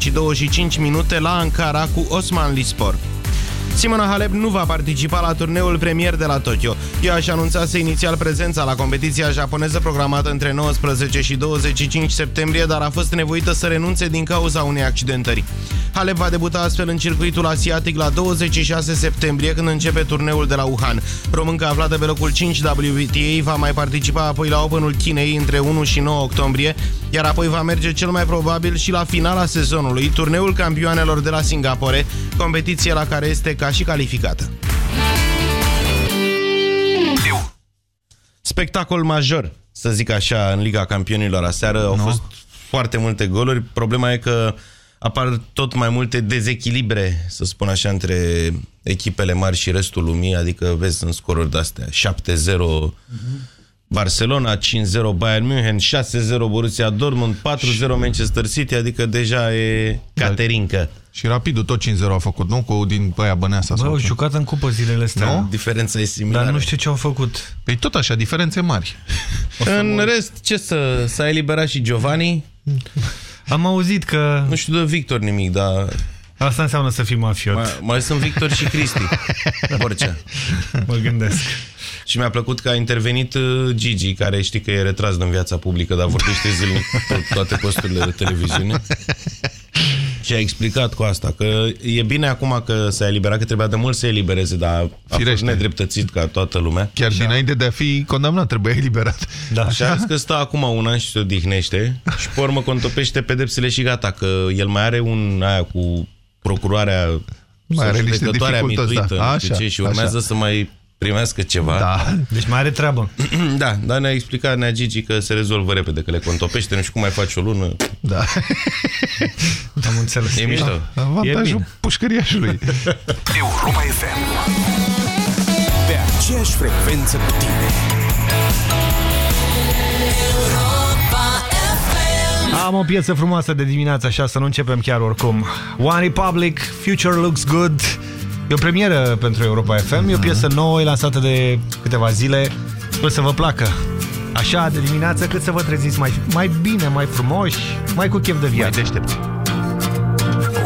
22 și 5 minute la Ankara cu Osman Lispor. Simona Halep nu va participa la turneul premier de la Tokyo. Ea și anunțase inițial prezența la competiția japoneză programată între 19 și 25 septembrie, dar a fost nevoită să renunțe din cauza unei accidentări. Halep va debuta astfel în circuitul asiatic la 26 septembrie, când începe turneul de la Wuhan. Românca aflată pe locul 5 WTA va mai participa apoi la Openul Chinei între 1 și 9 octombrie, iar apoi va merge cel mai probabil și la finala sezonului, turneul campioanelor de la Singapore, competiție la care este ca și calificată. Spectacol major, să zic așa, în Liga Campionilor aseară. No. Au fost foarte multe goluri. Problema e că apar tot mai multe dezechilibre, să spun așa, între echipele mari și restul lumii, adică vezi în scoruri de-astea 7-0 uh -huh. Barcelona, 5-0 Bayern München, 6-0 Borussia Dortmund, 4-0 Manchester City, adică deja e caterincă. Și Rapidul tot 5-0 a făcut, nu? Cu din aia Băneasa. Bă, au jucat în cupă zilele astea. Nu? Diferența e similară. Dar nu știu ce au făcut. Păi tot așa, diferențe mari. în rest, ce să... S-a eliberat și Giovanni. Am auzit că... Nu știu de Victor nimic, dar... Asta înseamnă să fii mafiot. Mai, mai sunt Victor și Cristi. Borcea. Mă gândesc. Și mi-a plăcut că a intervenit uh, Gigi, care știi că e retras din viața publică, dar vorbește zilnic pe toate posturile de televiziune. Și a explicat cu asta că e bine acum că s-a eliberat, că trebuia de mult să elibereze, dar a Firește. fost nedreptățit ca toată lumea. Chiar Așa. dinainte de a fi condamnat trebuie eliberat. Da. Așa că stă acum un an și se odihnește și pe urmă contopește pedepsele și gata, că el mai are un aia cu procurarea mai are niște dificultăți, da. Așa, ce, și urmează așa. să mai primeasă ceva. Da. Deci mai are treabă. da, dar ne-a explicat Nea Gigi că se rezolvă repede, că le contopește, nu știu cum mai faci o lună. Da. Am înțeles. E mișto. Avantajul pușcăriașului. Europa FM. Pe aceeași frecvență cu tine. Am o piesă frumoasă de dimineață, așa să nu începem chiar oricum. One Republic, Future Looks Good. E o premieră pentru Europa FM, e o piesă nouă, e lansată de câteva zile. Sper să vă placă. Așa de dimineață cât să vă treziți mai, mai bine, mai frumoși, mai cu chef de viață. Mai deștepți.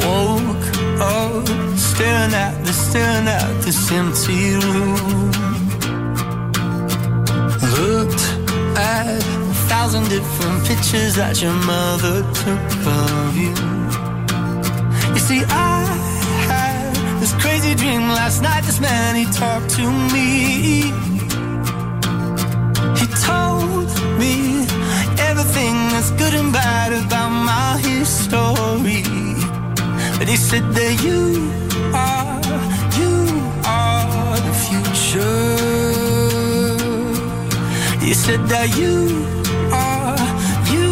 Woke up, staring at the, staring at this empty room Looked at a thousand different pictures that your mother took of you You see, I this crazy dream last night. This man, he talked to me. He told me everything that's good and bad about my history. But he said that you are, you are the future. He said that you are, you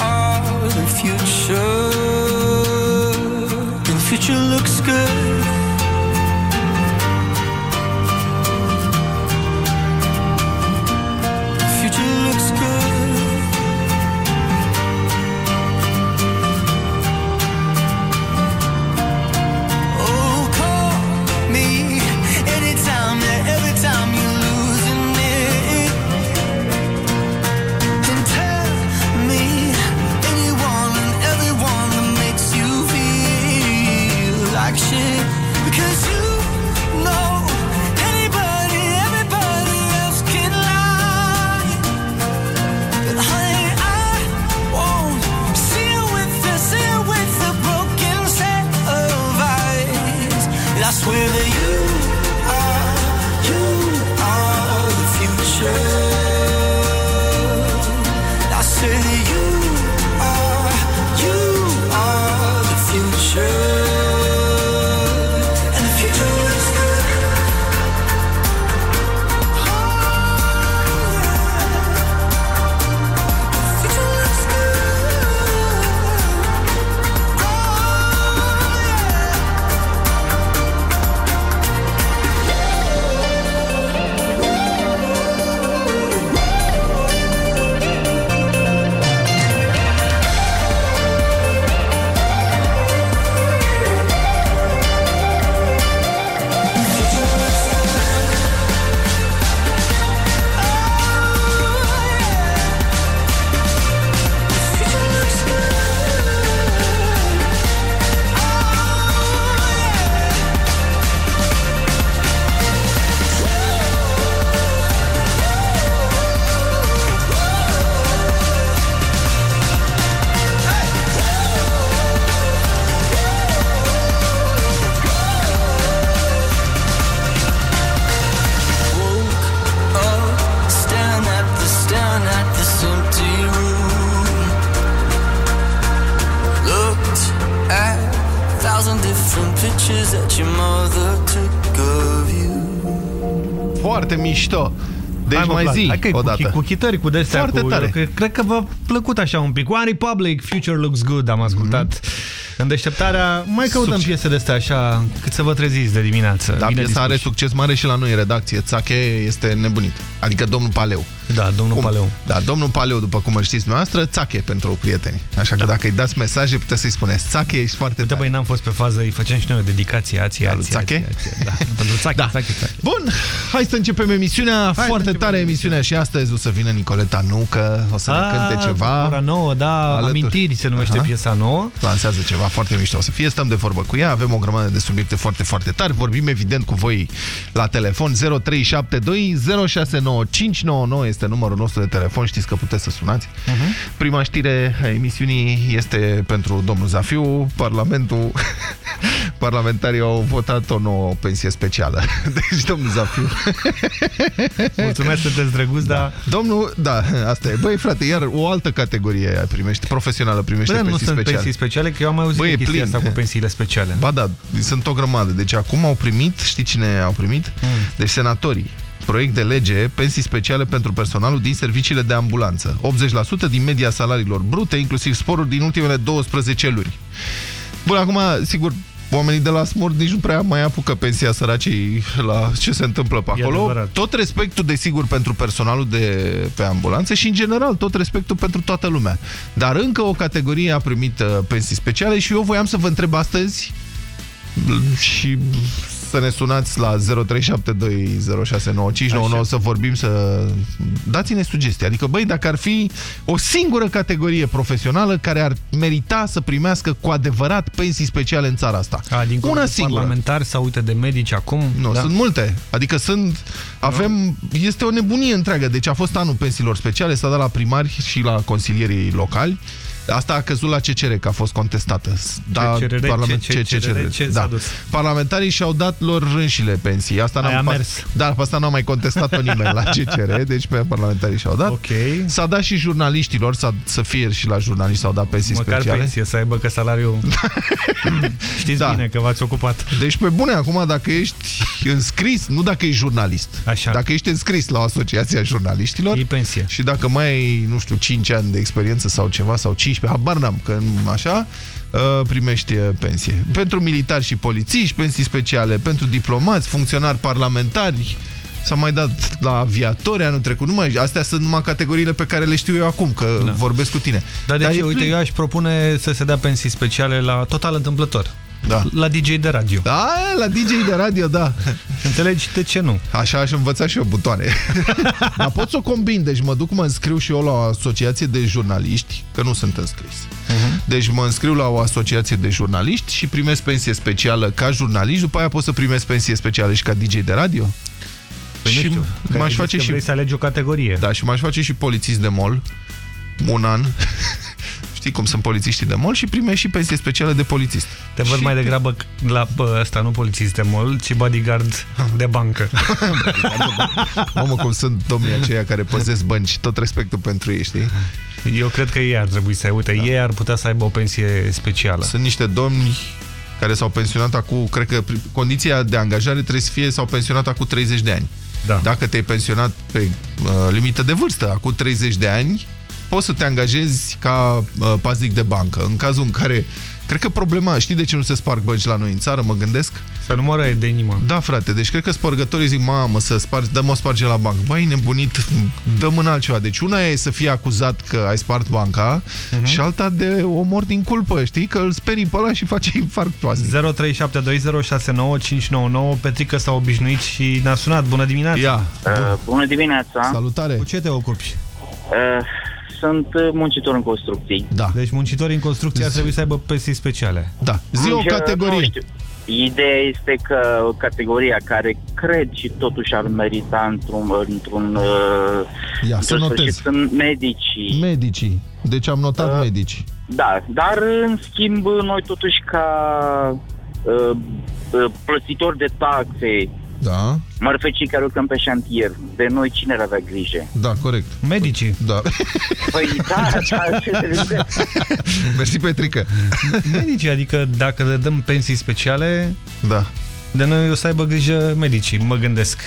are the future. And the future looks good. Foarte mișto. Deci Hai, mai zi Hai o dată. Cu, cu chitări, cu destea. Foarte cu, tare. Cred, cred că v-a plăcut așa un pic. One Republic, Future Looks Good, am ascultat. Mm -hmm. În deșteptarea mai căutăm Succes. piese de astea așa, cât să vă treziți de dimineață. Da, Bine piesa discuși. are succes mare și la noi în redacție. Țache este nebunit. Adică domnul Paleu. Da, domnul cum? Paleu. Da, domnul Paleu, după cum îl știți noastră, Țache pentru prieteni. Așa că da. dacă îi dați mesaje, puteți să-i spuneți Țache, ești foarte Uite, băi, n-am fost pe fază, îi facem și noi o dedicație, ație, ație, Țache? Da, pentru Țache, da. Țache, Țache. Bun, hai să începem emisiunea, hai foarte tare emisiunea și astăzi o să vină Nicoleta Nucă, o să ne ah, cânte ceva. Ora nouă, da, alături. amintiri se numește Aha. piesa nouă. Lansează ceva foarte mișto, o să fie, stăm de vorbă cu ea, avem o grămadă de subiecte foarte, foarte tari, vorbim evident cu voi la telefon 0372 069599 este numărul nostru de telefon, știți că puteți să sunați. Uh mhm. -huh. Prima știre a emisiunii este pentru domnul Zafiu. Parlamentul, parlamentarii au votat o nouă pensie specială. Deci, domnul Zafiu... Mulțumesc, sunteți drăguț, da. dar... Domnul, da, asta e. Băi, frate, iar o altă categorie primește, profesională primește Bă, pensii nu speciale. sunt pensii speciale, că eu am auzit Băi, chestia asta cu pensiile speciale. Ba da, sunt o grămadă. Deci acum au primit, știi cine au primit? Mm. Deci senatorii proiect de lege pensii speciale pentru personalul din serviciile de ambulanță. 80% din media salariilor brute, inclusiv sporuri din ultimele 12 luni. Bun, acum, sigur, oamenii de la SMUR nici nu prea mai apucă pensia săracii la ce se întâmplă pe acolo. Tot respectul, desigur, pentru personalul de pe ambulanțe și, în general, tot respectul pentru toată lumea. Dar încă o categorie a primit uh, pensii speciale și eu voiam să vă întreb astăzi și să ne sunați la 0372069599 să vorbim, să dați-ne sugestii. Adică, băi, dacă ar fi o singură categorie profesională care ar merita să primească cu adevărat pensii speciale în țara asta. A, din Una singură. parlamentari sau uite de medici acum? Nu, da. sunt multe. Adică sunt, avem, este o nebunie întreagă. Deci a fost anul pensiilor speciale, s-a dat la primari și la consilierii locali. Asta a căzut la CCR, că a fost contestată. Da, CCR, parlament, ce, ce, CCR, ce da. dus? Parlamentarii și-au dat lor rânșile pensii. Asta Aia a mers. Da, pe asta n-a mai contestat-o nimeni la CCR, deci pe parlamentarii și-au dat. Okay. S-a dat și jurnaliștilor, să fie și la jurnaliști s-au dat pensii Măcar speciale. pensie, să aibă că salariul... Știți da. bine că v-ați ocupat. Deci pe bune, acum dacă ești înscris, nu dacă ești jurnalist, Așa. dacă ești înscris la Asociația Jurnaliștilor e pensie. și dacă mai ai, nu știu, 5 ani de experiență sau ceva, sau 5 15, habar n-am, că așa, uh, primești uh, pensie. Pentru militari și polițiști, pensii speciale, pentru diplomați, funcționari parlamentari, S-a mai dat la aviatori anul trecut. Numai, astea sunt numai categoriile pe care le știu eu acum, că da. vorbesc cu tine. Dar de Dar ce? Uite, eu aș propune să se dea pensii speciale la total întâmplător. Da. La DJ de radio. Da, la DJ de radio, da. Înțelegi de ce nu? Așa aș învăța și eu butoane. Dar pot să o combin, deci mă duc, mă înscriu și eu la o asociație de jurnaliști, că nu sunt înscris. Uh -huh. Deci mă înscriu la o asociație de jurnaliști și primesc pensie specială ca jurnalist, după aia pot să primesc pensie specială și ca DJ de radio. Păi și m-aș face și... Vrei să alegi o categorie. Da, și m-aș face și polițist de mol un an știi cum sunt polițiștii de mol și primești și pensie specială de polițist. Te văd mai degrabă la bă, ăsta, nu polițist de mol, ci bodyguard de bancă. Mamă, cum sunt domnii aceia care păzesc bănci, tot respectul pentru ei, știi? Eu cred că ei ar trebui să uite, da. ei ar putea să aibă o pensie specială. Sunt niște domni care s-au pensionat acum, cred că condiția de angajare trebuie să fie s-au pensionat acum 30 de ani. Da. Dacă te-ai pensionat pe uh, limită de vârstă, acum 30 de ani, poți să te angajezi ca uh, paznic de bancă. În cazul în care... Cred că problema... Știi de ce nu se sparg bănci la noi în țară, mă gândesc? Să nu moară de inimă. Da, frate. Deci cred că spărgătorii zic, mamă, să spargi, dăm o sparge la bancă. Băi, nebunit, dăm în altceva. Deci una e să fii acuzat că ai spart banca uh mhm. -huh. și alta de omor din culpă, știi? Că îl sperii pe ăla și face infarct toase. 0372069599 Petrică s-a obișnuit și ne-a sunat. Bună dimineața! Ia. Uh, bună dimineața! Salutare! Cu ce te ocupi? Uh, sunt uh, muncitor în construcții. Da. Deci muncitorii în construcții ar trebui să aibă pensii speciale. Da. Zi o categorie. Ideea este că categoria care cred și totuși ar merita într-un într-un Ia, într să notez. sunt medicii. Medicii. Deci am notat uh, medici. Da, dar în schimb noi totuși ca uh, uh, plătitori de taxe Da, Mărfecii care lucrăm pe șantier. De noi cine ar avea grijă? da, corect. Medicii. Da. Păi da, da, ce se Mersi, Petrică. Medicii, adică dacă le dăm pensii speciale, Da. De noi o să aibă grijă medicii, mă gândesc.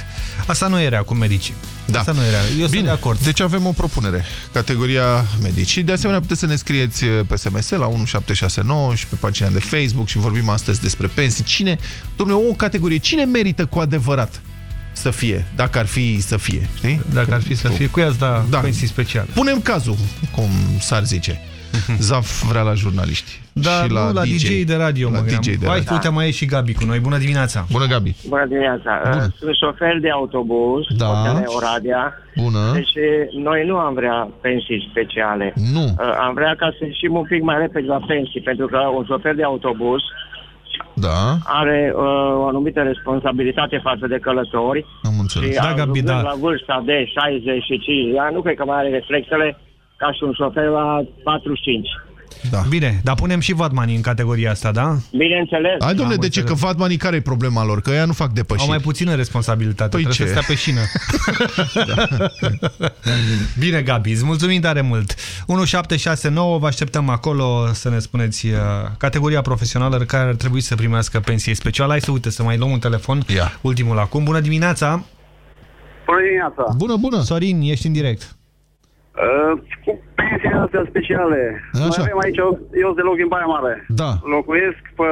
Asta nu era cu medicii. Da. Asta nu era. Eu sunt Bine, de acord. deci avem o propunere. Categoria medicii. De asemenea, puteți să ne scrieți pe SMS la 1769 și pe pagina de Facebook și vorbim astăzi despre pensii. Cine, domnule, o categorie, cine merită cu adevărat să fie, dacă ar fi să fie, știi? Dacă ar fi să fie cu ea, da, Da. pensii speciale. Punem cazul, cum s-ar zice. Zaf vrea la jurnaliști. Da, și la, nu, la DJ, DJ de radio, la mă gândeam. DJ de Hai, radio. uite, mai e și Gabi cu noi. Bună dimineața! Bună, Gabi. Bună dimineața! Bună. Uh, Sunt șofer de autobuz, Da. hotele Oradea. Bună. Deci noi nu am vrea pensii speciale. Nu. Uh, Am vrea ca să ieșim un pic mai repede la pensii, pentru că un șofer de autobuz Da, are uh, o anumită responsabilitate față de călători. am înțeles. Și Da, Gabi, ajungând da. la vârsta de 65 de ani, nu cred că mai are reflexele ca și un șofer la 45. Da. Bine, dar punem și Vatmani în categoria asta, da? Bineînțeles, Hai, domnule, Am de ce? Că înțeles. Vatmanii care e problema lor? Că ea nu fac Au depășiri. mai puțină responsabilitate, Păi trebuie ce? să stea pe șină. Bine, Gabi, îți mulțumim tare mult. 1769, vă așteptăm acolo să ne spuneți uh, categoria profesională care ar trebui să primească pensie specială. Hai să uite, să mai luăm un telefon. Ia. Ultimul acum. Bună dimineața! Bună dimineața! Bună, bună. Sorin, ești în direct. Uh, cu pensiile astea speciale. Așa. Noi avem aici, eu, eu sunt de loc din Baia Mare. Da. Locuiesc pe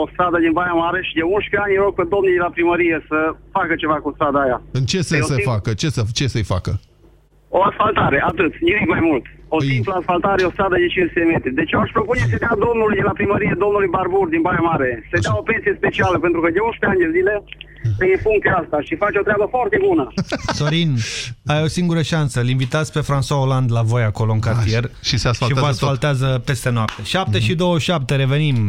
o stradă din Baia Mare și de 11 ani rog pe domnii de la primărie să facă ceva cu strada aia. În ce sens Eu să simt- facă? Ce, să, ce să-i facă? O asfaltare, atât, nimic mai mult. O Păi- simplă asfaltare, o stradă de 500 metri. Deci eu aș propune să dea domnului de la primărie, domnului Barbur din Baia Mare, să dea o pensie specială, pentru că de 11 ani de zile se în funcția asta și face o treabă foarte bună. Sorin, ai o singură șansă. Îl invitați pe François Hollande la voi acolo în cartier Așa. Și se asfaltează și vă tot. Mhm. asfaltează peste noapte. 7 și 27, revenim.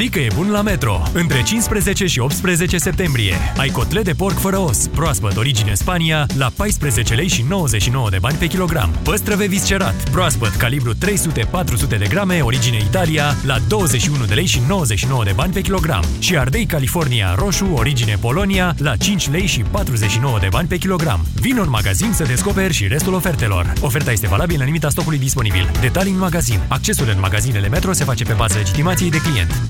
Știi că e bun la Metro. Între 15 și 18 septembrie ai cotlet de porc fără os, proaspăt origine Spania, la 14 lei și 99 de bani pe kilogram. Păstrăve viscerat, proaspăt calibru 300-400 de grame, origine Italia, la 21 de lei și 99 de bani pe kilogram. Și ardei California roșu, origine Polonia, la 5 lei și 49 de bani pe kilogram. Vino în magazin să descoperi și restul ofertelor. Oferta este valabilă în limita stocului disponibil. Detalii în magazin. Accesul în magazinele Metro se face pe bază legitimației de client.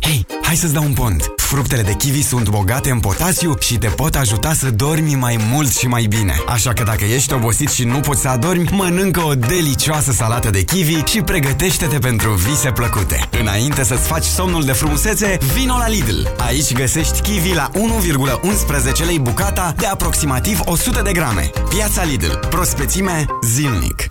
Hei, hai să-ți dau un pont! Fructele de kiwi sunt bogate în potasiu și te pot ajuta să dormi mai mult și mai bine. Așa că dacă ești obosit și nu poți să adormi, mănâncă o delicioasă salată de kiwi și pregătește-te pentru vise plăcute. Înainte să-ți faci somnul de frumusețe, vino la Lidl. Aici găsești kiwi la 1,11 lei bucata de aproximativ 100 de grame. Piața Lidl. Prospețime zilnic.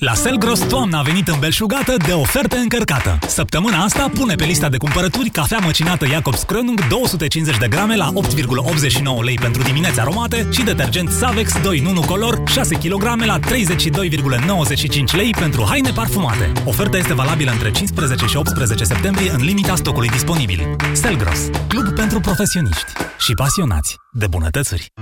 La Selgros, toamna a venit îmbelșugată de oferte încărcată. Săptămâna asta pune pe lista de cumpărături cafea măcinată Jacobs Krönung 250 de grame la 8,89 lei pentru dimineți aromate și detergent Savex 2 in 1 color 6 kg la 32,95 lei pentru haine parfumate. Oferta este valabilă între 15 și 18 septembrie în limita stocului disponibil. Selgros, club pentru profesioniști și pasionați de bunătățuri.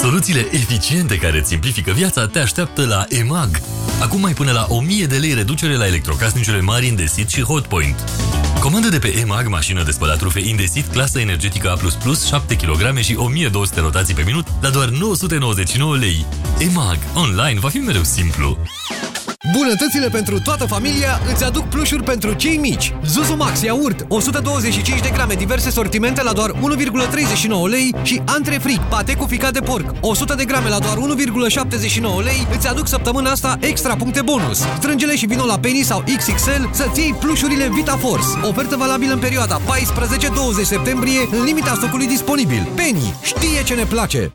Soluțiile eficiente care îți simplifică viața te așteaptă la EMAG. Acum mai până la 1000 de lei reducere la electrocasnicele mari Indesit și Hotpoint. Comandă de pe EMAG mașină de spălat rufe Indesit, clasă energetică A++, 7 kg și 1200 rotații pe minut la doar 999 lei. EMAG. Online va fi mereu simplu. Bunătățile pentru toată familia îți aduc plușuri pentru cei mici. Zuzu Max iaurt 125 de grame diverse sortimente la doar 1,39 lei și Antre Fric pate cu ficat de porc 100 de grame la doar 1,79 lei îți aduc săptămâna asta extra puncte bonus. Strângele și vino la Penny sau XXL să-ți iei plușurile Vita Force. Ofertă valabilă în perioada 14-20 septembrie în limita stocului disponibil. Penny știe ce ne place!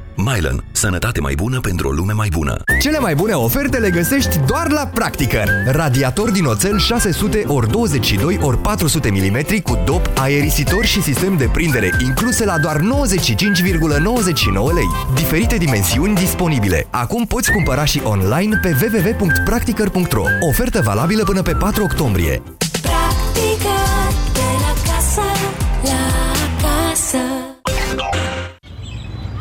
Mylan. Sănătate mai bună pentru o lume mai bună. Cele mai bune oferte le găsești doar la Practicăr. Radiator din oțel 600 ori 22 ori 400 mm cu dop, aerisitor și sistem de prindere incluse la doar 95,99 lei. Diferite dimensiuni disponibile. Acum poți cumpăra și online pe www.practicăr.ro. Ofertă valabilă până pe 4 octombrie.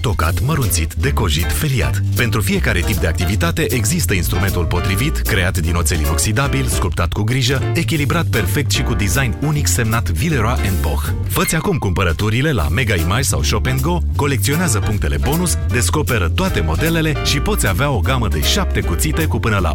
Tocat, mărunțit, decojit, feriat. Pentru fiecare tip de activitate există instrumentul potrivit, creat din oțel inoxidabil, sculptat cu grijă, echilibrat perfect și cu design unic semnat Villeroy Boch. Făți acum cumpărăturile la Mega Image sau Shop Go, colecționează punctele bonus, descoperă toate modelele și poți avea o gamă de 7 cuțite cu până la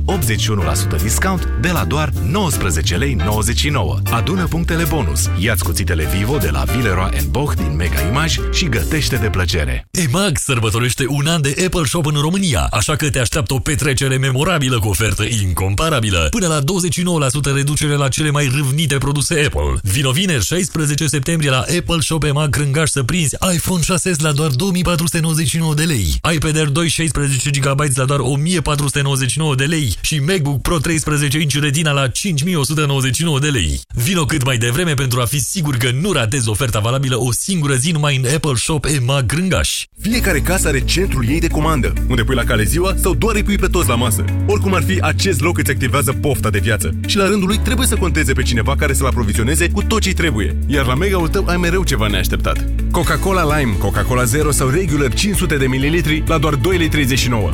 81% discount de la doar 19 lei 99. Adună punctele bonus, ia-ți cuțitele Vivo de la Villeroy Boch din Mega Image și gătește de plăcere. EMAG sărbătorește un an de Apple Shop în România, așa că te așteaptă o petrecere memorabilă cu ofertă incomparabilă. Până la 29% reducere la cele mai râvnite produse Apple. Vino vineri 16 septembrie la Apple Shop EMAG Crângaș să prinzi iPhone 6 la doar 2499 de lei, iPad Air 2 16 GB la doar 1499 de lei și MacBook Pro 13 inch Retina la 5199 de lei. Vino cât mai devreme pentru a fi sigur că nu ratezi oferta valabilă o singură zi numai în Apple Shop EMAG Crângaș. Fiecare casă are centrul ei de comandă, unde pui la cale ziua sau doar îi pui pe toți la masă. Oricum ar fi, acest loc îți activează pofta de viață și la rândul lui trebuie să conteze pe cineva care să-l aprovizioneze cu tot ce trebuie. Iar la mega-ul tău ai mereu ceva neașteptat. Coca-Cola Lime, Coca-Cola Zero sau Regular 500 de ml la doar 2,39 lei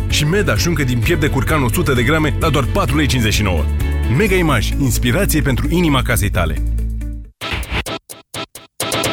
și Meda șuncă din piept de curcan 100 de grame la doar 4,59 lei. Mega Image, inspirație pentru inima casei tale.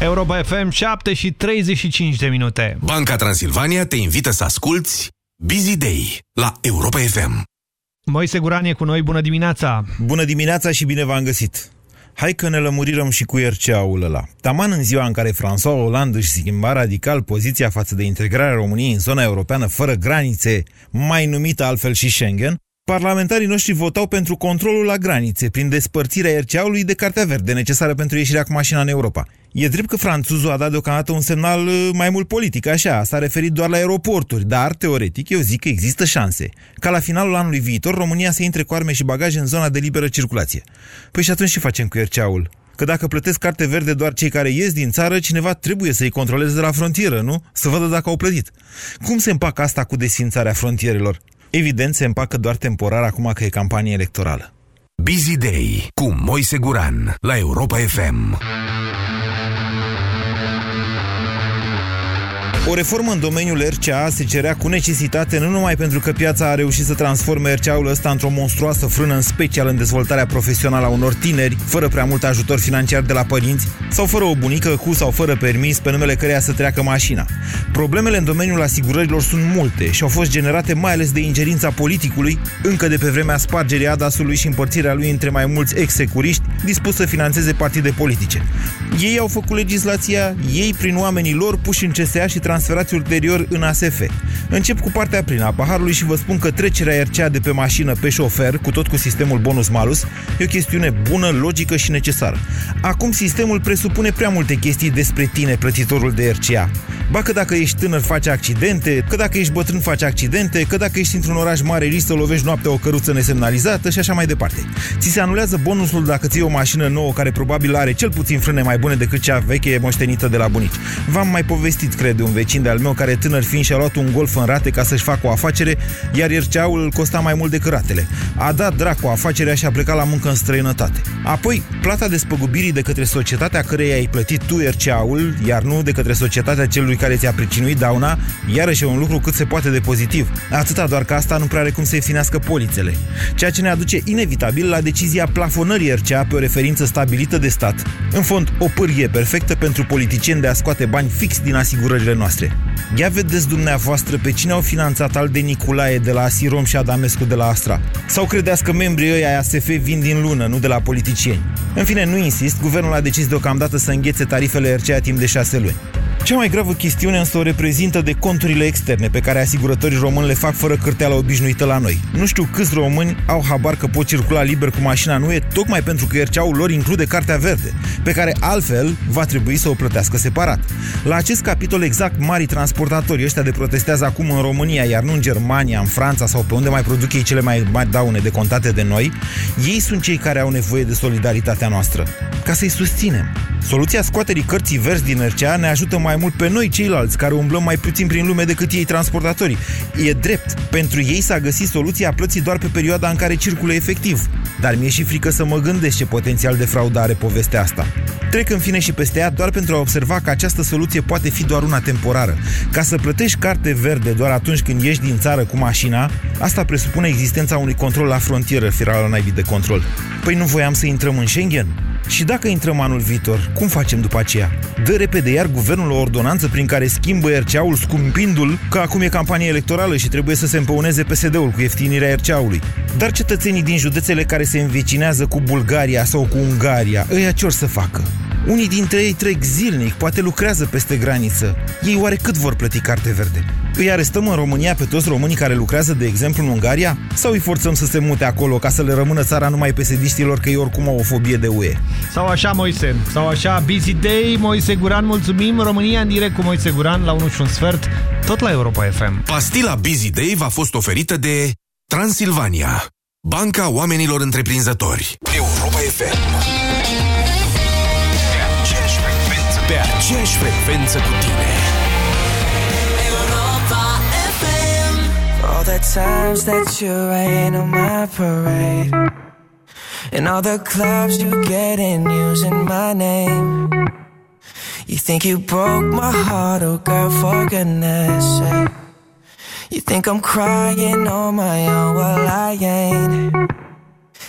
Europa FM, 7 și 35 de minute. Banca Transilvania te invită să asculti Busy Day la Europa FM. Moise Guran e cu noi, bună dimineața! Bună dimineața și bine v-am găsit! Hai că ne lămurirăm și cu RCA-ul ăla. Taman în ziua în care François Hollande își schimba radical poziția față de integrarea României în zona europeană fără granițe, mai numită altfel și Schengen, parlamentarii noștri votau pentru controlul la granițe, prin despărțirea RCA-ului de Cartea Verde, necesară pentru ieșirea cu mașina în Europa. E drept că franțuzul a dat deocamdată un semnal uh, mai mult politic, așa, s-a referit doar la aeroporturi, dar, teoretic, eu zic că există șanse ca la finalul anului viitor România să intre cu arme și bagaje în zona de liberă circulație. Păi și atunci ce facem cu RCA-ul? Că dacă plătesc carte verde doar cei care ies din țară, cineva trebuie să-i controleze de la frontieră, nu? Să vadă dacă au plătit. Cum se împacă asta cu desfințarea frontierelor? Evident, se împacă doar temporar acum că e campanie electorală. Busy Day cu Moise Guran la Europa FM. O reformă în domeniul RCA se cerea cu necesitate nu numai pentru că piața a reușit să transforme RCA-ul ăsta într-o monstruoasă frână, în special în dezvoltarea profesională a unor tineri, fără prea mult ajutor financiar de la părinți, sau fără o bunică cu sau fără permis pe numele căreia să treacă mașina. Problemele în domeniul asigurărilor sunt multe și au fost generate mai ales de ingerința politicului, încă de pe vremea spargerii ADAS-ului și împărțirea lui între mai mulți ex-securiști dispuși să financeze partide politice. Ei au făcut legislația, ei prin oamenii lor puși în CSA și transferați ulterior în ASF. Încep cu partea plină a paharului și vă spun că trecerea RCA de pe mașină pe șofer, cu tot cu sistemul bonus-malus, e o chestiune bună, logică și necesară. Acum sistemul presupune prea multe chestii despre tine, plătitorul de RCA. Ba că dacă ești tânăr faci accidente, că dacă ești bătrân faci accidente, că dacă ești într-un oraș mare risc să lovești noaptea o căruță nesemnalizată și așa mai departe. Ți se anulează bonusul dacă ții o mașină nouă care probabil are cel puțin frâne mai bune decât cea veche moștenită de la bunici. V-am mai povestit, cred, un vecin de-al meu care tânăr fiind și-a luat un golf în rate ca să-și facă o afacere, iar RCA-ul îl costa mai mult decât ratele. A dat dracu afacerea și a plecat la muncă în străinătate. Apoi, plata despăgubirii de către societatea căreia ai plătit tu RCA-ul, iar nu de către societatea celui care ți-a pricinuit dauna, iarăși e un lucru cât se poate de pozitiv. Atâta doar că asta nu prea are cum să-i finească polițele. Ceea ce ne aduce inevitabil la decizia plafonării RCA pe o referință stabilită de stat. În fond, o pârghie perfectă pentru politicieni de a scoate bani fix din asigurările noastre. Ia vedeți dumneavoastră pe cine au finanțat al de Niculae de la Asirom și Adamescu de la Astra. Sau credeți că membrii ăia ASF vin din lună, nu de la politicieni. În fine, nu insist, guvernul a decis deocamdată să înghețe tarifele RCA timp de șase luni. Cea mai gravă chestiune însă o reprezintă de conturile externe pe care asigurătorii români le fac fără cârteala obișnuită la noi. Nu știu câți români au habar că pot circula liber cu mașina nu e tocmai pentru că RCA-ul lor include cartea verde, pe care altfel va trebui să o plătească separat. La acest capitol exact mari transportatori ăștia de protestează acum în România, iar nu în Germania, în Franța sau pe unde mai produc ei cele mai mari daune de contate de noi, ei sunt cei care au nevoie de solidaritatea noastră, ca să-i susținem. Soluția scoaterii cărții verzi din RCA ne ajută mai mult pe noi ceilalți, care umblăm mai puțin prin lume decât ei transportatorii. E drept, pentru ei s-a găsit soluția plății doar pe perioada în care circulă efectiv. Dar mi-e și frică să mă gândesc ce potențial de fraudă are povestea asta. Trec în fine și peste ea doar pentru a observa că această soluție poate fi doar una temporară. Ca să plătești carte verde doar atunci când ieși din țară cu mașina, asta presupune existența unui control la frontieră, fiera la naibii de control. Păi nu voiam să intrăm în Schengen? Și dacă intrăm anul viitor, cum facem după aceea? Dă repede iar guvernul o ordonanță prin care schimbă RCA-ul scumpindu-l că acum e campanie electorală și trebuie să se împăuneze PSD-ul cu ieftinirea RCA-ului. Dar cetățenii din județele care se învecinează cu Bulgaria sau cu Ungaria, ăia ce or să facă? Unii dintre ei trec zilnic, poate lucrează peste graniță. Ei oare cât vor plăti carte verde? Îi arestăm în România pe toți românii care lucrează, de exemplu, în Ungaria? Sau îi forțăm să se mute acolo ca să le rămână țara numai pesediștilor că ei oricum au o fobie de UE? Sau așa, Moise, sau așa, Busy Day, Moise Guran, mulțumim, România în direct cu Moise Guran la 1 și un sfert, tot la Europa FM. Pastila Busy Day v-a fost oferită de Transilvania, Banca Oamenilor Întreprinzători. Europa FM. Aceeași frecvență cu tine. All the times that you rain on my parade. And all the clubs you get in using my name. You think you broke my heart, oh girl, for goodness sake. You think I'm crying on my own, well I ain't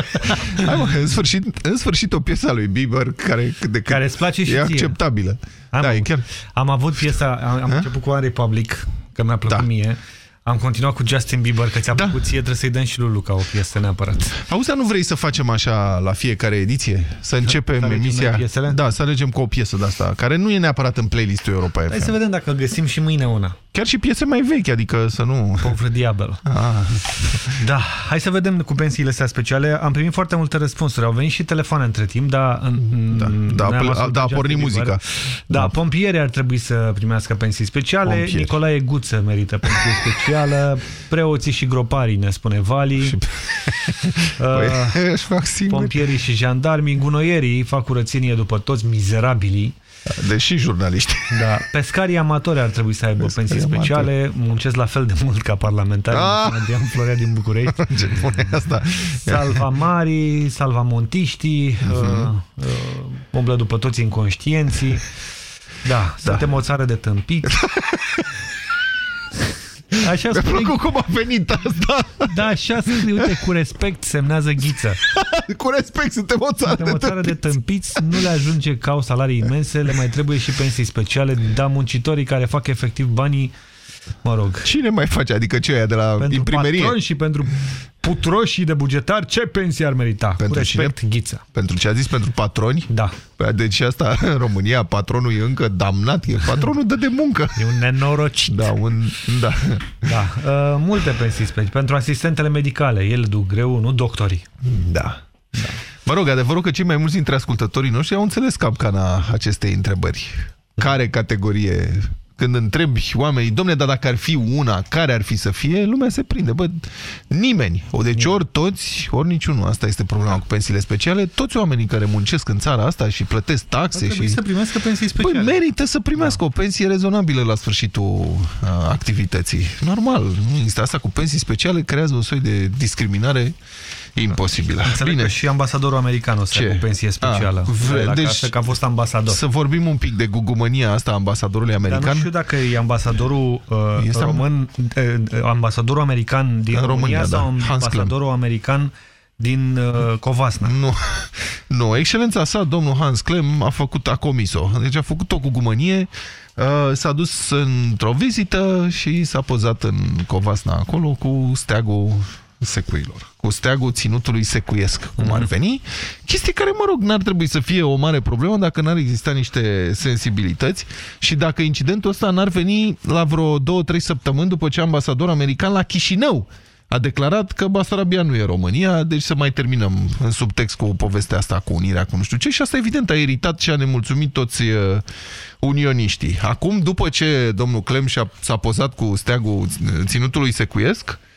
Hai mă, în sfârșit, în sfârșit o piesă a lui Bieber care, de care îți place și e ție. acceptabilă. Am, da, e chiar... am avut piesa, am, am început cu One Republic, că mi-a plăcut da. mie. Am continuat cu Justin Bieber, că ți-a da. plăcut ție, trebuie să-i dăm și lui Luca o piesă neapărat. Auzi, dar nu vrei să facem așa la fiecare ediție? Să începem să emisia... Da, să alegem cu o piesă de asta, care nu e neapărat în playlistul Europa FM. Hai să vedem dacă găsim și mâine una. Chiar și piese mai vechi, adică să nu... Povre Diabel. Ah. Da, hai să vedem cu pensiile astea speciale. Am primit foarte multe răspunsuri. Au venit și telefoane între timp, dar... Da, da, da, da a pornit muzica. Da, da, pompieri ar trebui să primească pensii speciale. Pompieri. Nicolae Guță merită pensie specială. Preoții și groparii, ne spune Vali. Și... uh, pompierii și jandarmii, gunoierii fac curățenie după toți mizerabilii. Deși jurnaliști. Da. Pescarii amatori ar trebui să aibă Pescarii pensii speciale, amatori. muncesc la fel de mult ca parlamentari. Ah! Dian Florea din București. asta? Salvamarii, salvamontiștii, uh -huh. uh, uh, umblă după toți inconștienții. Da, da, suntem o țară de tâmpiți. Așa Mi-a plăcut cum a venit asta. Da, așa scrie, uite, cu respect semnează ghiță. cu respect, suntem o țară, suntem de, o țară de tâmpiți, nu le ajunge ca au salarii imense, le mai trebuie și pensii speciale, dar muncitorii care fac efectiv banii Mă rog. Cine mai face? Adică ce aia de la pentru imprimerie? Pentru și pentru putroșii de bugetar, ce pensie ar merita? Pentru Cu respect, cine? Ghiță. Pentru ce a zis? Pentru patroni? Da. Păi, Deci asta, în România, patronul e încă damnat, e patronul dă de muncă. E un nenorocit. Da, un... Da. Da. Uh, multe pensii speciale. Pentru asistentele medicale, ele duc greu, nu doctorii. Da. da. Mă rog, adevărul că cei mai mulți dintre ascultătorii noștri au înțeles capcana acestei întrebări. Care categorie când întrebi oamenii, domne, dar dacă ar fi una, care ar fi să fie, lumea se prinde. Bă, nimeni. O, deci ori toți, ori niciunul. Asta este problema cu pensiile speciale. Toți oamenii care muncesc în țara asta și plătesc taxe și... să primească pensii speciale. Păi merită să primească da. o pensie rezonabilă la sfârșitul uh, activității. Normal. Nu există asta cu pensii speciale, creează un soi de discriminare imposibilă. Înțeleg Bine. că și ambasadorul american o să Ce? aibă o pensie specială. A, vre- la deci, casă, că a fost ambasador. Să vorbim un pic de gugumănia asta a ambasadorului Dar american. Nu știu dacă e ambasadorul uh, Este am- român, uh, ambasadorul american din În România România, sau da. Hans Klem. ambasadorul american din uh, Covasna. Nu, nu, excelența sa, domnul Hans Klem, a făcut, a comis-o. Deci a făcut o cugumănie, uh, s-a dus într-o vizită și s-a pozat în Covasna acolo cu steagul secuilor, cu steagul ținutului secuiesc, cum ar veni. Chestii care, mă rog, n-ar trebui să fie o mare problemă dacă n-ar exista niște sensibilități și dacă incidentul ăsta n-ar veni la vreo două-trei săptămâni după ce ambasadorul american la Chișinău a declarat că Basarabia nu e România, deci să mai terminăm în subtext cu povestea asta cu unirea cu nu știu ce și asta evident a iritat și a nemulțumit toți uh, unioniștii. Acum, după ce domnul Clem și-a, s-a pozat cu steagul ținutului secuiesc, Um,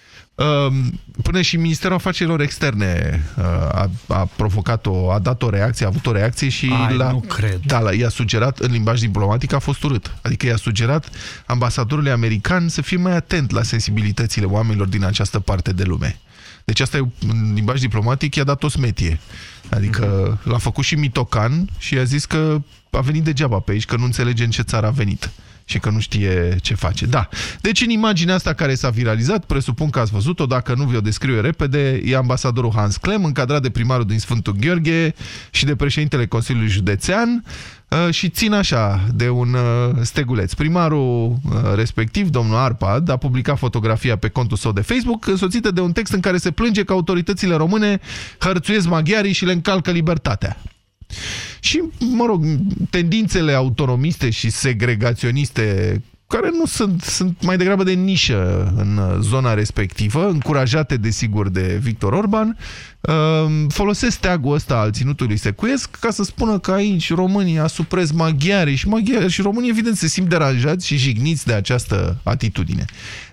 Până și Ministerul Afacerilor Externe uh, a, a provocat o, a dat o reacție, a avut o reacție și Ai, la, nu cred. Da, la, i-a sugerat, în limbaj diplomatic a fost urât. Adică i-a sugerat ambasadorului american să fie mai atent la sensibilitățile oamenilor din această parte de lume. Deci asta e, în limbaj diplomatic, i-a dat o smetie. Adică l-a făcut și mitocan și i-a zis că a venit degeaba pe aici, că nu înțelege în ce țară a venit și că nu știe ce face. Da. Deci în imaginea asta care s-a viralizat, presupun că ați văzut-o, dacă nu vi-o descriu eu repede, e ambasadorul Hans Klem, încadrat de primarul din Sfântul Gheorghe și de președintele Consiliului Județean uh, și țin așa de un uh, steguleț. Primarul uh, respectiv, domnul Arpad, a publicat fotografia pe contul său de Facebook, însoțită de un text în care se plânge că autoritățile române hărțuiesc maghiarii și le încalcă libertatea. Și, mă rog, tendințele autonomiste și segregaționiste care nu sunt, sunt mai degrabă de nișă în zona respectivă, încurajate, desigur, de Victor Orban, folosesc steagul ăsta al ținutului secuiesc ca să spună că aici românii asuprez maghiari și, maghiari și românii, evident, se simt deranjați și jigniți de această atitudine.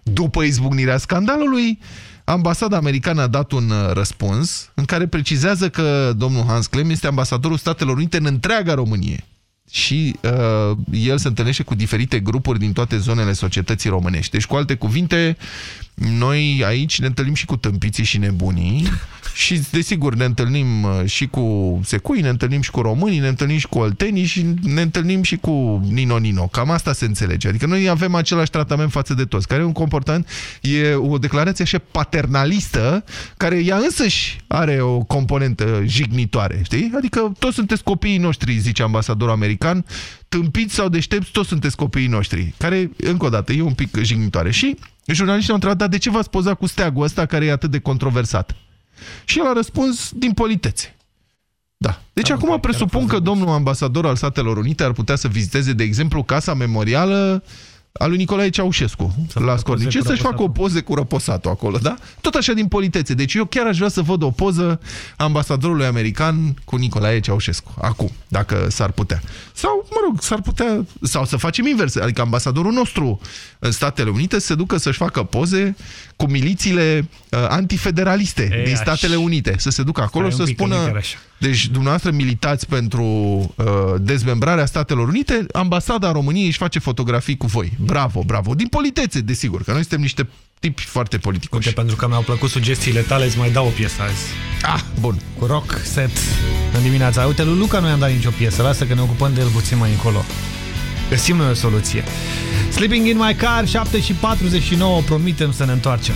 După izbucnirea scandalului, Ambasada americană a dat un uh, răspuns în care precizează că domnul Hans Klem este ambasadorul Statelor Unite în întreaga Românie și uh, el se întâlnește cu diferite grupuri din toate zonele societății românești. Deci, cu alte cuvinte, noi aici ne întâlnim și cu tâmpiții și nebunii și, desigur, ne întâlnim uh, și cu secui, ne întâlnim și cu românii, ne întâlnim și cu oltenii și ne întâlnim și cu Nino-Nino. Cam asta se înțelege. Adică noi avem același tratament față de toți, care e un comportament, e o declarație așa paternalistă, care ea însăși are o componentă jignitoare, știi? Adică toți sunteți copiii noștri, zice ambasadorul american, tâmpiți sau deștepți, toți sunteți copiii noștri, care, încă o dată, e un pic jignitoare. Și jurnaliștii au întrebat, dar de ce v-ați pozat cu steagul ăsta care e atât de controversat? Și el a răspuns din politețe. Da. Deci da, acum presupun că domnul ambasador al Statelor Unite ar putea să viziteze, de exemplu, casa memorială a lui Nicolae Ceaușescu la Scornice să-și facă o poză cu răposatul acolo, da? Tot așa din politețe. Deci eu chiar aș vrea să văd o poză a ambasadorului american cu Nicolae Ceaușescu. Acum, dacă s-ar putea. Sau, mă rog, s-ar putea... Sau să facem invers. Adică ambasadorul nostru în Statele Unite să se ducă să-și facă poze cu milițiile uh, antifederaliste E, din aș. Statele Unite. Să se ducă acolo Stai un să pic, că nu spună... chiar așa. Deci, dumneavoastră militați pentru uh, dezmembrarea Statelor Unite, ambasada României își face fotografii cu voi. Bravo, bravo. Din politețe, desigur, că noi suntem niște tipi foarte politicoși. Uite, pentru că mi-au plăcut sugestiile tale, îți mai dau o piesă azi. Ah, bun. Cu rock set în dimineața. Uite, lui Luca nu i-am dat nicio piesă, lasă că ne ocupăm de el puțin mai încolo. Găsim noi o soluție. Sleeping in my car, 7 și 49, promitem să ne întoarcem.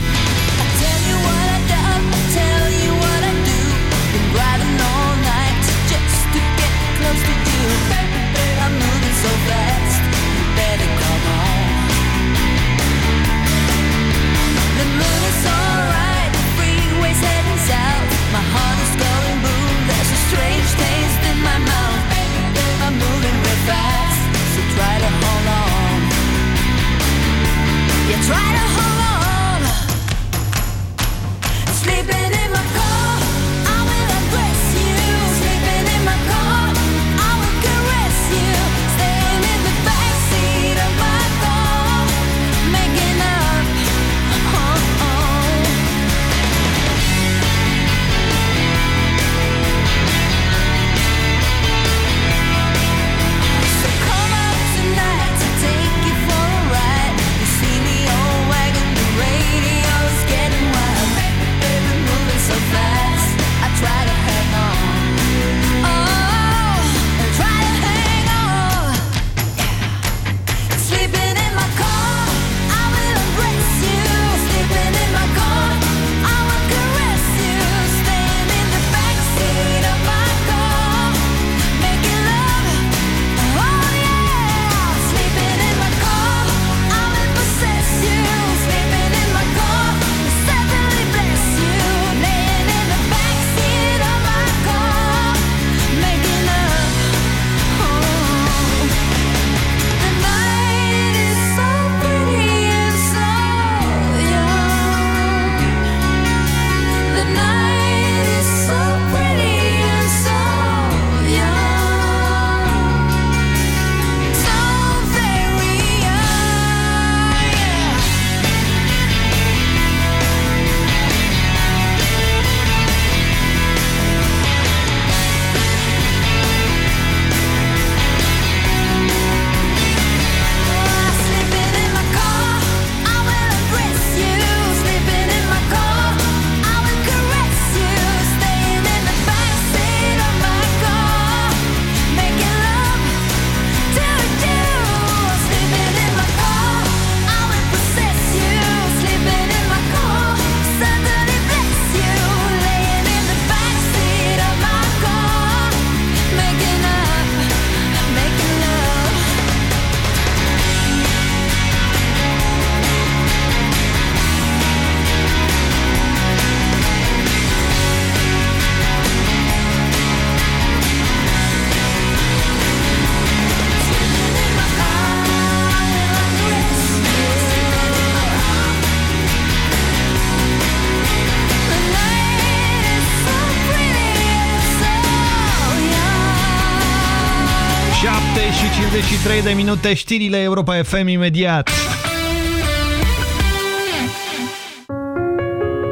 De minute, știrile Europa FM imediat.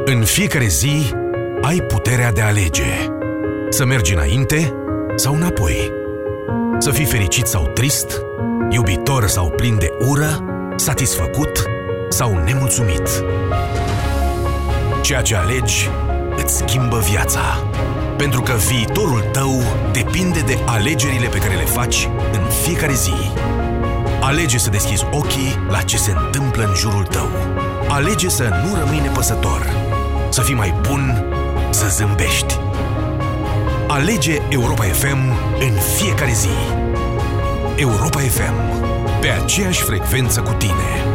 În fiecare zi ai puterea de a alege. Să mergi înainte sau înapoi. Să fii fericit sau trist, iubitor sau plin de ură, satisfăcut sau nemulțumit. Ceea ce alegi îți schimbă viața. Pentru că viitorul tău depinde de alegerile pe care le faci în fiecare zi. Alege să deschizi ochii la ce se întâmplă în jurul tău. Alege să nu rămâi nepăsător. Să fii mai bun, să zâmbești. Alege Europa FM în fiecare zi. Europa FM. Pe aceeași frecvență cu tine.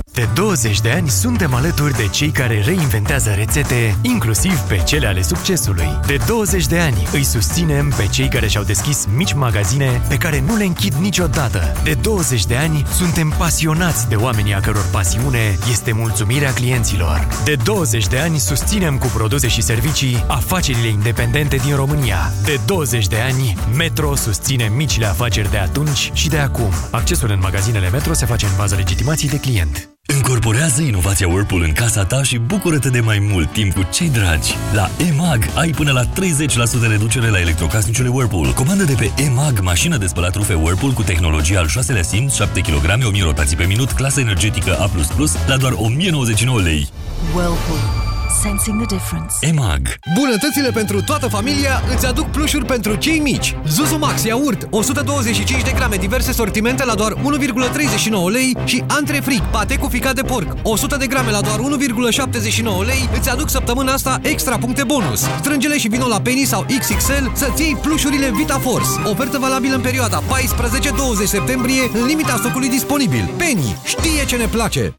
De 20 de ani suntem alături de cei care reinventează rețete, inclusiv pe cele ale succesului. De 20 de ani îi susținem pe cei care și-au deschis mici magazine pe care nu le închid niciodată. De 20 de ani suntem pasionați de oamenii a căror pasiune este mulțumirea clienților. De 20 de ani susținem cu produse și servicii afacerile independente din România. De 20 de ani Metro susține micile afaceri de atunci și de acum. Accesul în magazinele Metro se face în baza legitimației de client. Încorporează inovația Whirlpool în casa ta și bucură-te de mai mult timp cu cei dragi. La EMAG ai până la 30% reducere la electrocasnicele Whirlpool. Comandă de pe EMAG mașină de spălat rufe Whirlpool cu tehnologie al 6-lea simț, 7 kg, 1000 rotații pe minut, clasă energetică A++, la doar 1099 lei. Whirlpool. Sensing the difference. EMAG. Bunătățile pentru toată familia îți aduc plușuri pentru cei mici. Zuzu Max iaurt, 125 de grame, diverse sortimente la doar 1,39 lei și Antrefric, pate cu ficat de porc, 100 de grame la doar 1,79 lei, îți aduc săptămâna asta extra puncte bonus. Strângele și vino la Penny sau XXL să-ți iei plușurile Vita Force. Ofertă valabilă în perioada 14-20 septembrie, în limita stocului disponibil. Penny știe ce ne place!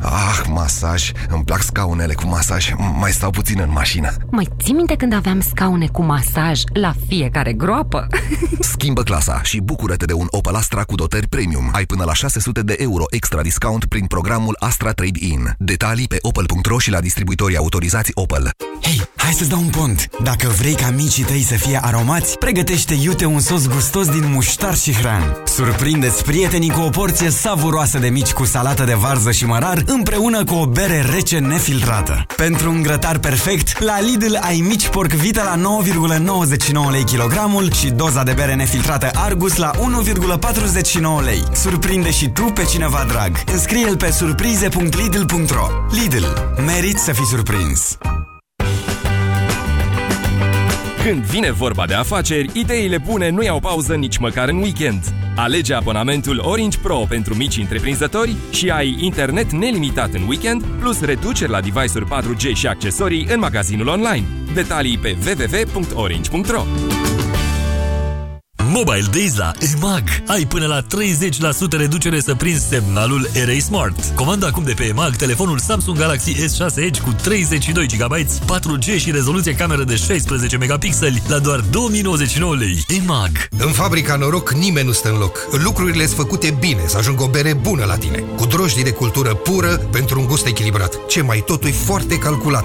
Ah, masaj. Îmi plac scaunele cu masaj. Mai stau puțin în mașină. Mai ții minte când aveam scaune cu masaj la fiecare groapă? Schimbă clasa și bucură-te de un Opel Astra cu dotări premium. Ai până la 600 de euro extra discount prin programul Astra Trade-in. Detalii pe opel.ro și la distribuitorii autorizați Opel. Hei, hai să-ți dau un pont! Dacă vrei ca micii tăi să fie aromați, pregătește iute un sos gustos din muștar și hran. Surprindeți prietenii cu o porție savuroasă de mici cu salată de varză și mărar împreună cu o bere rece nefiltrată. Pentru un grătar perfect, la Lidl ai mici porc vita la 9,99 lei kilogramul și doza de bere nefiltrată Argus la 1,49 lei. Surprinde și tu pe cineva drag. Înscrie-l pe surprize.lidl.ro Lidl. Merit să fii surprins! Când vine vorba de afaceri, ideile bune nu iau pauză nici măcar în weekend. Alege abonamentul Orange Pro pentru mici întreprinzători și ai internet nelimitat în weekend, plus reduceri la device-uri 4G și accesorii în magazinul online. Detalii pe www.orange.ro Mobile Days la EMAG. Ai până la 30% reducere să prinzi semnalul Array Smart. Comanda acum de pe EMAG telefonul Samsung Galaxy S6 Edge cu 32 GB, 4G și rezoluție cameră de 16 megapixeli la doar 2099 lei. EMAG. În fabrica Noroc nimeni nu stă în loc. Lucrurile sunt făcute bine, să ajungă o bere bună la tine. Cu drojdii de cultură pură pentru un gust echilibrat. Ce mai totul e foarte calculat.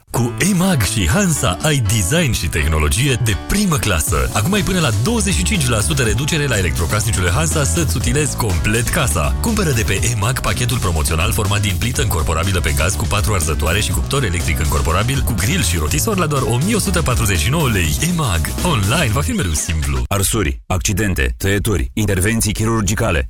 Cu EMAG și Hansa ai design și tehnologie de primă clasă. Acum ai până la 25% reducere la electrocasnicele Hansa să-ți utilezi complet casa. Cumpără de pe EMAG pachetul promoțional format din plită încorporabilă pe gaz cu 4 arzătoare și cuptor electric încorporabil cu grill și rotisor la doar 1149 lei. EMAG. Online va fi mereu simplu. Arsuri, accidente, tăieturi, intervenții chirurgicale.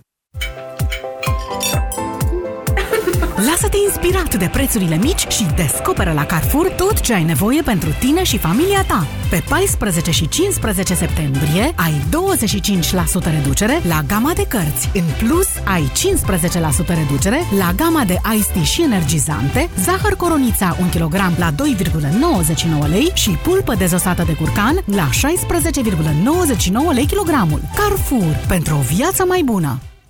Lasă-te inspirat de prețurile mici și descoperă la Carrefour tot ce ai nevoie pentru tine și familia ta. Pe 14 și 15 septembrie ai 25% reducere la gama de cărți. În plus, ai 15% reducere la gama de ice tea și energizante, zahăr coronița 1 kg la 2,99 lei și pulpă dezosată de curcan la 16,99 lei kilogramul. Carrefour, pentru o viață mai bună!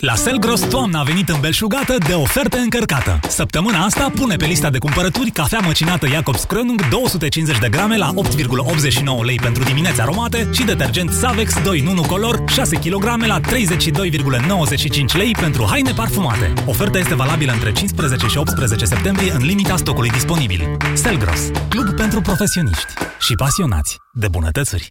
La Selgros, toamna a venit îmbelșugată de oferte încărcată. Săptămâna asta pune pe lista de cumpărături cafea măcinată Jacobs Krönung 250 de grame la 8,89 lei pentru dimineți aromate și detergent Savex 2 în 1 color 6 kg la 32,95 lei pentru haine parfumate. Oferta este valabilă între 15 și 18 septembrie în limita stocului disponibil. Selgros, club pentru profesioniști și pasionați de bunătățuri.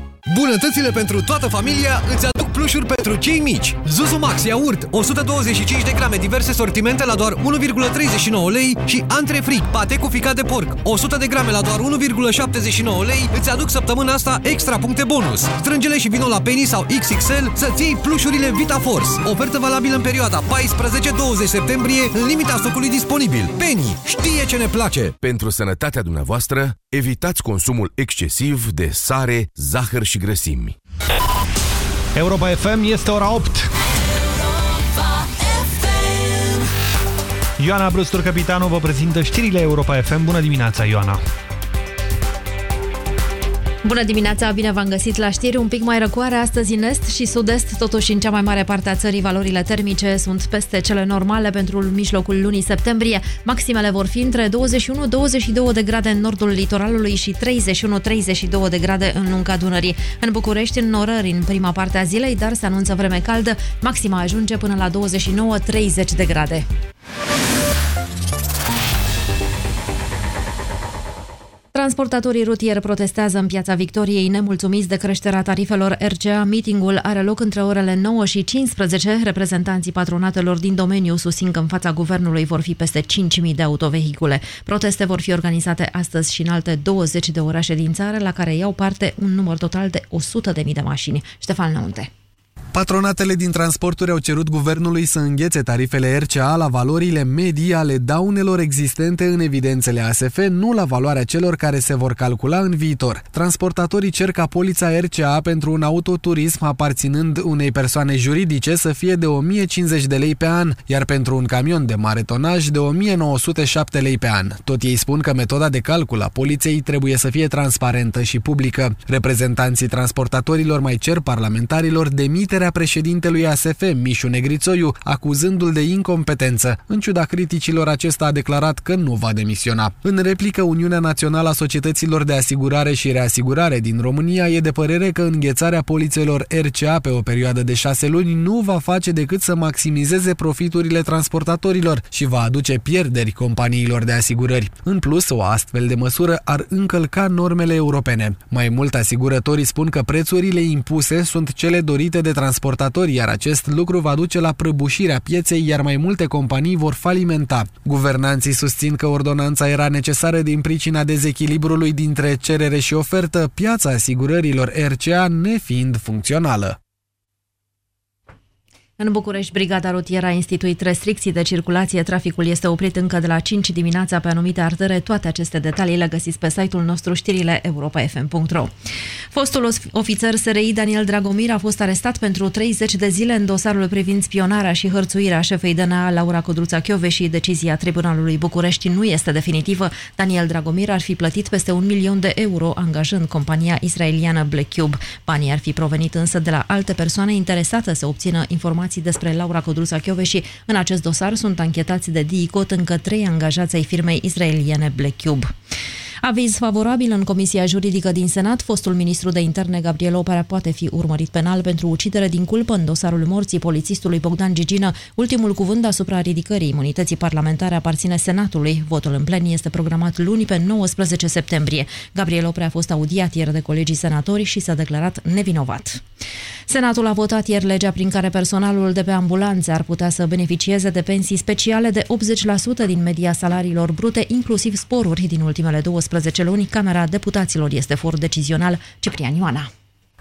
Bunătățile pentru toată familia îți aduc plușuri pentru cei mici. Zuzu Max Iaurt, 125 de grame, diverse sortimente la doar 1,39 lei și Antrefric, pate cu ficat de porc, 100 de grame la doar 1,79 lei, îți aduc săptămâna asta extra puncte bonus. Strângele și vino la Penny sau XXL să-ți iei plușurile VitaForce. Ofertă valabilă în perioada 14-20 septembrie, în limita stocului disponibil. Penny știe ce ne place! Pentru sănătatea dumneavoastră, evitați consumul excesiv de sare, zahăr și grăsimi. Europa FM este ora 8. Ioana Brustur, capitanul, vă prezintă știrile Europa FM. Bună dimineața, Ioana! Bună dimineața, bine v-am găsit la știri. Un pic mai răcoare astăzi în est și sud-est, totuși în cea mai mare parte a țării valorile termice sunt peste cele normale pentru mijlocul lunii septembrie. Maximele vor fi între 21-22 de grade în nordul litoralului și 31-32 de grade în lunga Dunării. În București, în norări în prima parte a zilei, dar se anunță vreme caldă. Maxima ajunge până la 29-30 de grade. Transportatorii rutieri protestează în Piața Victoriei, nemulțumiți de creșterea tarifelor RCA. Meetingul are loc între orele 9 și 15. Reprezentanții patronatelor din domeniu susțin că în fața guvernului vor fi peste 5.000 de autovehicule. Proteste vor fi organizate astăzi și în alte 20 de orașe din țară, la care iau parte un număr total de 100.000 de mașini. Ștefan Neunte. Patronatele din transporturi au cerut guvernului să înghețe tarifele RCA la valorile medii ale daunelor existente în evidențele ASF, nu la valoarea celor care se vor calcula în viitor. Transportatorii cer ca polița RCA pentru un autoturism aparținând unei persoane juridice să fie de 1050 de lei pe an, iar pentru un camion de mare tonaj de 1907 lei pe an. Tot ei spun că metoda de calcul a poliției trebuie să fie transparentă și publică. Reprezentanții transportatorilor mai cer parlamentarilor demiterea președintelui ASF, Mișu Negrițoiu, acuzându-l de incompetență. În ciuda criticilor, acesta a declarat că nu va demisiona. În replică, Uniunea Națională a Societăților de Asigurare și Reasigurare din România e de părere că înghețarea polițelor RCA pe o perioadă de șase luni nu va face decât să maximizeze profiturile transportatorilor și va aduce pierderi companiilor de asigurări. În plus, o astfel de măsură ar încălca normele europene. Mai mult, asigurătorii spun că prețurile impuse sunt cele dorite de transportatori, iar acest lucru va duce la prăbușirea pieței, iar mai multe companii vor falimenta. Guvernanții susțin că ordonanța era necesară din pricina dezechilibrului dintre cerere și ofertă, piața asigurărilor RCA nefiind funcțională. În București, Brigada Rutieră a instituit restricții de circulație. Traficul este oprit încă de la 5 dimineața pe anumite artere. Toate aceste detalii le găsiți pe site-ul nostru știrile europa.fm.ro. Fostul ofițer SRI Daniel Dragomir a fost arestat pentru 30 de zile în dosarul privind spionarea și hărțuirea șefei DNA Laura Codruța și Decizia Tribunalului București nu este definitivă. Daniel Dragomir ar fi plătit peste un milion de euro angajând compania israeliană Black Cube. Banii ar fi provenit însă de la alte persoane interesate să obțină informații despre Laura Codruța și în acest dosar sunt anchetați de DICOT încă trei angajați ai firmei israeliene Black Cube. Aviz favorabil în Comisia Juridică din Senat, fostul ministru de interne Gabriel Opera poate fi urmărit penal pentru ucidere din culpă în dosarul morții polițistului Bogdan Gigină. Ultimul cuvânt asupra ridicării imunității parlamentare aparține Senatului. Votul în plen este programat luni pe 19 septembrie. Gabriel Oprea a fost audiat ieri de colegii senatori și s-a declarat nevinovat. Senatul a votat ieri legea prin care personalul de pe ambulanțe ar putea să beneficieze de pensii speciale de 80% din media salariilor brute, inclusiv sporuri din ultimele 12 luni. Camera Deputaților este for decizional Ciprian Ioana.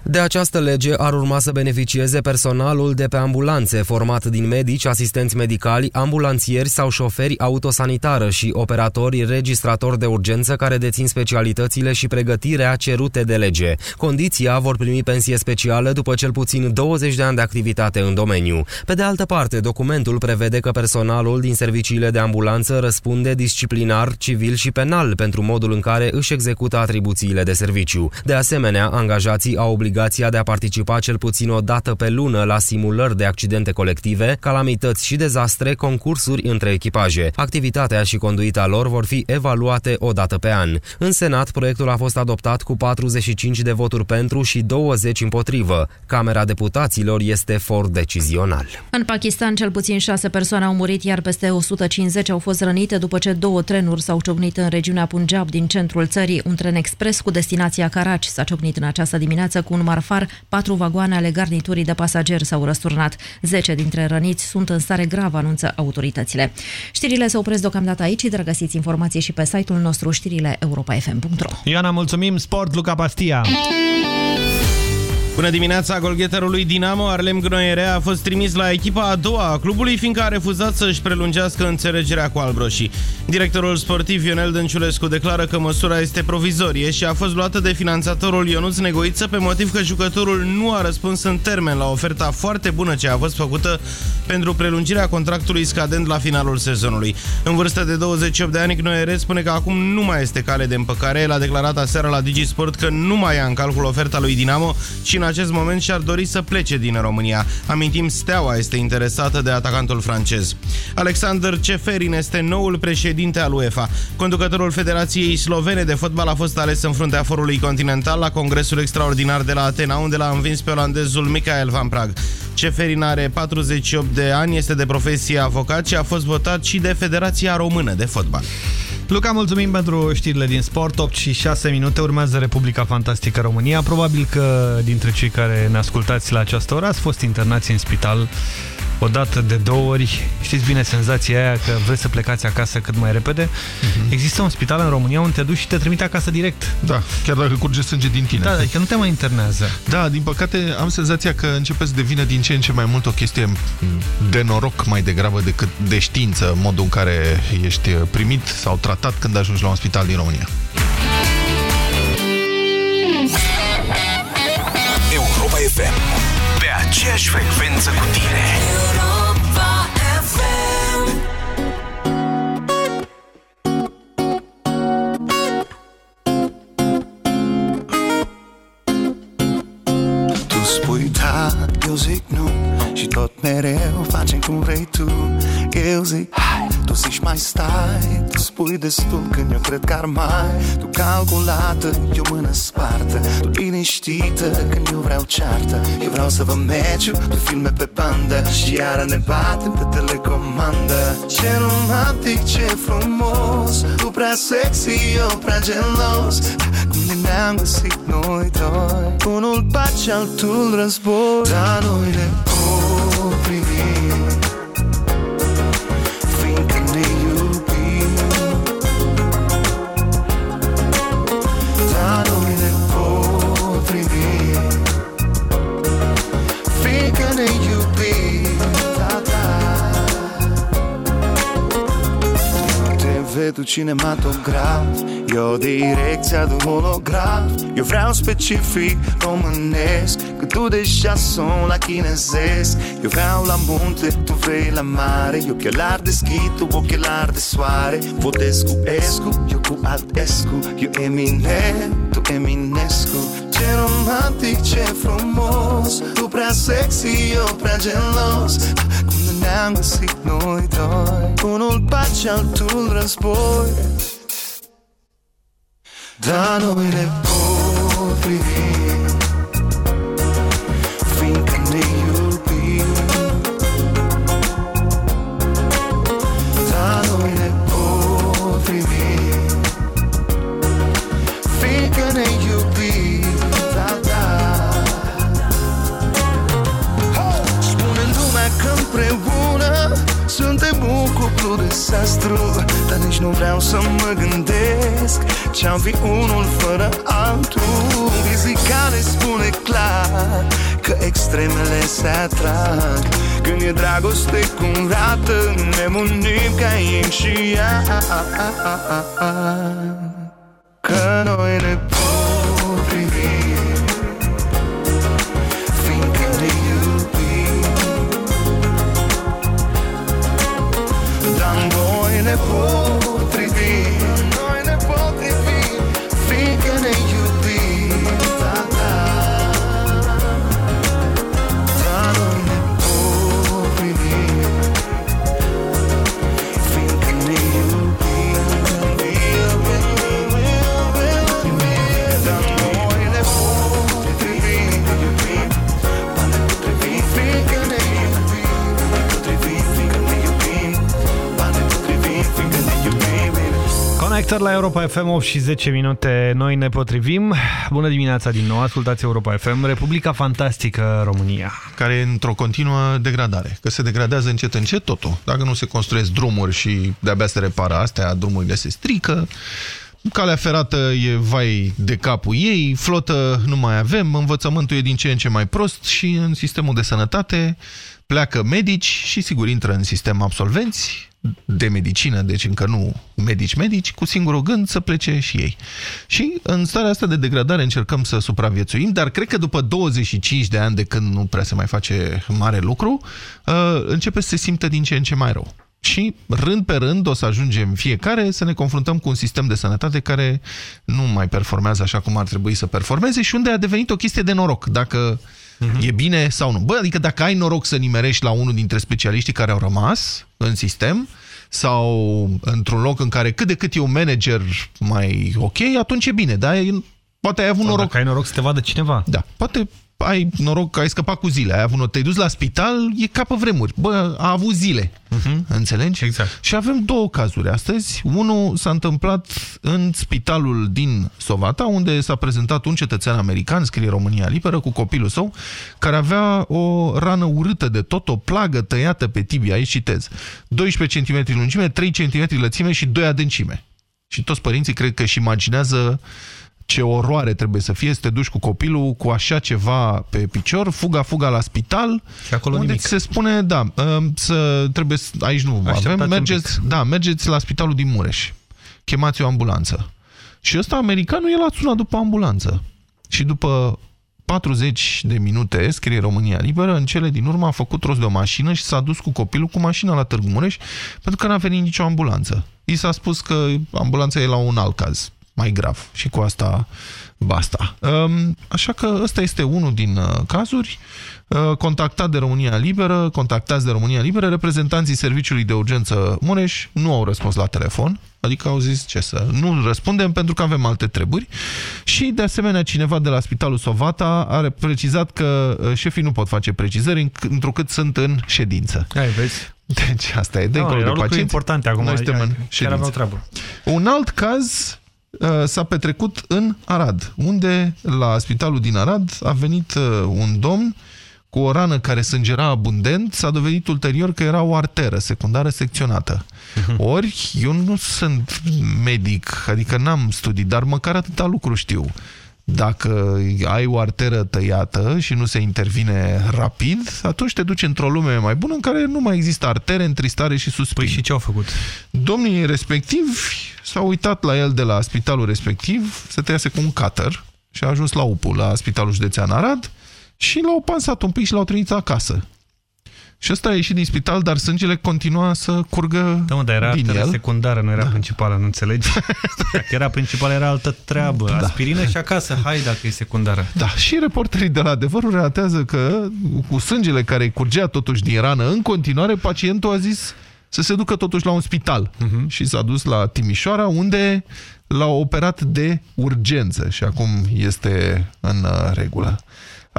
De această lege ar urma să beneficieze personalul de pe ambulanțe, format din medici, asistenți medicali, ambulanțieri sau șoferi autosanitară și operatori registratori de urgență care dețin specialitățile și pregătirea cerute de lege. Condiția vor primi pensie specială după cel puțin 20 de ani de activitate în domeniu. Pe de altă parte, documentul prevede că personalul din serviciile de ambulanță răspunde disciplinar, civil și penal pentru modul în care își execută atribuțiile de serviciu. De asemenea, angajații au obligația obligația de a participa cel puțin o dată pe lună la simulări de accidente colective, calamități și dezastre, concursuri între echipaje. Activitatea și conduita lor vor fi evaluate o dată pe an. În Senat, proiectul a fost adoptat cu 45 de voturi pentru și 20 împotrivă. Camera Deputaților este for decizional. În Pakistan, cel puțin șase persoane au murit, iar peste 150 au fost rănite după ce două trenuri s-au ciocnit în regiunea Punjab din centrul țării. Un tren expres cu destinația Karachi s-a ciocnit în această dimineață cu un marfar, patru vagoane ale garniturii de pasageri s-au răsturnat. Zece dintre răniți sunt în stare gravă, anunță autoritățile. Știrile se opresc deocamdată aici, dar găsiți informații și pe site-ul nostru știrile europa.fm.ro Ioana, mulțumim! Sport, Luca Pastia! Bună dimineața, golgheterului Dinamo, Arlem Gnoierea, a fost trimis la echipa a doua a clubului, fiindcă a refuzat să-și prelungească înțelegerea cu albroșii. Directorul sportiv Ionel Dănciulescu declară că măsura este provizorie și a fost luată de finanțatorul Ionuț Negoiță pe motiv că jucătorul nu a răspuns în termen la oferta foarte bună ce a fost făcută pentru prelungirea contractului scadent la finalul sezonului. În vârstă de 28 de ani, Gnoiere spune că acum nu mai este cale de împăcare. El a declarat aseară la Digisport că nu mai ia în calcul oferta lui Dinamo și în acest moment și-ar dori să plece din România. Amintim, Steaua este interesată de atacantul francez. Alexander Ceferin este noul președinte al UEFA. Conducătorul Federației Slovene de Fotbal a fost ales în fruntea forului continental la Congresul Extraordinar de la Atena, unde l-a învins pe olandezul Michael Van Praag. Ceferin are 48 de ani, este de profesie avocat și a fost votat și de Federația Română de Fotbal. Luca, mulțumim pentru știrile din sport. 8 și 6 minute urmează Republica Fantastică România. Probabil că dintre cei care ne ascultați la această oră ați fost internați în spital o dată, de două ori. Știți bine senzația aia că vreți să plecați acasă cât mai repede? Uh Mhm. -huh. Există un spital în România unde te duci și te trimite acasă direct. Da, chiar dacă curge sânge din tine. Da, adică nu te mai internează. Da, din păcate am senzația că începe să devină din ce în ce mai mult o chestie de noroc mai degrabă decât de știință, modul în care ești primit sau tratat când ajungi la un spital din România. Europa FM. Pe aceeași frecvență cu tine. Europa FM. Tu spui da, eu zic nu Și tot mereu facem cum vrei tu Eu zic hai, tu zici mai stai Tu spui destul când eu cred că ar mai. Tu calculată, eu mână spartă. Tu liniștită când eu vreau ceartă. Eu vreau să vă meciu, tu filme pe bandă. Și iară ne batem pe telecomandă. Ce romantic, ce frumos. Tu prea sexy, eu prea gelos. Cum ne ne-am găsit noi doi. Unul pace, altul război. Dar noi ne tu cinematograf Eu direcția de holograf Eu vreau specific românesc Că tu deja sunt la chinezesc. Eu vreau la munte, tu vrei la mare. Eu ochelari deschid, tu ochelari de soare. Votez cu Escu, eu cu Altescu Eu Eminem, tu Eminescu. Ce romantic, ce frumos. Tu prea sexy, eu prea gelos. Cum de ne-am găsit noi doi. Unul pace, altul război. Dar noi ne potrivim Fiindcă dezastru Dar nici nu vreau să mă gândesc Ce-am fi unul fără altul. Fizica ne spune clar Că extremele se atrag. Când e dragoste curată Ne unim ca yin și yang Că noi ne potrivim noi Conector la Europa FM 8 și 10 minute, noi ne potrivim. Bună dimineața din nou, ascultați Europa FM, Republica Fantastică România. Care e într-o continuă degradare, că se degradează încet încet totul. Dacă nu se construiesc drumuri și de-abia se repară astea, drumurile se strică, calea ferată e vai de capul ei, flotă nu mai avem, învățământul e din ce în ce mai prost și în sistemul de sănătate pleacă medici și sigur intră în sistem absolvenți de medicină, deci încă nu medici-medici, cu singurul gând să plece și ei. Și în starea asta de degradare încercăm să supraviețuim, dar cred că după 25 de ani de când nu prea se mai face mare lucru, uh, începe să se simtă din ce în ce mai rău. Și rând pe rând o să ajungem fiecare să ne confruntăm cu un sistem de sănătate care nu mai performează așa cum ar trebui să performeze și unde a devenit o chestie de noroc. Dacă e bine sau nu. Bă, adică dacă ai noroc să nimerești la unul dintre specialiștii care au rămas în sistem sau într-un loc în care cât de cât e un manager mai ok, atunci e bine, da? E- Poate ai avut Sau noroc. Dacă ai noroc să te vadă cineva. Da, poate ai noroc că ai scăpat cu zile, ai avut noroc, te-ai dus la spital, e ca pe vremuri. Bă, a avut zile. Înțelegi? Exact. Și avem două cazuri astăzi. Unul s-a întâmplat în spitalul din Sovata, unde s-a prezentat un cetățean american, scrie România Liberă, cu copilul său, care avea o rană urâtă de tot, o plagă tăiată pe tibia, aici citez, 12 cm lungime, 3 cm lățime și 2 adâncime. Și toți părinții cred că își imaginează ce oroare trebuie să fie să te duci cu copilul cu așa ceva pe picior, fuga, fuga la spital, Și acolo unde nimic. ți se spune, da, um, să trebuie, să- aici nu Așteptați avem, un mergeți, da, mergeți la spitalul din Mureș, chemați o ambulanță. Și ăsta, americanul, el a sunat după ambulanță. Și după 40 de minute, scrie România Liberă, în cele din urmă a făcut rost de o mașină și s-a dus cu copilul cu mașina la Târgu Mureș, pentru că n-a venit nicio ambulanță. I s-a spus că ambulanța e la un alt caz, mai grav. Și cu asta basta. Um, Așa că ăsta este unul din uh, cazuri. Uh, Contactat de România Liberă, contactați de România Liberă, reprezentanții Serviciului de Urgență Mureș nu au răspuns la telefon, adică au zis ce să... Nu răspundem pentru că avem alte treburi. Și, de asemenea, cineva de la Spitalul Sovata a precizat că uh, șefii nu pot face precizări înc- întrucât sunt în ședință. Hai, vezi? Deci asta e, Da, dincolo erau de lucruri pacienți. importante acum, Noi suntem adică în chiar ședință. aveau treabă. Un alt caz uh, s-a petrecut în Arad, unde la spitalul din Arad a venit uh, un domn cu o rană care sângera abundent, s-a dovedit ulterior că era o arteră secundară secționată. Ori eu nu sunt medic, adică n-am studii, dar măcar atâta lucru știu. Dacă ai o arteră tăiată și nu se intervine rapid, atunci te duci într-o lume mai bună în care nu mai există artere, întristare și suspin. Păi și ce au făcut? Domnii respectivi s-au uitat la el de la spitalul respectiv, se tăiase cu un cutter și a ajuns la UPU, la Spitalul Județean Arad, și l-au pansat un pic și l-au trimis acasă. Și ăsta a ieșit din spital, dar sângele continua să curgă Da, mă, dar era din arteră el. secundară, nu era da. principală, nu înțelegi? Dacă era principală, era altă treabă. Da. Aspirină și acasă, hai dacă e secundară. Da, și reporterii de la adevărul relatează că cu sângele care îi curgea totuși din rană, în continuare pacientul a zis să se ducă totuși la un spital. Uh-huh. Și s-a dus la Timișoara, unde l-au operat de urgență și acum este în uh, regulă.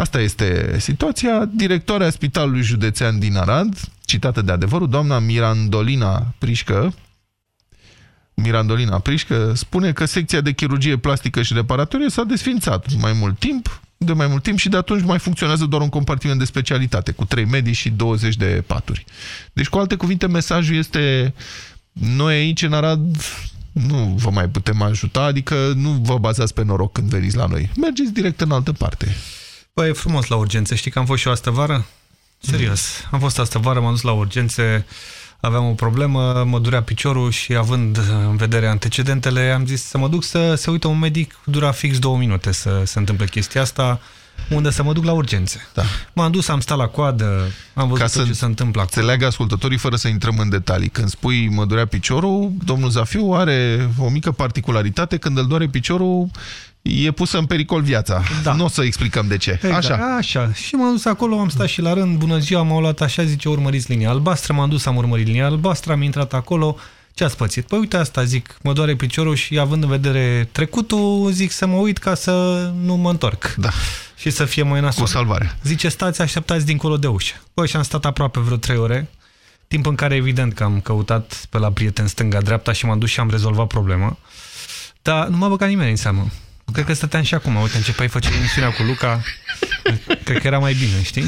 Asta este situația. Directoarea Spitalului Județean din Arad, citată de adevărul, doamna Mirandolina Prișcă, Mirandolina Prișcă spune că secția de chirurgie plastică și reparatorie s-a desfințat mai mult timp, de mai mult timp și de atunci mai funcționează doar un compartiment de specialitate, cu 3 medici și 20 de paturi. Deci, cu alte cuvinte, mesajul este noi aici în Arad nu vă mai putem ajuta, adică nu vă bazați pe noroc când veniți la noi. Mergeți direct în altă parte. Păi, e frumos la urgențe. Știi că am fost și eu astă vară? Serios. Am fost astă vară, m-am dus la urgențe, aveam o problemă, mă durea piciorul și având în vedere antecedentele, am zis să mă duc să se uită un medic, dura fix două minute să se întâmple chestia asta, unde să mă duc la urgențe. Da. M-am dus, am stat la coadă, am văzut Ca tot să ce se întâmplă acolo. Înțeleagă ascultătorii fără să intrăm în detalii. Când spui mă durea piciorul, domnul Zafiu are o mică particularitate. Când îl doare piciorul, e pusă în pericol viața. Da. Nu o să explicăm de ce. Exact, Așa. așa. Și m-am dus acolo, am stat și la rând, bună ziua, m-au luat așa, zice, urmăriți linia albastră, m-am dus, am urmărit linia albastră, am intrat acolo, ce ați pățit? Păi uite asta, zic, mă doare piciorul și având în vedere trecutul, zic să mă uit ca să nu mă întorc. Da. Și să fie mai nasol. Cu salvare. Zice, stați, așteptați dincolo de ușă. Păi și am stat aproape vreo trei ore, timp în care evident că am căutat pe la prieten stânga-dreapta și m-am dus și am rezolvat problema. Dar nu m-a băgat nimeni în seamă. Cred că stăteam și acum. Uite, începeai face emisiunea cu Luca. Cred că era mai bine, știi?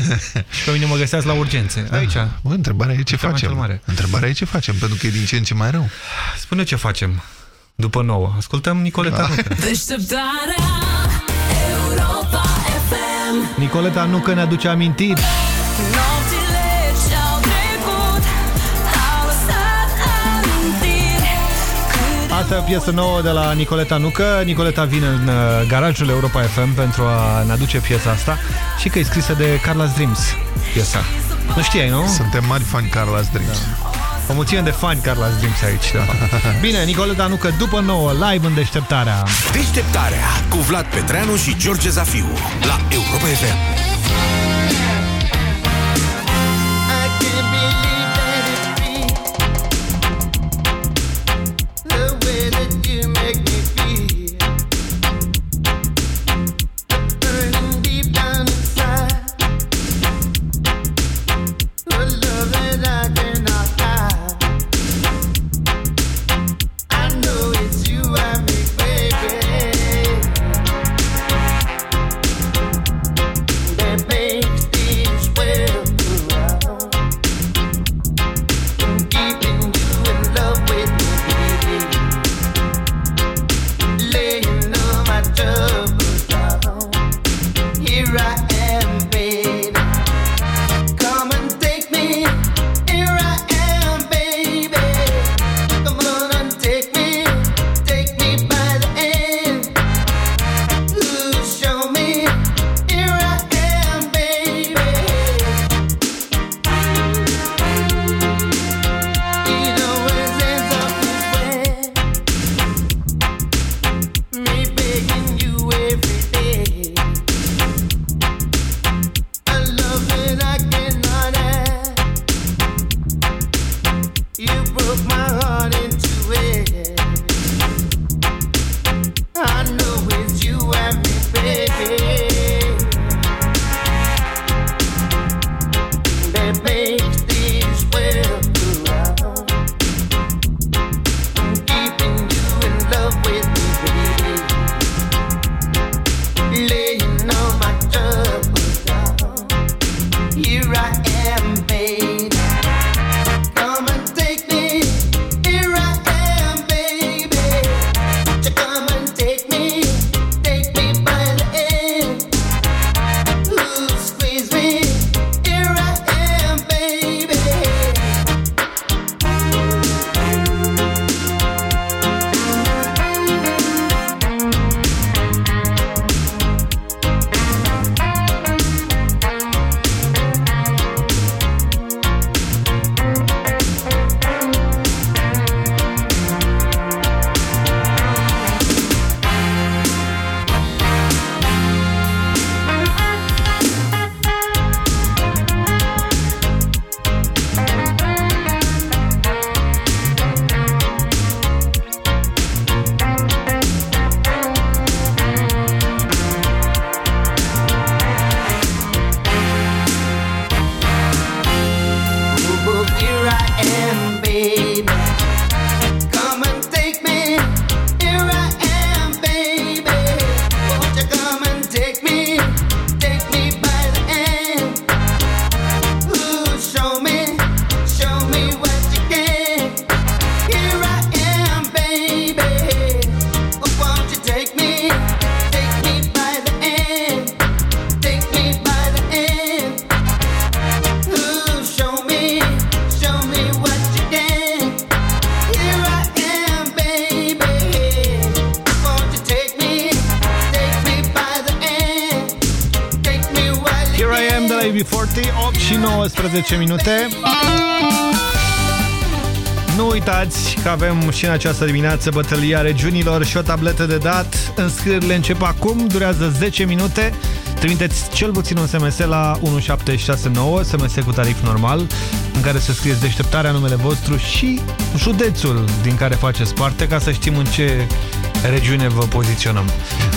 Și pe mine mă găseați la urgențe. Aici. Bă, întrebarea e ce Cea mai facem. mare. Întrebarea e ce facem, pentru că e din ce în ce mai rău. Spune ce facem după nouă. Ascultăm Nicoleta Da. Nucă. Deșteptarea Europa FM Nicoleta Nucă ne aduce amintiri. Nopțile Asta e o piesă nouă de la Nicoleta Nucă. Nicoleta vine în uh, garajul Europa FM pentru a ne aduce piesa asta și că e scrisă de Carla's Dreams, piesa. Nu știai, nu? Suntem mari fani Carla's Dreams. O mulțime de fani Carla's Dreams aici, da. Bine, Nicoleta Nucă, după nouă, live în deșteptarea. Deșteptarea cu Vlad Petreanu și George Zafiu la Europa FM. 19 minute. Nu uitați că avem și în această dimineață bătălia regiunilor și o tabletă de dat. Înscrierile încep acum, durează 10 minute. Trimiteți cel puțin un SMS la 1769, SMS cu tarif normal, în care să scrieți deșteptarea numele vostru și județul din care faceți parte, ca să știm în ce regiune vă poziționăm.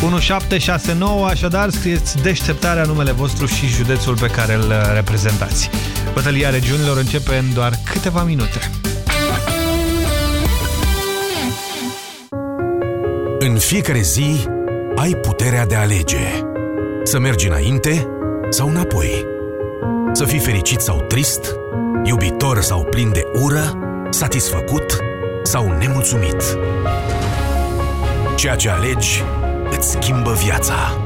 1769, așadar scrieți deșteptarea numele vostru și județul pe care îl reprezentați. Bătălia regiunilor începe în doar câteva minute. În fiecare zi ai puterea de a alege. Să mergi înainte sau înapoi. Să fii fericit sau trist, iubitor sau plin de ură, satisfăcut sau nemulțumit. Ceea ce alegi îți schimbă viața.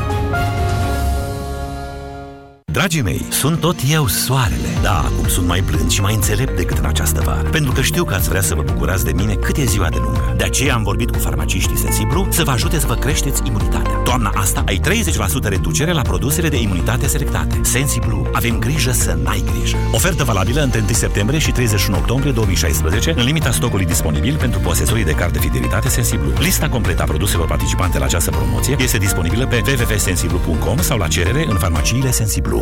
Dragii mei, sunt tot eu soarele. Da, acum sunt mai blând și mai înțelept decât în această vară. Pentru că știu că ați vrea să vă bucurați de mine cât e ziua de lungă. De aceea am vorbit cu farmaciștii Sensiblu să vă ajute să vă creșteți imunitatea. Toamna asta ai 30% reducere la produsele de imunitate selectate. Sensiblu, avem grijă să n-ai grijă. Ofertă valabilă între 1 septembrie și 31 octombrie 2016, în limita stocului disponibil pentru posesorii de card de fidelitate Sensiblu. Lista completă a produselor participante la această promoție este disponibilă pe www.sensiblu.com sau la cerere în farmaciile Sensiblu.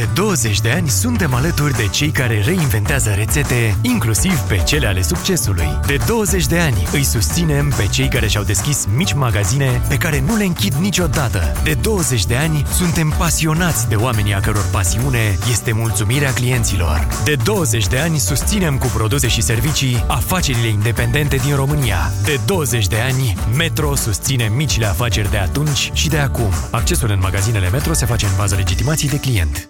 De 20 de ani suntem alături de cei care reinventează rețete, inclusiv pe cele ale succesului. De 20 de ani îi susținem pe cei care și-au deschis mici magazine pe care nu le închid niciodată. De 20 de ani suntem pasionați de oamenii a căror pasiune este mulțumirea clienților. De 20 de ani susținem cu produse și servicii afacerile independente din România. De 20 de ani, Metro susține micile afaceri de atunci și de acum. Accesul în magazinele Metro se face în bază legitimației de client.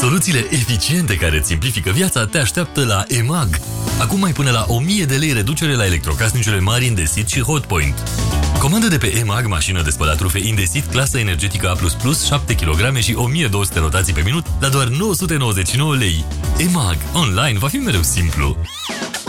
Soluțiile eficiente care îți simplifică viața te așteaptă la EMAG. Acum mai până la 1000 de lei reducere la electrocasnicele mari Indesit și Hotpoint. Comandă de pe EMAG mașină de spălat rufe Indesit, clasă energetică A++, 7 kg și 1200 rotații pe minut la doar 999 lei. EMAG. Online va fi mereu simplu.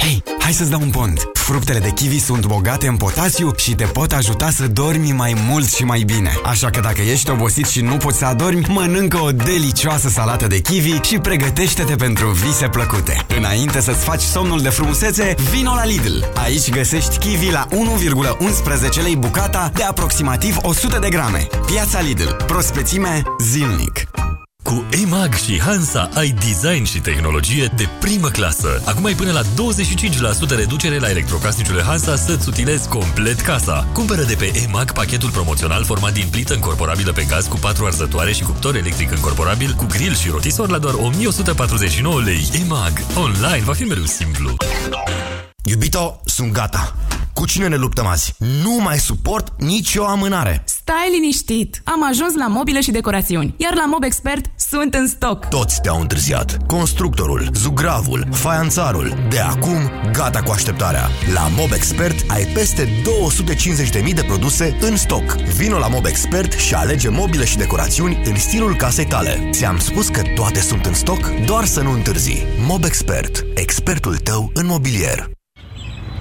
Hei, hai să-ți dau un pont! Fructele de kiwi sunt bogate în potasiu și te pot ajuta să dormi mai mult și mai bine. Așa că dacă ești obosit și nu poți să adormi, mănâncă o delicioasă salată de kiwi și pregătește-te pentru vise plăcute. Înainte să-ți faci somnul de frumusețe, vino la Lidl. Aici găsești kiwi la 1,11 lei bucata de aproximativ 100 de grame. Piața Lidl. Prospețime zilnic. Cu EMAG și Hansa ai design și tehnologie de primă clasă. Acum ai până la 25% reducere la electrocasnicele Hansa să-ți utilezi complet casa. Cumpără de pe EMAG pachetul promoțional format din plită încorporabilă pe gaz cu 4 arzătoare și cuptor electric încorporabil cu grill și rotisor la doar 1149 lei. EMAG. Online va fi mereu simplu. Iubito, sunt gata. Cu cine ne luptăm azi? Nu mai suport nicio amânare. Stai liniștit! Am ajuns la mobile și decorațiuni, iar la Mob Expert sunt în stoc. Toți te-au întârziat. Constructorul, zugravul, faianțarul. De acum, gata cu așteptarea. La Mob Expert ai peste 250.000 de produse în stoc. Vino la Mob Expert și alege mobile și decorațiuni în stilul casei tale. Ți-am spus că toate sunt în stoc, doar să nu întârzi. Mob Expert. Expertul tău în mobilier.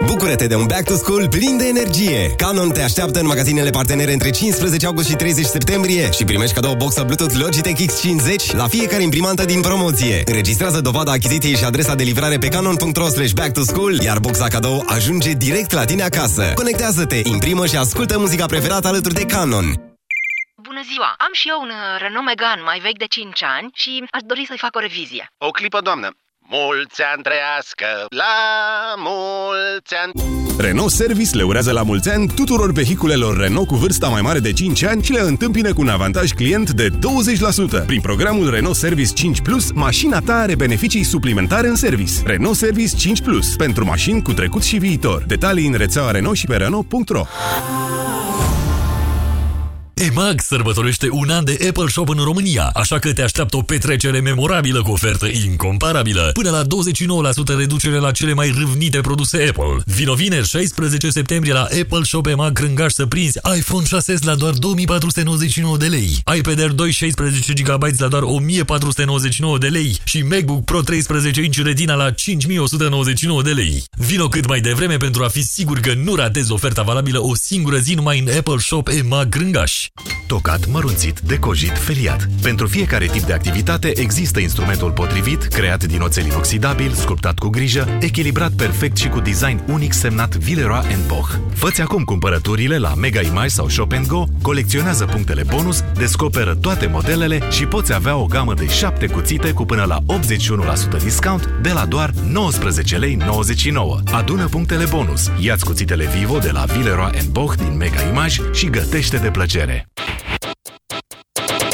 Bucură-te de un back to school plin de energie! Canon te așteaptă în magazinele partenere între 15 august și 30 septembrie și primești cadou boxa Bluetooth Logitech X50 la fiecare imprimantă din promoție. Înregistrează dovada achiziției și adresa de livrare pe canon.ro back to school, iar boxa cadou ajunge direct la tine acasă. Conectează-te, imprimă și ascultă muzica preferată alături de Canon. Bună ziua! Am și eu un uh, Renault Megane mai vechi de 5 ani și aș dori să-i fac o revizie. O clipă, doamnă. Mulți ani trăiască, la mulți ani... Renault Service le urează la mulți ani tuturor vehiculelor Renault cu vârsta mai mare de 5 ani și le întâmpină cu un avantaj client de 20%. Prin programul Renault Service 5 Plus, mașina ta are beneficii suplimentare în service. Renault Service 5 Plus, pentru mașini cu trecut și viitor. Detalii în rețeaua Renault și pe Renault.ro EMAG sărbătorește un an de Apple Shop în România, așa că te așteaptă o petrecere memorabilă cu ofertă incomparabilă. Până la 29% reducere la cele mai râvnite produse Apple. Vino vineri 16 septembrie la Apple Shop EMAG Crângaș să prinzi iPhone 6 la doar 2499 de lei, iPad Air 2 16 GB la doar 1499 de lei și MacBook Pro 13 inch Retina la 5199 de lei. Vino cât mai devreme pentru a fi sigur că nu ratezi oferta valabilă o singură zi numai în Apple Shop EMAG Crângaș. Tocat, mărunțit, decojit, feliat. Pentru fiecare tip de activitate există instrumentul potrivit, creat din oțel inoxidabil, sculptat cu grijă, echilibrat perfect și cu design unic semnat Villeroy Boch. Făți acum cumpărăturile la Mega Image sau Shop Go, colecționează punctele bonus, descoperă toate modelele și poți avea o gamă de 7 cuțite cu până la 81% discount de la doar 19 lei 99. Adună punctele bonus. Iați cuțitele Vivo de la Villeroy Boch din Mega Image și gătește de plăcere. ね。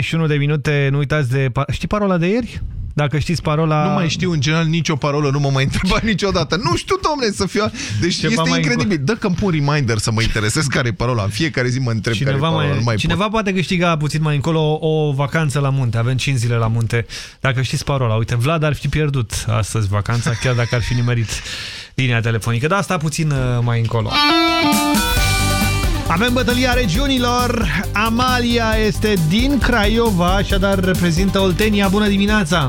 21 de minute, nu uitați de... Știi parola de ieri? Dacă știți parola... Nu mai știu în general nicio parolă, nu mă mai întreba niciodată. Nu știu, domnule, să fiu... Deci Ceva este mai incredibil. Dă că pun reminder să mă interesez care e parola. În fiecare zi mă întreb cineva care parola, mai, nu mai Cineva pot. poate câștiga puțin mai încolo o vacanță la munte. Avem 5 zile la munte. Dacă știți parola, uite, Vlad ar fi pierdut astăzi vacanța, chiar dacă ar fi nimerit linia telefonică. Dar asta puțin uh, mai încolo. Avem bătălia regiunilor. Amalia este din Craiova, așadar reprezintă Oltenia. Bună dimineața!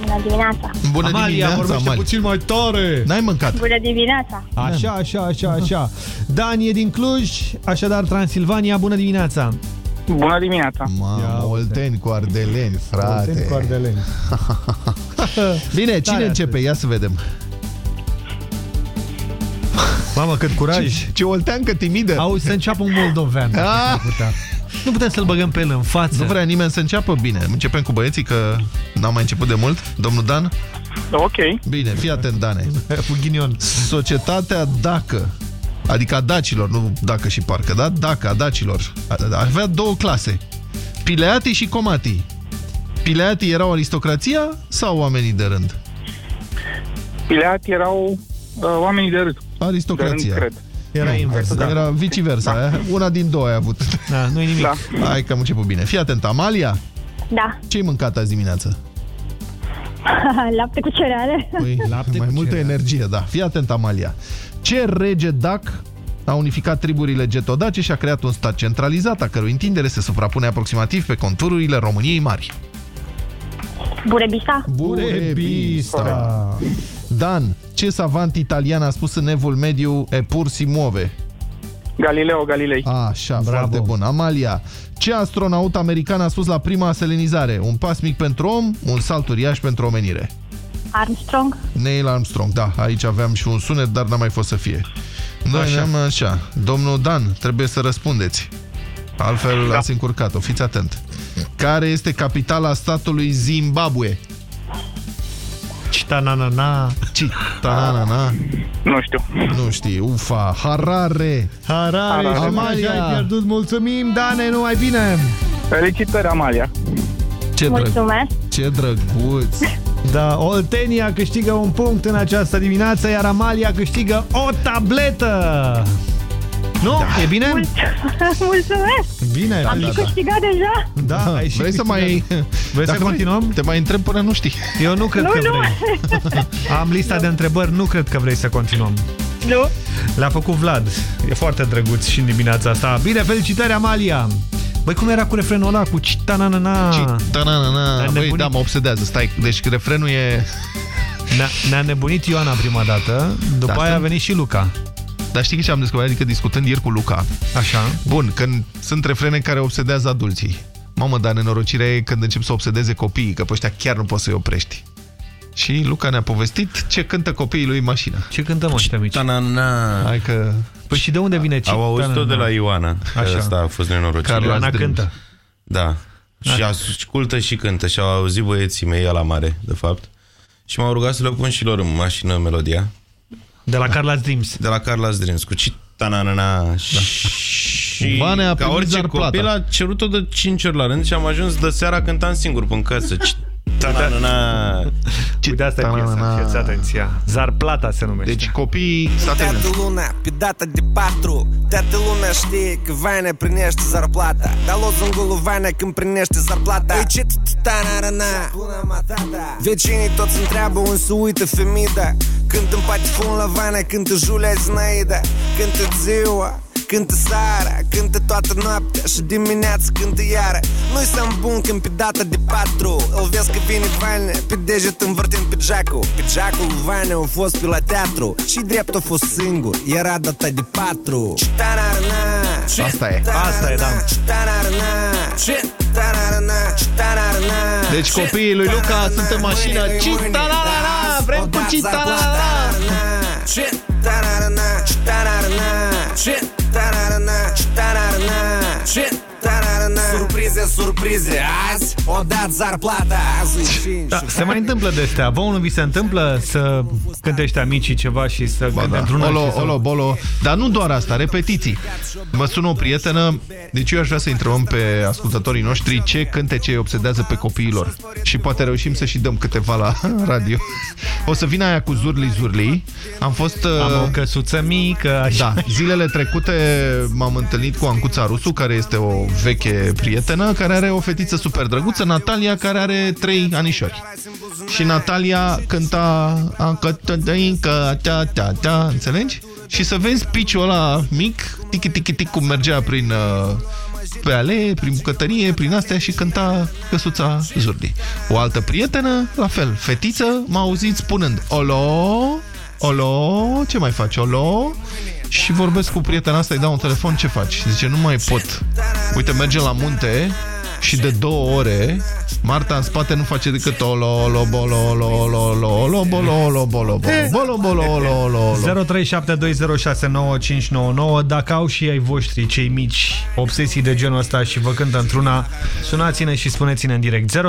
Bună dimineața! Bună Amalia, dimineața, vorbește Amalia. puțin mai tare! N-ai mâncat? Bună dimineața! Așa, așa, așa, așa. Dan e din Cluj, așadar Transilvania. Bună dimineața! Bună dimineața! Mamă, Olteni cu ardeleni, frate. Olteni cu ardeleni. Bine, cine Tare începe? Ia să vedem. Mamă, cât curaj! Ce, ce olteancă timidă! Auzi, să înceapă un moldovean. dacă Ah! ar putea. Nu putem să-l băgăm pe el în față. Nu vrea nimeni să înceapă? Bine, începem cu băieții, că n-am mai început de mult. Domnul Dan? Ok. Bine, fii atent, Dane. Cu ghinion. Societatea Dacă, adică a dacilor, nu dacă și parcă, da? Dacă, a dacilor, a- avea două clase. Pileatii și comatii. Pileatii erau aristocrația sau oamenii de rând? Pileați erau uh, oamenii de râd. Aristocrația. De rând, cred. Era invers. Da. Era viceversa. Da. Una din două ai avut. Da, nu-i nimic. Da. Hai că am început bine. Fii atent, Amalia, Da, ce-ai mâncat azi dimineață? lapte cu cereale. Păi, Lapte mai cu multă cereale. energie, da. Fii atent, Amalia. Ce rege Dac a unificat triburile getodace și a creat un stat centralizat, a cărui întindere se suprapune aproximativ pe contururile României Mari? Burebista? Burebista. Dan, ce savant italian a spus în evul mediu e pur si muove? Galileo Galilei. Așa, Bravo. foarte bun. Amalia, ce astronaut american a spus la prima selenizare? Un pas mic pentru om, un salt uriaș pentru omenire. Armstrong? Neil Armstrong, da, aici aveam și un sunet, dar n-a mai fost să fie. Noi Așa. așa. așa. Domnul Dan, trebuie să răspundeți. Altfel da. ați încurcat-o, fiți atent. Care este capitala statului Zimbabwe? Citananana. Citananana. Nu știu. Nu știi, ufa. Harare. Harare. Harare. Amalia. ai pierdut. Mulțumim, Dane, numai bine. Felicitări, Amalia. Ce, drăg... Mulțumesc! Ce drăguț. Da, Oltenia câștigă un punct în această dimineață, iar Amalia câștigă o tabletă. Nu? Da. E bine? Mulțumesc! Bine. Am da, și da. câștigat deja? Da, ai și Vrei să mai... Vrei să Dacă continuăm? Te mai întreb până nu știi. Eu nu cred Nu, că nu. vrei. Am lista de întrebări, nu cred că vrei să continuăm. Nu. Le-a făcut Vlad. E foarte drăguț și în dimineața asta. Bine, felicitări, Amalia! Băi, cum era cu refrenul ăla? Cu citananana? Citananana. Băi, da, mă obsedează. Stai, deci refrenul e... Ne-a ne nebunit Ioana prima dată, după Da, aia a stai. venit și Luca. Dar știi ce am descoperit? Adică discutând ieri cu Luca. Așa. Bun, când sunt refrene care obsedează adulții. Mamă, dar nenorocirea e când încep să obsedeze copiii, că pe ăștia chiar nu poți să-i oprești. Și Luca ne-a povestit ce cântă copiii lui în mașină. Ce cântăm ăștia mici? Tanana. Hai că... Păi și de unde vine Au auzit-o de la Ioana. Că Așa. Asta a fost nenorocire. Carla Ioana cântă. Da. Și ascultă și cântă. Și au auzit băieții mei la mare, de fapt. Și m-au rugat să le pun și lor în mașină melodia. De la Carla's Dreams. De la Carla's Dreams. Cu citanana. Da. Și Bane a ca primit orice doar plata. copil a cerut-o de 5 ori la rând și am ajuns de seara cântam singur pe casă. Citanana. Uite, asta e piesa. Fiați atenția. Zarplata se numește. Deci copiii... Toată luna pe data de 4 Toată lumea știe că Vania primește zarplata Dar lozungul lui Vania când primește zarplata E ce tanarana Vecinii toți întreabă unde se uită femida. Când în patifon la Vania cântă Julia Zinaida Cântă ziua Cântă seara, cântă toată noaptea Și dimineața cântă iară. Nu-i să bun când pe data de patru Îl vezi că vine Vania Pe deget învârtind pe Jacu Pe Jacu lui Vania a fost pe la teatru Și drept a fost singur Era data de patru. Asta e. Asta e, da. Deci copiii lui Luca sunt în mașină. Citanana, vrem cu 切 Surprize, surprize Azi o dat zarplata Azi e cinci Da, se mai întâmplă de astea. Vă nu vi se întâmplă să cântești amicii ceva și să Ba cânte da. într-una Olo, și să... olo, bolo. Dar nu doar asta, repetiții. Mă sună o prietenă, deci eu aș vrea să întrebăm pe ascultătorii noștri ce cântece îi obsedează pe copiilor. Și poate reușim să și dăm câteva la radio. O să vină aia cu Zurli Zurli. Am fost... Am o căsuță mică, așa. Da, zilele trecute m-am întâlnit cu Ancuța Rusu, care este o veche prietenă, care are o fetiță super drăguță, Natalia, care are trei anișori. Și Natalia cânta încă încă ta ta ta, înțelegi? Și să vezi piciul ăla mic, tiki tiki tic cum mergea prin uh, pe alee, prin bucătărie, prin astea și cânta căsuța Zurli. O altă prietenă, la fel, fetiță, m-a auzit spunând Olo, Olo, ce mai faci, Olo? Și vorbesc cu prietena asta, îi dau un telefon, ce faci? Zice, nu mai pot. Uite, mergem la munte și de două ore Marta în spate nu face decât olo, olo, bolo, olo, olo, olo, olo, bolo, olo, bolo, bolo, bolo, bolo, olo, olo. 0372069599 Dacă au și ai voștri, cei mici, obsesii de genul ăsta și vă cântă într-una, sunați-ne și spuneți-ne în direct. 0372069599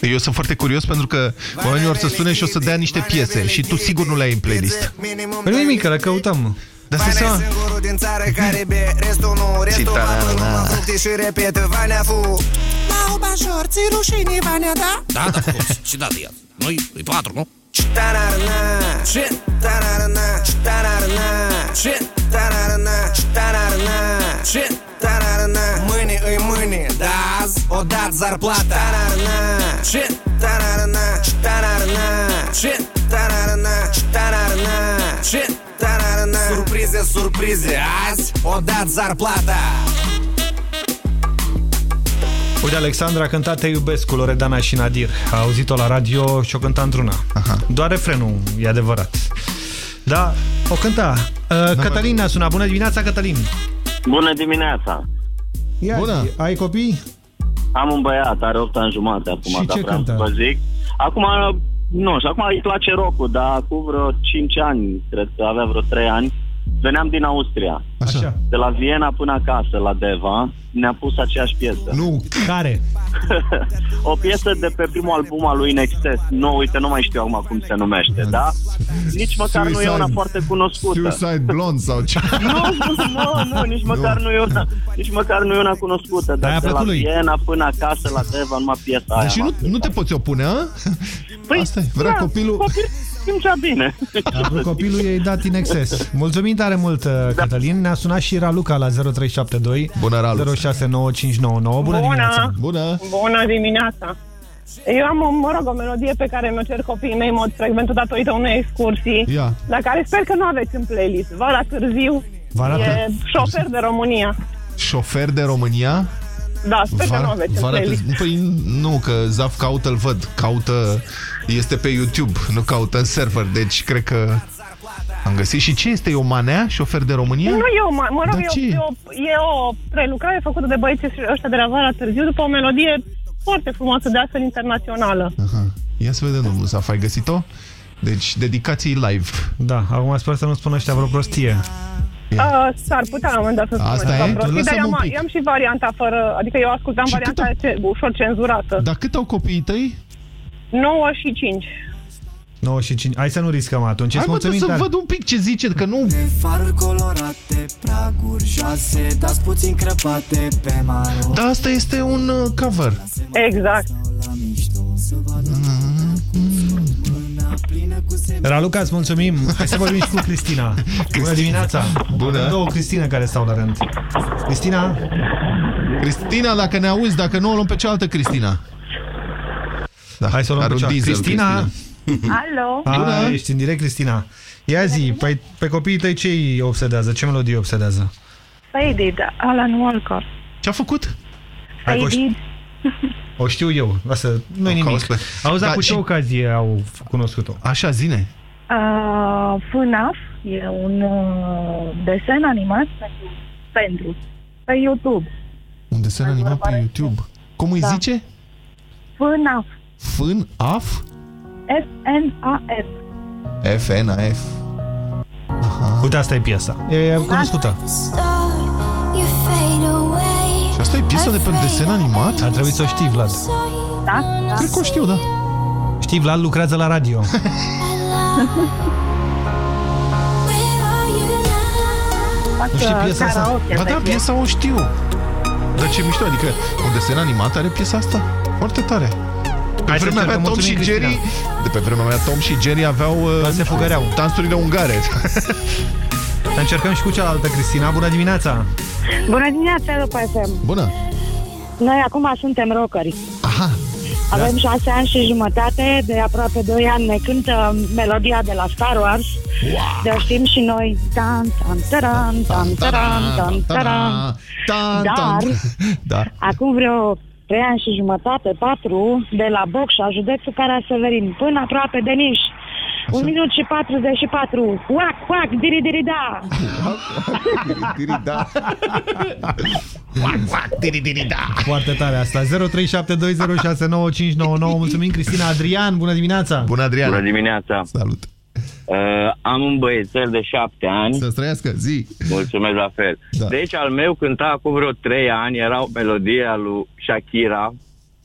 Eu sunt foarte curios pentru că oamenii or să sune și o să dea niște piese și tu sigur nu le ai în playlist. Păi nu nimic, le căutăm. Dar stai seama. singurul din țară care be Restul nu, restul Citanana. mă numă fructe și repetă Vanea fu N-au bajor, ți rușine, Vanea, da? Da, da, cum? Și da, de Noi, e patru, nu? Tanarana, tanarana, tanarana, tanarana, tanarana, o dat zarplata Tanarana, tanarana, tanarana, tanarana, tanarana, tanarana. Surprize, surprize, azi o dat zarplata Uite, Alexandra a cântat Te iubesc cu Loredana și Nadir. A auzit-o la radio și o cânta într-una. Doar refrenul, e adevărat. Da, o cânta. Uh, Cătălin ne-a sunat. Bună dimineața, Cătălin! Bună dimineața! Ia, Bună! Ai copii? Am un băiat, are 8 ani jumate acum, Și dar ce vreau cântă? să vă zic. Acum, nu știu, acum îi place rock dar acum vreo 5 ani, cred că avea vreo 3 ani, veneam din Austria. Așa. De la Viena până acasă, la Deva, ne-a pus aceeași piesă. Nu, care? o piesă de pe primul album al lui In Excess. Nu, uite, nu mai știu acum cum se numește, da? Nici măcar nu e una foarte cunoscută. Suicide Blonde sau ce? Nu, nu, nu, nici măcar nu, e una, nici măcar nu e una cunoscută, dar Aia a de la plăcut lui. Viena până acasă la Deva, numai piesa aia. Deși nu, nu te poți opune, a? Păi, Asta e, vrea da, copilul... Copil, simțea bine. A vrut copilul ei dat in exces. Mulțumim tare mult, uh, Cătălin. Ne-a sunat și Raluca la 0372 Bună, Ralu. 069599. Bună, Bună. dimineața! Bună! Bună dimineața! Eu am, o, mă rog, o melodie pe care mi-o cer copiii mei în mod frecvent datorită unei excursii, Ia. la care sper că nu aveți în playlist. Vara târziu Vara e Târziu. șofer de România. Șofer de România? Da, sper că nu aveți în vara playlist. târziu. Păi nu, că Zaf caută, îl văd. Caută, este pe YouTube, nu caută în server. Deci cred că am găsit. Și ce este? E o manea? Șofer de România? Nu eu, mă, mă rog, Dar e ce? o, e, o, e o prelucrare făcută de băieții ăștia de la Vara Târziu după o melodie foarte frumoasă, de astfel internațională. Aha. Ia să vedem, domnul Zaf, ai găsit-o? Deci, dedicații live. Da, acum sper să nu spună ăștia vreo prostie. Uh, s-ar putea la un moment dat să spun Asta ceva e? prostii, Tu dar lăsăm eu un am, pic. eu am și varianta fără, adică eu ascultam Și varianta cât ce, ușor cenzurată. Dar cât au copiii tăi? 9 și 5. 9 și 5. Hai să nu riscăm atunci. Hai Îți mă, mulțumim, să dar- văd un pic ce zice, că nu... Faruri colorate, praguri joase Dați puțin crăpate pe maro Da, asta este un uh, cover. Exact. Raluca, îți mulțumim. Hai să vorbim și cu Cristina. Bună dimineața. Bună. Avem două Cristine care stau la rând. Cristina? Cristina, dacă ne auzi, dacă nu, o luăm pe cealaltă Cristina. Da, Hai să o luăm are pe un cealaltă. diesel, Cristina? Alo? A, ești în direct, Cristina. Ia zi, pe, pe copiii tăi ce îi obsedează? Ce melodie îi obsedează? Faded, Alan Walker. Ce-a făcut? Hai, că o, știu, Faded. o știu eu. Lasă, nu-i O nimic. cauți pe- Auzi, dar Da, cu ce și- ocazie au cunoscut-o? Așa, zine. Uh, FNAF e un uh, desen animat pentru, pentru pe YouTube. Un desen animat pe YouTube. Cum îi Da. zice? FNAF. Fân, af, F-N-A-F. F, N, A, F. Uite, asta e piesa. E cunoscută. Și asta e piesa de pe desen animat? Ar trebui să o știi, Vlad. Da? da. Cred că o știu, da. Știi, Vlad lucrează la radio. Nu știi piesa asta? Karaoke Ba pe da, piesa o știu. Dar ce mișto, adică un desen animat are piesa asta? Foarte tare. Pe Hai să vremea mea încercăm, Tom și mulțumim, Jerry Cristina. De pe vremea mea Tom și Jerry aveau uh, se fugăreau. Dansurile ungare Încercăm și cu cealaltă, Cristina. Bună dimineața! Bună dimineața, Europa FM. Bună Noi acum suntem rockeri. Aha Avem șase ani și jumătate, de aproape doi ani ne cântă melodia de la Star Wars. Wow. De știm și noi. Tan, tan, taran, tan, taran, tan, taran. Tan, Dar, tan. Da. acum vreo trei ani și jumătate, patru, de la Bocșa, județul Caraseverin, până aproape de Niș. Un minut și 44. Uac, uac, diri, diri, da. Diri, da. Diri, diri, da. Foarte tare asta. 0372069599. Mulțumim, Cristina. Adrian, bună dimineața! Bună, Adrian! Bună dimineața! Salut! Uh, am un băiețel de șapte ani. Să trăiască, zi! Mulțumesc la fel. Da. Deci al meu cânta acum vreo trei ani, era o melodie a lui Shakira.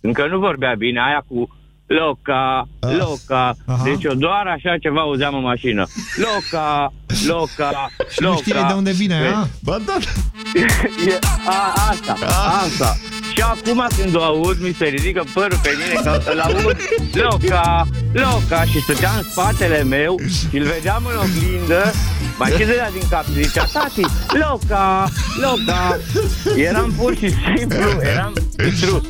Încă nu vorbea bine, aia cu Loca, Ah. Loca. Aha. Deci eu doar așa ceva auzeam în mașină. Loca, Loca, Și nu știi de unde vine, a? Ba da! E, a, asta, asta. Și acum când o aud, mi se ridică părul pe mine că îl aud Loca, Loca și stătea în spatele meu și îl vedeam în oglindă mai ce dădea din cap și zicea Tati, Loca, Loca Eram pur și simplu, eram distrus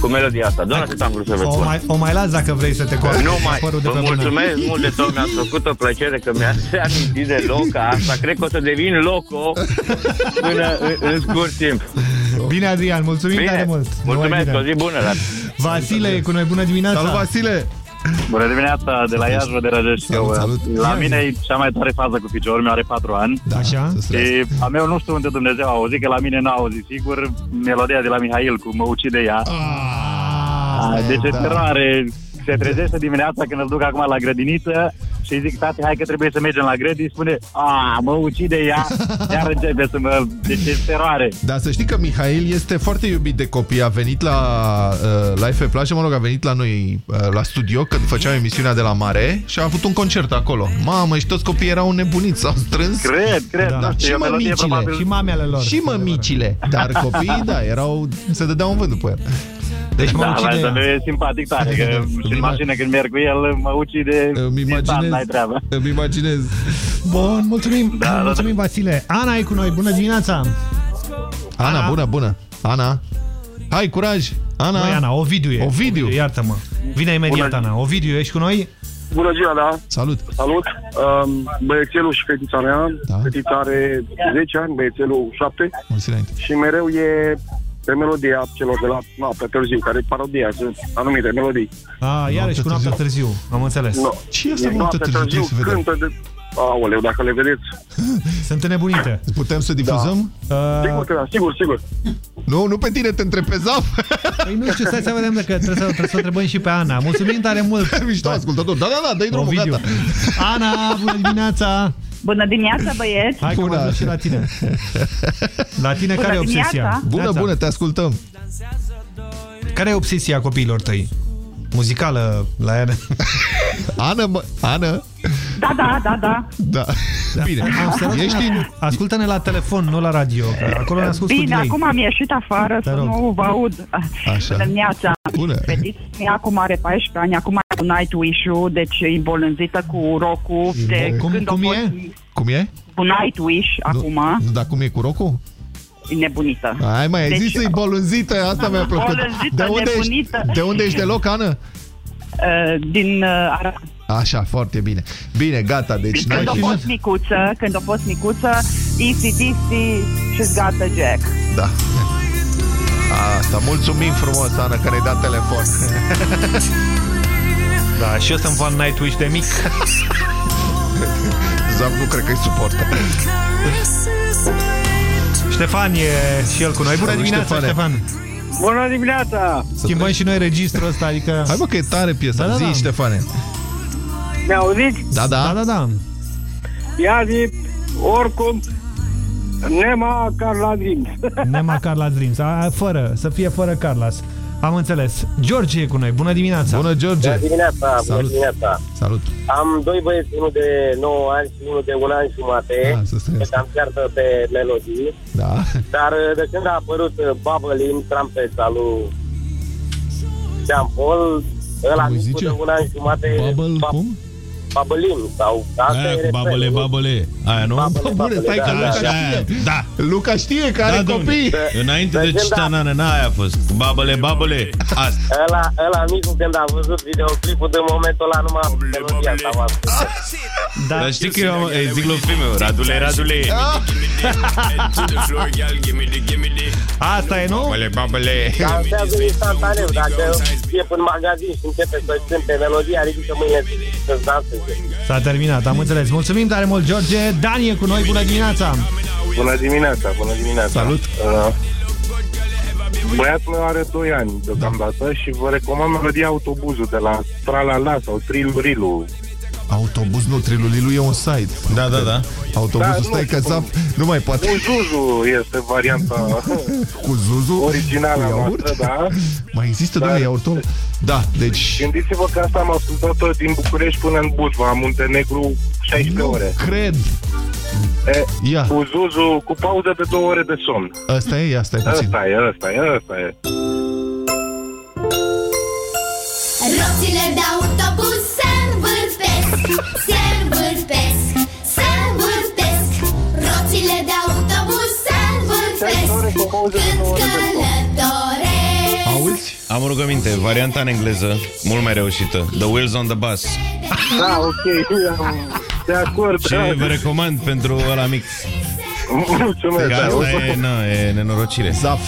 cu melodia asta. Doar atât am vrut să vă O spun. mai, o mai las dacă vrei să te coace. Nu mai, părul de vă pe mână. mulțumesc mult de tot, mi-ați făcut o plăcere că mi-ați amintit de loca asta. Cred că o să devin loco până în, în scurt timp. Bine, Adrian, mulțumim Bine. tare mult. Mulțumesc, Numai o zi bună, la- Vasile e cu noi, bună dimineața! Salut, Vasile! Bună dimineața, de la Iași vă deranjez și eu. salut. La Ia mine e cea mai tare fază cu piciorul meu, are 4 ani. Da, Așa? Și a meu nu știu unde Dumnezeu a auzit, că la mine n-a auzit sigur melodia de la Mihail cu Mă ucide ea. Ah, deci e da. teroare. Se trezește dimineața când îl duc acum la grădiniță și îi zic, tati, hai că trebuie să mergem la grădini. Spune, a, mă ucide ea. Iar începe să mă... Deci e teroare. Dar să știi că Mihail este foarte iubit de copii. A venit la uh, Life pe plajă, mă rog, a venit la noi uh, la studio când făceam emisiunea de la mare și a avut un concert acolo. Mamă, și toți copiii erau nebuniți, s-au strâns. Cred, cred, Da. nu știu, și e o melodie mămicile. probabil- Și mamele lor. Și mămicile. Dar copiii, da, erau, se dădeau în vânt după el. Deci mă Da, ucide mai ea. să e simpatic tare, că și în mașină când merg cu el mă ucide Îmi instant, imaginez, n-ai treabă. îmi imaginez. Bun, mulțumim, Da, da, mulțumim, Vasile. Ana e cu noi, bună dimineața! Ana, bună, bună. Ana, Hai, curaj! Ana! Noi, Ana, Ovidiu e. Ovidiu. Iartă-mă. Vine imediat, Bună. Ana. Ovidiu, ești cu noi? Bună ziua, da. Salut. Salut. Um, băiețelul și fetița mea. Da. Fetița are 10 ani, băiețelul 7. Mulți înainte. Și mereu e pe melodia celor de la noapte târziu, care parodiază anumite melodii. A, iarăși cu noaptea târziu. Am înțeles. No. Ce asta, E mă, noaptea noaptea târziu? târziu, Trebuie să vedem. cântă de... Aoleu, dacă le vedeți. Sunt înnebunite. Putem să difuzăm? Da. Sigur că da, sigur, sigur. Nu, nu pe tine, te întreb pe Zaf. Păi nu știu, stai să vedem dacă trebuie să, trebuie să o întrebăm și pe Ana. Mulțumim tare mult. Mișto, ascultător. Da, da, da, dă-i drumul, Ovidiu. gata. Ana, bună dimineața! Bună dimineața, băieți! Hai că mă duc și la tine. La tine Bună care e obsesia? dimineața. Bună, Neața. bună, te ascultăm. Care e obsesia copiilor tăi? Muzicală la ea? Ana, mă, Ana? Da, da, da, da. Da. Bine. Am să Ești Ești în... Ascultă-ne la telefon, nu la radio, că acolo ne ascult Bine, delay. acum am ieșit afară Te să rog. nu vă aud. Așa. Bună dimineața. Bună. Fetița mea acum are 14 ani, acum are cu Nightwish-ul, deci e îmbolnăzită cu rock de Cum- când cum a e? fost Cum e? cu Nightwish acum, Nu, dar cum e cu rocul? e nebunită. Hai mai, ai Deci- zis să-i bolunzită, asta mi-a plăcut. Bolunzită, De unde, ești, nebunită. de unde ești de loc, Ana? Uh, din uh, Arad. Așa, foarte bine. Bine, gata, deci Când a n-ai fost micuță, când a fost micuță, ECDC, she's got the jack. Da. Asta, mulțumim frumos, Ana, că ne-ai dat telefon. Da, și eu sunt fan Nightwish de mic. Zav nu cred că-i suportă. Ștefan e și el cu noi. Bună Salut, dimineața, Ștefane. Ștefan. Bună dimineața! Schimbăm și noi registrul ăsta, adică... Hai mă că e tare piesa, Da, da, zi, da. Ștefane. Ne auziți? Da, da. Da, da, da. Ia zi, oricum, Nema Carla Dreams. Nema Carla Dreams. A, fără, să fie fără Carlas. Am înțeles. George e cu noi. Bună dimineața. Bună, George. Bună dimineața, bună Salut. dimineața. Salut. Am doi băieți, unul de 9 ani și unul de 1 an jumate, Ah, să stai pe asta. cam ceartă pe melodii, Da. dar de când a apărut uh, Bubbling, trampeta lui Jean Paul, ăla Cum îi micul zice? de 1 an jumate, Bubble, Bub- cum? Bubbling, sau asta Aia e cu refrenul, babăle, nu? babăle. Aia, nu? Babăle, Bune, stai că da, Luca da, știe. Da. Luca știe că are Da, domne. copii. Înainte De de când cita a- nana, n-aia a fost. Babăle, babăle. Asta. Ăla, ăla micul când a văzut videoclipul de momentul ăla numai melodia asta m-a ascultat. Da. Dar știi că eu am, îi zic lui filmul, Radule, Radule. Asta e, nu? Babăle, babăle. Dansează instantaneu. Dacă e în magazin și începe să cânte melodia, ridică mâine să-ți danseze. S-a terminat, am înțeles. Mulțumim tare mult, George. Dani e cu noi. Bună dimineața. Bună dimineața, bună dimineața. Salut. Uh, băiatul meu are 2 ani deocamdată și vă recomand melodia Autobuzul de la Tralala sau Trilurilu. Autobuz, nu, Trilulilu e un site. Da, da, da. Autobuzul, Da, stai nu, că Zaf nu mai poate. Zuzu este varianta Cu Zuzu? originală Cu iaurt? noastră, da. Mai există, Dar- domnule, iaurtul? Da, deci... Gândiți-vă că asta am ascultat-o din București până în Buzva, Muntenegru, 16 ore. Cred. E, Ia. Cu Zuzu, cu pauză de două ore de somn. Asta e, asta e puțin. Ăsta e, ăsta e, ăsta e. se învârtesc, se învârtesc Roțile de autobuz se învârtesc când călătoresc Auzi? Am o rugăminte, varianta în engleză, mult mai reușită. The Wheels on the Bus. Da, ok, am- de acord. Și vă recomand pentru ăla mic. Mulțumesc. Că da, o asta să- e, na, e nenorocire. Zaf.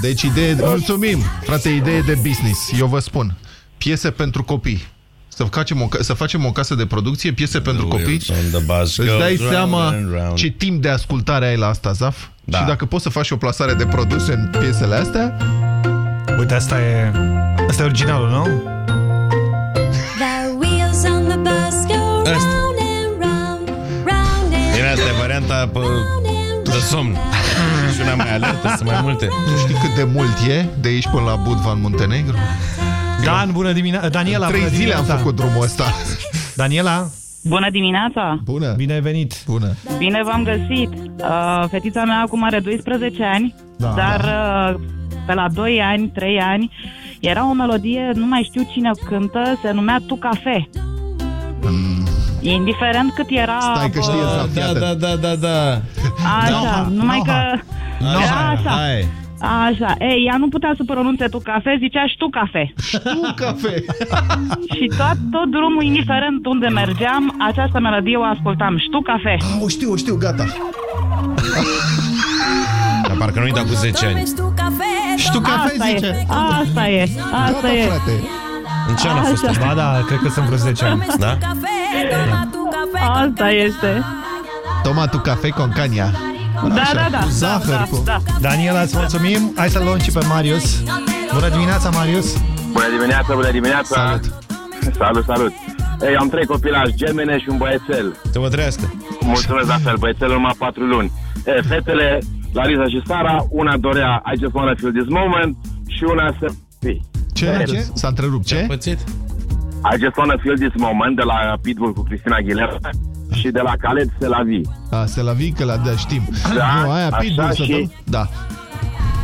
Deci idee, mulțumim, frate, idee de business. Eu vă spun, piese pentru copii. Să facem o, ca- să facem o casă de producție, piese pentru The copii. wheels on the bus Îți dai goes round seama and round. ce timp de ascultare ai la asta, Zaf? Da. Și dacă poți să faci o plasare de produse în piesele astea, Uite, asta e... Asta e originalul, nu? The wheels on the bus go Asta. round and round, round and Bine, asta e varianta pe, de somn. Și una mai alertă, sunt mai multe. tu știi cât de mult e de aici până la Budva în Muntenegru? Dan, bună dimineața. Daniela, Trei bună zile am dimineața. făcut drumul ăsta. Daniela, Bună dimineața! Bună! bine ai venit. Bună! Bine v-am găsit! Uh, fetița mea acum are 12 ani, Da. dar uh, pe la 2 ani, 3 ani, era o melodie, nu mai știu cine o cântă, se numea Tu Cafe. Indiferent cât era... Mm. Stai că știe uh, Zaf, Da, iată. da, da, da, da. Așa, Noha, numai Noha. că... Noha, Era așa. Hai. Așa, ei, ea nu putea să pronunțe tu cafe, zicea și tu cafe. Tu cafe. și tot, tot drumul, indiferent unde mergeam, această melodie o ascultam. Și tu cafe. O știu, o știu, gata. Dar parcă nu uita cu 10 ani. Și tu cafe Asta zice. e, asta e, asta e. În ce an a fost Așa. asta? Ba da, cred că sunt vreo 10 ani. Da? Asta este. Toma tu cafe con caña. Da, da, da. Cu zahăr, da, cu... da. Daniela, îți mulțumim. Hai să-l luăm și pe Marius. Bună dimineața, Marius. Bună dimineața, bună dimineața! Salut! Salut, salut! Ei, am trei copilași, gemene și un băiețel. Te vă trăiască. Mulțumesc la fel, băiețelul numai patru luni. E, fetele, Larisa și Sara, una dorea I just wanna feel this moment și una să fii. Ce? Ce? S-a întrerupt. Ce? Pățit? I just wanna feel this moment de la Pitbull cu Cristina Aguilera și de la Khaled Se la vie. A, se la vii că la da, știm. Da, nu, aia așa Pitbull să și- dăm. Da.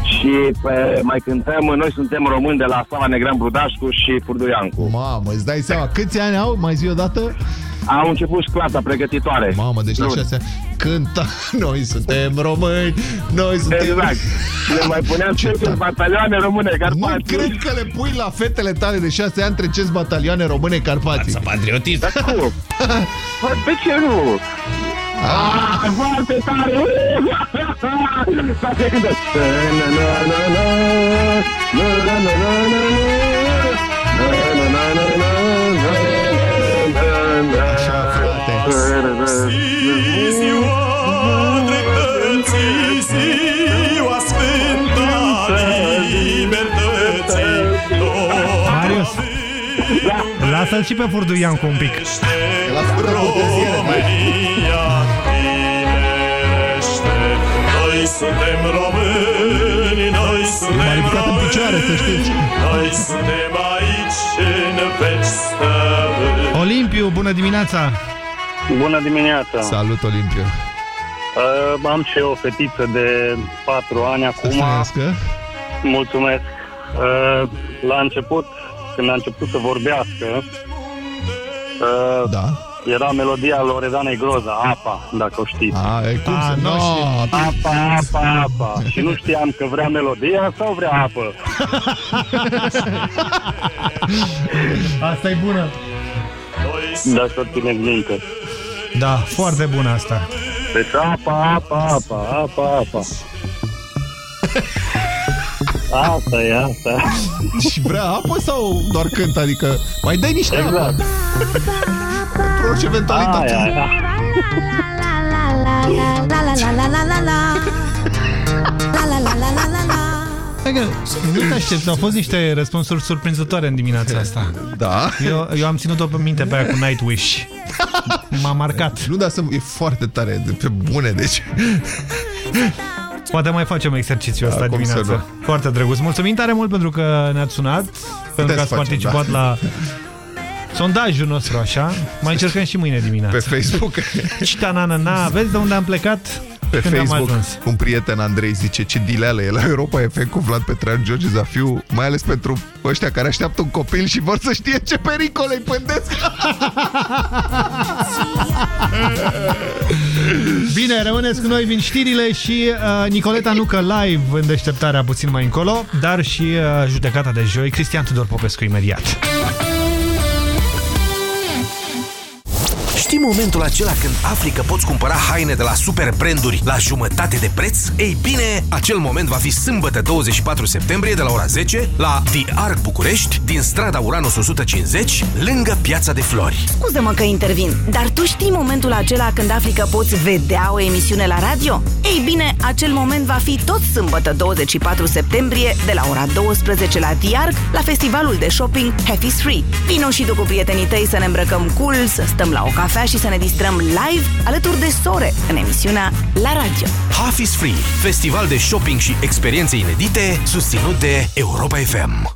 Și pe, mai cântăm, noi suntem români de la Sava Negran Brudașcu și Furduiancu. Mamă, îți dai seama. Câți ani au? Mai zi o dată? Au început și clasa pregătitoare. Mamă, deci la Luni. șase ani. Cânta, noi suntem români, noi suntem... Exact. Le mai puneam ce batalioane române Nu Carpați. cred că le pui la fetele tale de șase ani trecesc batalioane române Carpații. Să patriotism. Dar cum? Bă, De ce nu? Ah, foarte tare! Să se cântă! Marius, lasă-l și pe Furduian cu un pic. România tinerește, noi suntem români, noi suntem români, noi suntem aici în veci Olimpiu, bună dimineața! Bună dimineața! Salut, Olimpiu. Uh, am și eu o fetiță de 4 ani acum. Să Mulțumesc. Uh, la început, când a început să vorbească, uh, da. era melodia Loredanei Groza, Apa, dacă o știți. A, e cum A, să nu nu știu. Apa, apa, apa. Și nu știam că vrea melodia sau vrea apă. Asta e bună. Dacă o țineți minte. Da, foarte bună asta. Deci apa, apa, apa, apa, apa. Asta e, asta. Și vrea apă sau doar cântă? Adică mai dai niște Exact. apă. Pentru orice eventualitate. Aia, aia. Hai că Nu te aștepți, au fost niște răspunsuri surprinzătoare în dimineața asta. Da. Eu, eu am ținut-o pe minte pe aia cu Nightwish. M-a marcat. Nu, dar să, e foarte tare, de pe bune, deci... Poate mai facem exercițiul ăsta Da, cum să dimineața. Foarte drăguț. Mulțumim tare mult pentru că ne-ați sunat, pentru că ați facem, participat da. la sondajul nostru, așa. Mai încercăm și mâine dimineața. Pe Facebook. Cita, na, na, na. Vezi de unde am plecat? Pe Când am Facebook, ajuns. un prieten Andrei zice ce dileală e la Europa FM cu Vlad Petrean, George Zafiu, mai ales pentru ăștia care așteaptă un copil și vor să știe ce pericole îi pândesc. Bine, rămâneți cu noi, vin știrile și uh, Nicoleta Nucă live în deșteptarea puțin mai încolo, dar și uh, judecata de joi, Cristian Tudor Popescu imediat. Știi momentul acela când afli că poți cumpăra haine de la super branduri la jumătate de preț? Ei bine, acel moment va fi sâmbătă 24 septembrie de la ora 10 la The Arc București, din strada Uranus 150, lângă Piața de Flori. Scuze-mă că intervin, dar tu știi momentul acela când afli că poți vedea o emisiune la radio? Ei bine, acel moment va fi tot sâmbătă 24 septembrie de la ora 12 la Diarg, la festivalul de shopping Happy Free. Vino și tu cu prietenii tăi să ne îmbrăcăm cool, să stăm la o cafea și să ne distrăm live alături de sore în emisiunea La Radio. Half is Free, festival de shopping și experiențe inedite, susținut de Europa FM.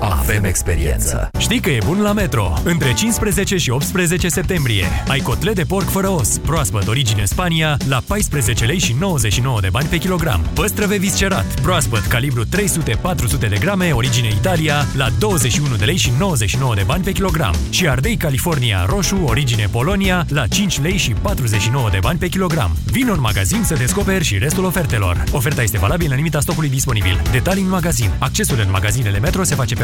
Avem experiență. Știi că e bun la Metro. Între 15 și 18 septembrie ai cotlet de porc fără os, proaspăt, origine Spania, la 14 lei și 99 de bani pe kilogram. Păstrăve viscerat, proaspăt, calibru 300-400 de grame, origine Italia, la 21 de lei și 99 de bani pe kilogram. Și ardei California roșu, origine Polonia, la 5 lei și 49 de bani pe kilogram. Vino în magazin să descoperi și restul ofertelor. Oferta este valabilă în limita stocului disponibil. Detalii în magazin. Accesul în magazinele Metro se face pe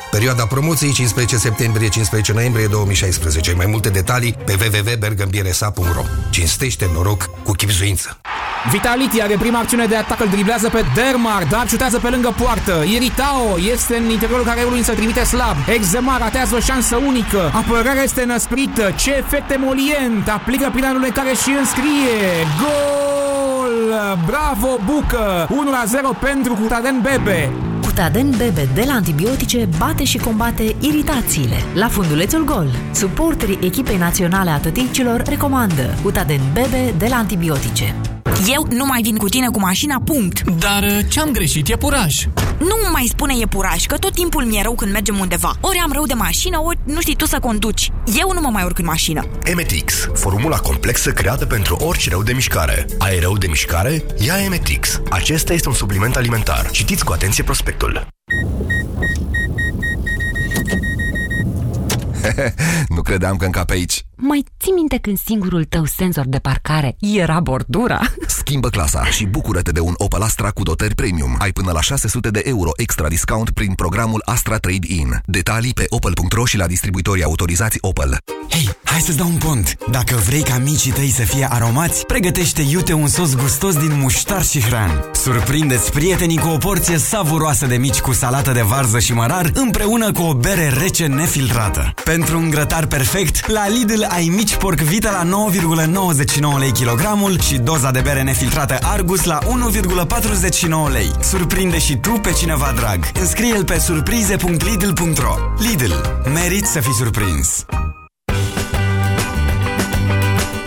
Perioada promoției 15 septembrie-15 noiembrie 2016. Mai multe detalii pe www.bergambiresa.ro Cinstește noroc cu chipzuință. Vitality are prima acțiune de atac, îl driblează pe Dermar, dar șutează pe lângă poartă. Iritao este în interiorul careului, însă trimite slab. Exema ratează o șansă unică. Apărarea este năsprită. Ce efect emolient! Aplică prin care și înscrie. Gol! Bravo, Bucă! 1-0 pentru Cutaden Bebe. Cutaden Bebe de la antibiotice bate și combate iritațiile. La fundulețul gol, suporterii echipei naționale a tăticilor recomandă Cutaden Bebe de la antibiotice. Eu nu mai vin cu tine cu mașina, punct. Dar uh, ce-am greșit? E puraj. Nu mai spune e puraj, că tot timpul mi-e rău când mergem undeva. Ori am rău de mașină, ori nu știi tu să conduci. Eu nu mă mai urc în mașină. Emetix, formula complexă creată pentru orice rău de mișcare. Ai rău de mișcare? Ia Emetix. Acesta este un supliment alimentar. Citiți cu atenție prospectul. nu credeam că încap aici. Mai ții minte când singurul tău senzor de parcare era bordura? Schimbă clasa și bucură-te de un Opel Astra cu dotări premium. Ai până la 600 de euro extra discount prin programul Astra Trade-in. Detalii pe opel.ro și la distribuitorii autorizați Opel. Hei, hai să-ți dau un pont. Dacă vrei ca micii tăi să fie aromați, pregătește iute un sos gustos din muștar și hran. Surprindeți prietenii cu o porție savuroasă de mici cu salată de varză și mărar, împreună cu o bere rece nefiltrată. Pentru un grătar perfect, la Lidl ai mici porc vita la 9,99 lei kilogramul și doza de bere nefiltrată Argus la 1,49 lei. Surprinde și tu pe cineva drag. Înscrie-l pe surprize.lidl.ro Lidl. Merit să fii surprins.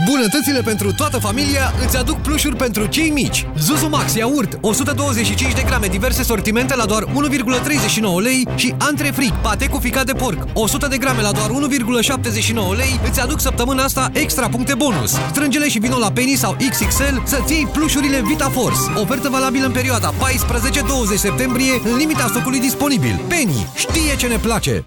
Bunătățile pentru toată familia îți aduc plușuri pentru cei mici. Zuzu Max iaurt, 125 de grame, diverse sortimente la doar 1,39 lei și Antre Fric, pate cu ficat de porc, 100 de grame la doar 1,79 lei, îți aduc săptămâna asta extra puncte bonus. Strângele și vino la Penny sau XXL să-ți iei plușurile Vita Force. Ofertă valabilă în perioada 14-20 septembrie, în limita stocului disponibil. Penny știe ce ne place!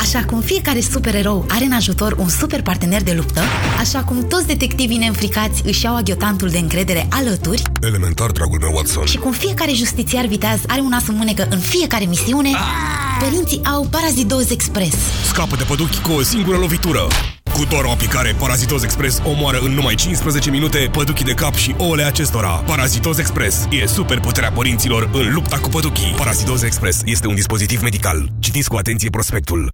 Așa cum fiecare supererou are în ajutor un super partener de luptă, așa cum toți detectivii neînfricați își iau aghiotantul de încredere alături Elementar, dragul meu Watson. și cum fiecare justițiar viteaz are un as în mânecă în fiecare misiune, părinții au Parazidoz Express. Scapă de păduchi cu o singură lovitură. Cu doar o aplicare, Parazitoz Express omoară în numai 15 minute păduchii de cap și ouăle acestora. Parazitoz Express e super puterea părinților în lupta cu păduchii. Parazitoz Express este un dispozitiv medical. Citiți cu atenție prospectul.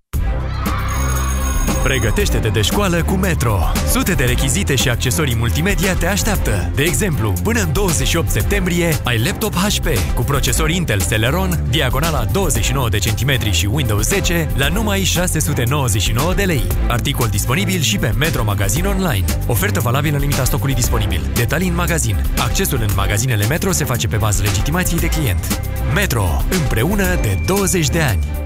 Pregătește-te de școală cu Metro. Sute de rechizite și accesorii multimedia te așteaptă. De exemplu, până în 28 septembrie ai laptop HP cu procesor Intel Celeron, diagonala 29 de centimetri și Windows 10 la numai 699 de lei. Articol disponibil și pe Metro Magazin Online. Ofertă valabilă în limita stocului disponibil. Detalii în magazin. Accesul în magazinele Metro se face pe bază legitimației de client. Metro. Împreună de 20 de ani.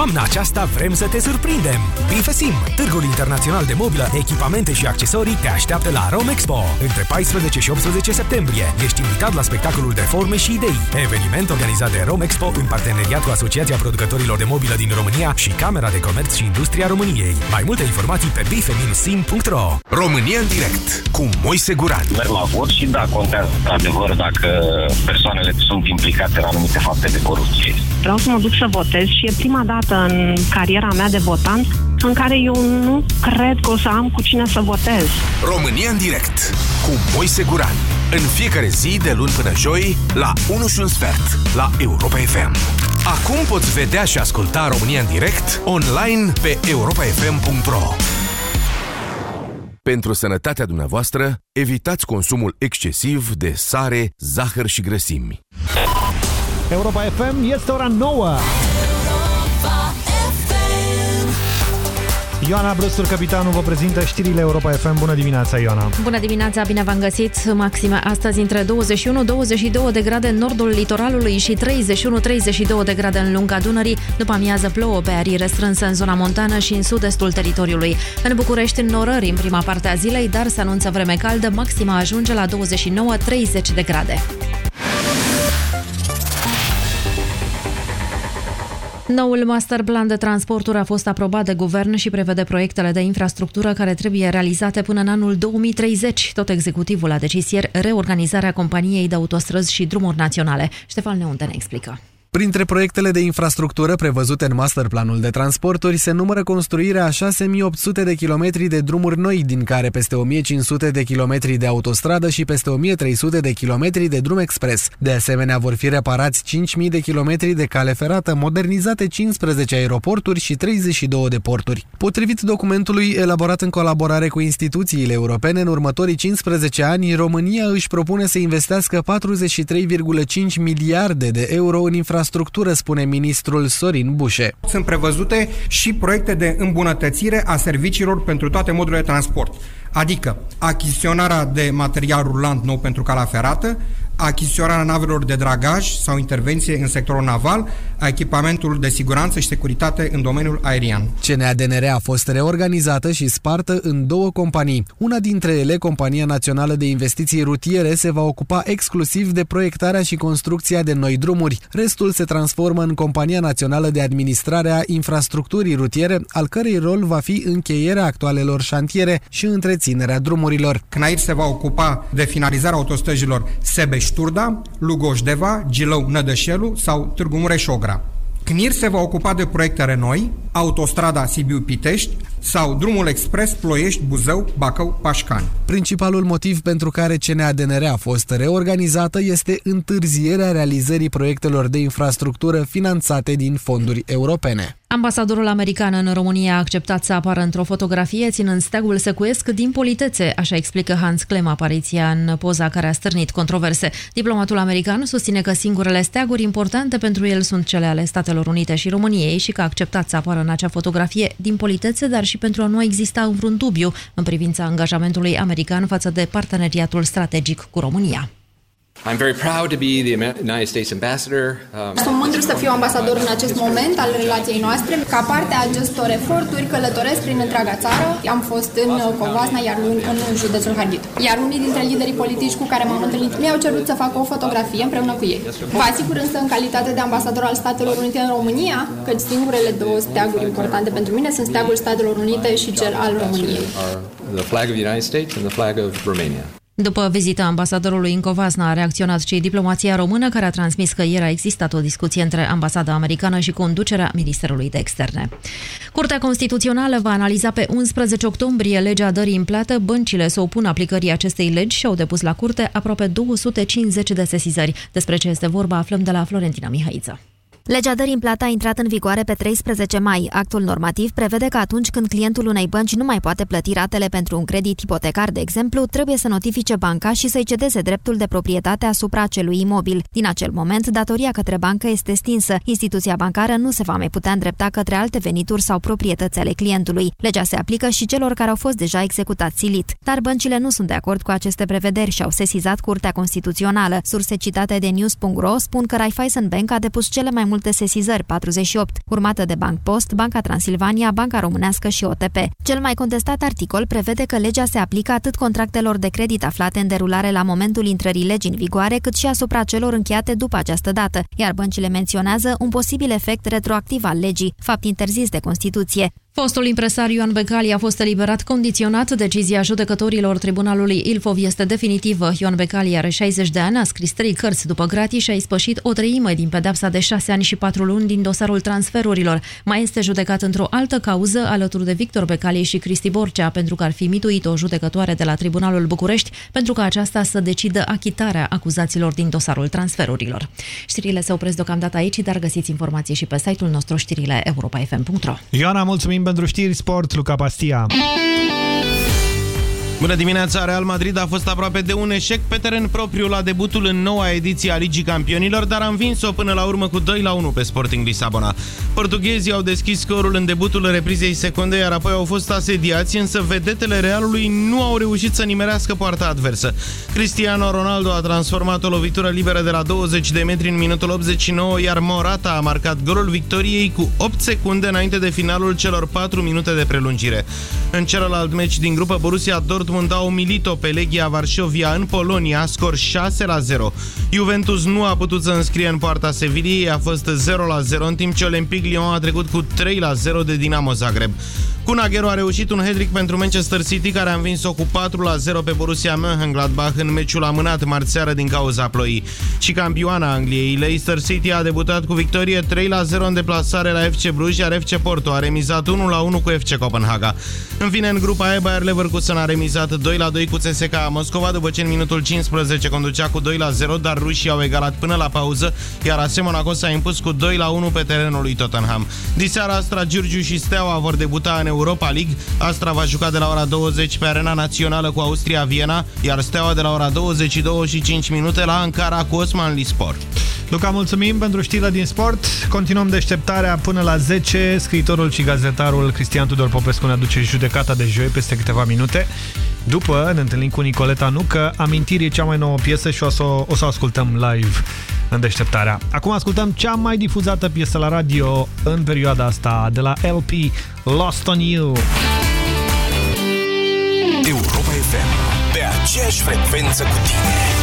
Toamna aceasta vrem să te surprindem! Bifesim, Târgul Internațional de Mobilă, Echipamente și Accesorii te așteaptă la Rome Expo. Între 14 și 18 septembrie ești invitat la spectacolul de forme și idei. Eveniment organizat de Rome Expo în parteneriat cu Asociația Producătorilor de Mobilă din România și Camera de Comerț și Industria României. Mai multe informații pe bife-sim.ro România în direct cu Moise Guran. Merg la vot și da, contează adevăr dacă persoanele sunt implicate în anumite fapte de corupție. Vreau să mă duc să votez și e prima dată în cariera mea de votant în care eu nu cred că o să am cu cine să votez. România în direct cu Moise Guran. În fiecare zi, de luni până joi, la 1 și un sfert, la Europa FM. Acum poți vedea și asculta România în direct, online, pe europafm.ro Pentru sănătatea dumneavoastră, evitați consumul excesiv de sare, zahăr și grăsimi. Europa FM este ora 9. Ioana Brăstur, capitanul, vă prezintă știrile Europa FM. Bună dimineața, Ioana! Bună dimineața, bine v-am găsit! Maxime astăzi între 21-22 de grade în nordul litoralului și 31-32 de grade în lunga Dunării. După amiază plouă pe arii restrânsă în zona montană și în sud-estul teritoriului. În București, norări în prima parte a zilei, dar se anunță vreme caldă, maxima ajunge la 29-30 de grade. Noul master plan de transporturi a fost aprobat de guvern și prevede proiectele de infrastructură care trebuie realizate până în anul 2030. Tot executivul a decis ieri reorganizarea companiei de autostrăzi și drumuri naționale. Ștefan Neunte ne explică. Printre proiectele de infrastructură prevăzute în masterplanul de transporturi se numără construirea a 6800 de kilometri de drumuri noi, din care peste 1500 de kilometri de autostradă și peste 1300 de kilometri de drum expres. De asemenea, vor fi reparați 5000 de kilometri de cale ferată, modernizate 15 aeroporturi și 32 de porturi. Potrivit documentului elaborat în colaborare cu instituțiile europene, în următorii 15 ani, România își propune să investească 43,5 miliarde de euro în infrastructură infrastructură, spune ministrul Sorin Bușe. Sunt prevăzute și proiecte de îmbunătățire a serviciilor pentru toate modurile de transport, adică achiziționarea de material rulant nou pentru calea ferată, achiziționarea navelor de dragaj sau intervenție în sectorul naval, a echipamentul de siguranță și securitate în domeniul aerian. CNADNR a fost reorganizată și spartă în două companii. Una dintre ele, Compania Națională de Investiții Rutiere, se va ocupa exclusiv de proiectarea și construcția de noi drumuri. Restul se transformă în Compania Națională de Administrare a Infrastructurii Rutiere, al cărei rol va fi încheierea actualelor șantiere și întreținerea drumurilor. CNAIR se va ocupa de finalizarea autostrăzilor Sebeș Șturda, Lugoș-Deva, Gilău-Nădășelu sau Târgu Mureș-Ogra. CNIR se va ocupa de proiectele noi, autostrada Sibiu-Pitești sau drumul expres Ploiești-Buzău, Bacău-Pașcani. Principalul motiv pentru care CNADNR a fost reorganizată este întârzierea realizării proiectelor de infrastructură finanțate din fonduri europene. Ambasadorul american în România a acceptat să apară într-o fotografie ținând steagul secuiesc din politețe, așa explică Hans Clem apariția în poza care a stârnit controverse. Diplomatul american susține că singurele steaguri importante pentru el sunt cele ale Statelor Unite și României și că a acceptat să apară în acea fotografie din politețe, dar și pentru a nu exista vreun dubiu în privința angajamentului american față de parteneriatul strategic cu România. I'm very proud to be the United States ambassador. Um... Sunt mândru să fiu ambasador în acest moment al relației noastre. Ca parte a acestor eforturi călătoresc prin întreaga țară. Am fost în Covasna, iar luni în județul Harghit. Iar unii dintre liderii politici cu care m-am întâlnit mi-au cerut să fac o fotografie împreună cu ei. Vă asigur însă în calitate de ambasador al Statelor Unite în România că singurele două steaguri importante pentru mine sunt steagul Statelor Unite și cel al României. The flag of the United States and the flag of Romania. După vizita ambasadorului în Covasna a reacționat și diplomația română, care a transmis că ieri a existat o discuție între ambasada americană și conducerea Ministerului de Externe. Curtea Constituțională va analiza pe 11 octombrie legea dării în plată. Băncile să opună aplicării acestei legi și au depus la curte aproape 250 de sesizări. Despre ce este vorba aflăm de la Florentina Mihaiță. Legea dării în plată a intrat în vigoare pe 13 mai. Actul normativ prevede că atunci când clientul unei bănci nu mai poate plăti ratele pentru un credit ipotecar, de exemplu, trebuie să notifice banca și să-i cedeze dreptul de proprietate asupra acelui imobil. Din acel moment, datoria către bancă este stinsă. Instituția bancară nu se va mai putea îndrepta către alte venituri sau proprietăți ale clientului. Legea se aplică și celor care au fost deja executați silit. Dar băncile nu sunt de acord cu aceste prevederi și au sesizat Curtea Constituțională. Surse citate de news.ro spun că Raiffeisen Bank a depus cele mai multe sesizări, 48, urmată de Bank Post, Banca Transilvania, Banca Românească și OTP. Cel mai contestat articol prevede că legea se aplică atât contractelor de credit aflate în derulare la momentul intrării legii în vigoare, cât și asupra celor încheiate după această dată, iar băncile menționează un posibil efect retroactiv al legii, fapt interzis de Constituție. Fostul impresar Ioan Becali a fost eliberat condiționat. Decizia judecătorilor Tribunalului Ilfov este definitivă. Ioan Becali are 60 de ani, a scris trei cărți după gratii și a ispășit o treime din pedepsa de 6 ani și 4 luni din dosarul transferurilor. Mai este judecat într-o altă cauză alături de Victor Becali și Cristi Borcea pentru că ar fi mituit o judecătoare de la Tribunalul București pentru ca aceasta să decidă achitarea acuzaților din dosarul transferurilor. Știrile se opresc deocamdată aici, dar găsiți informații și pe site-ul nostru știrile europa.fm.ro Ioana, mulțumim pentru știri sport, Luca Pastia. Bună dimineața! Real Madrid a fost aproape de un eșec pe teren propriu la debutul în noua ediție a Ligii Campionilor, dar a învins-o până la urmă cu 2 la 1 pe Sporting Lisabona. Portughezii au deschis scorul în debutul reprizei secunde, iar apoi au fost asediați, însă vedetele Realului nu au reușit să nimerească poarta adversă. Cristiano Ronaldo a transformat o lovitură liberă de la 20 de metri în minutul 89, iar Morata a marcat golul victoriei cu 8 secunde înainte de finalul celor 4 minute de prelungire. În celălalt meci din grupă, Borussia Dortmund Dortmund a umilit-o pe Legia Varșovia în Polonia, scor 6 la 0. Juventus nu a putut să înscrie în poarta Seviliei, a fost 0 la 0, în timp ce Olympic Lyon a trecut cu 3 la 0 de Dinamo Zagreb. Kun Agüero a reușit un hat pentru Manchester City, care a învins-o cu 4 la 0 pe Borussia Mönchengladbach în meciul amânat marțeară din cauza ploii. Și campioana Angliei, Leicester City a debutat cu victorie 3 la 0 în deplasare la FC Bruges, iar FC Porto a remizat 1 la 1 cu FC Copenhaga. În fine, în grupa E, Bayer Leverkusen a remizat 2 la 2 cu CSKA Moscova, după ce în minutul 15 conducea cu 2 la 0, dar rușii au egalat până la pauză, iar AS Monaco s-a impus cu 2 la 1 pe terenul lui Tottenham. Diseara Astra, Giurgiu și Steaua vor debuta în Europa League. Astra va juca de la ora 20 pe arena națională cu Austria Viena, iar Steaua de la ora 22 și 5 minute la Ankara cu Osman Lispor. Luca, mulțumim pentru știrile din sport. Continuăm deșteptarea până la 10. Scriitorul și gazetarul Cristian Tudor Popescu ne aduce judecata de joi peste câteva minute. După ne întâlnim cu Nicoleta Nucă, Amintiri e cea mai nouă piesă și o să o, o, să o ascultăm live în deșteptarea. Acum ascultăm cea mai difuzată piesă la radio în perioada asta de la LP Lost on You. Europa FM, pe aceeași frecvență cu tine.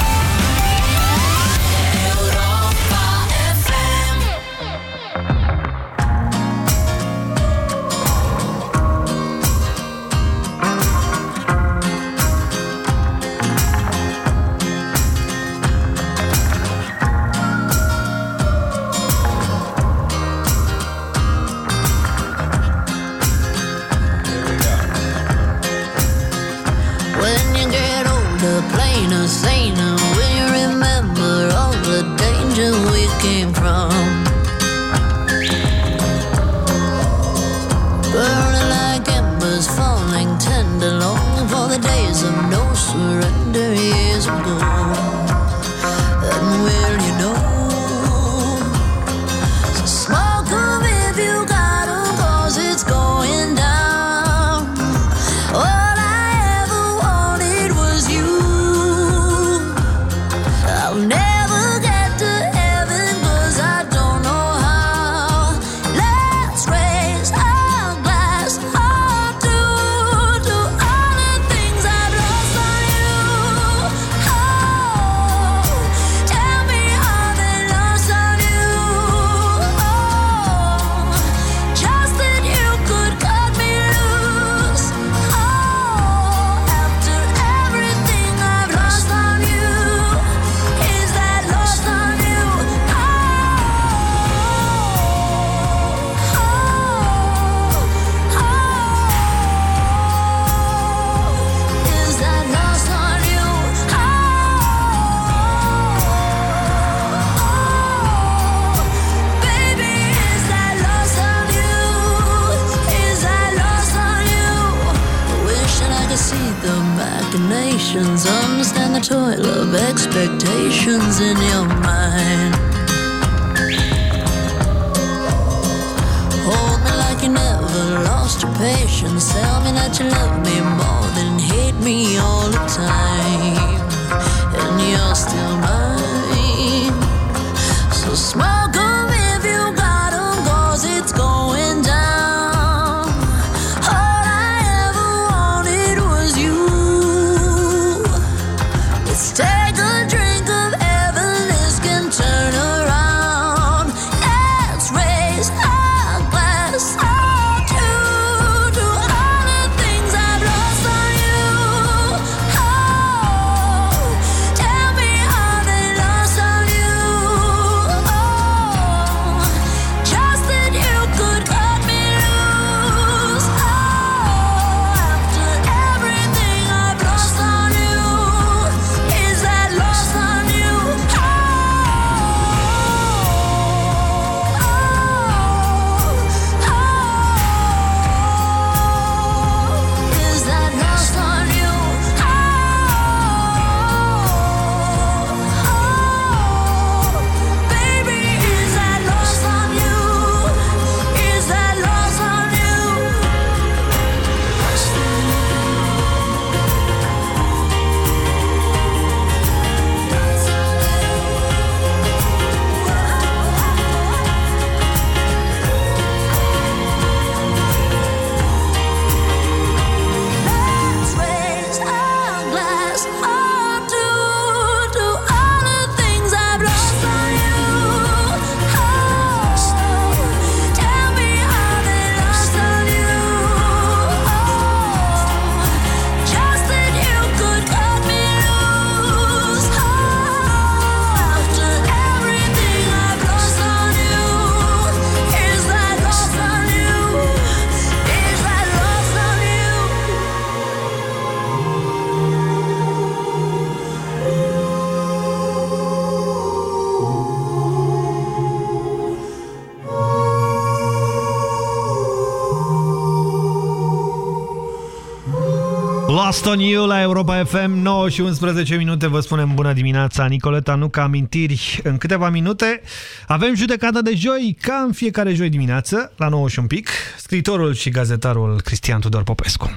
Lost on You la Europa FM 9 și 11 minute Vă spunem bună dimineața. Nicoleta Nuca amintiri în câteva minute. Avem judecata de joi Ca în fiecare joi dimineață La 9 și un pic. Scriitorul și gazetarul Cristian Tudor Popescu.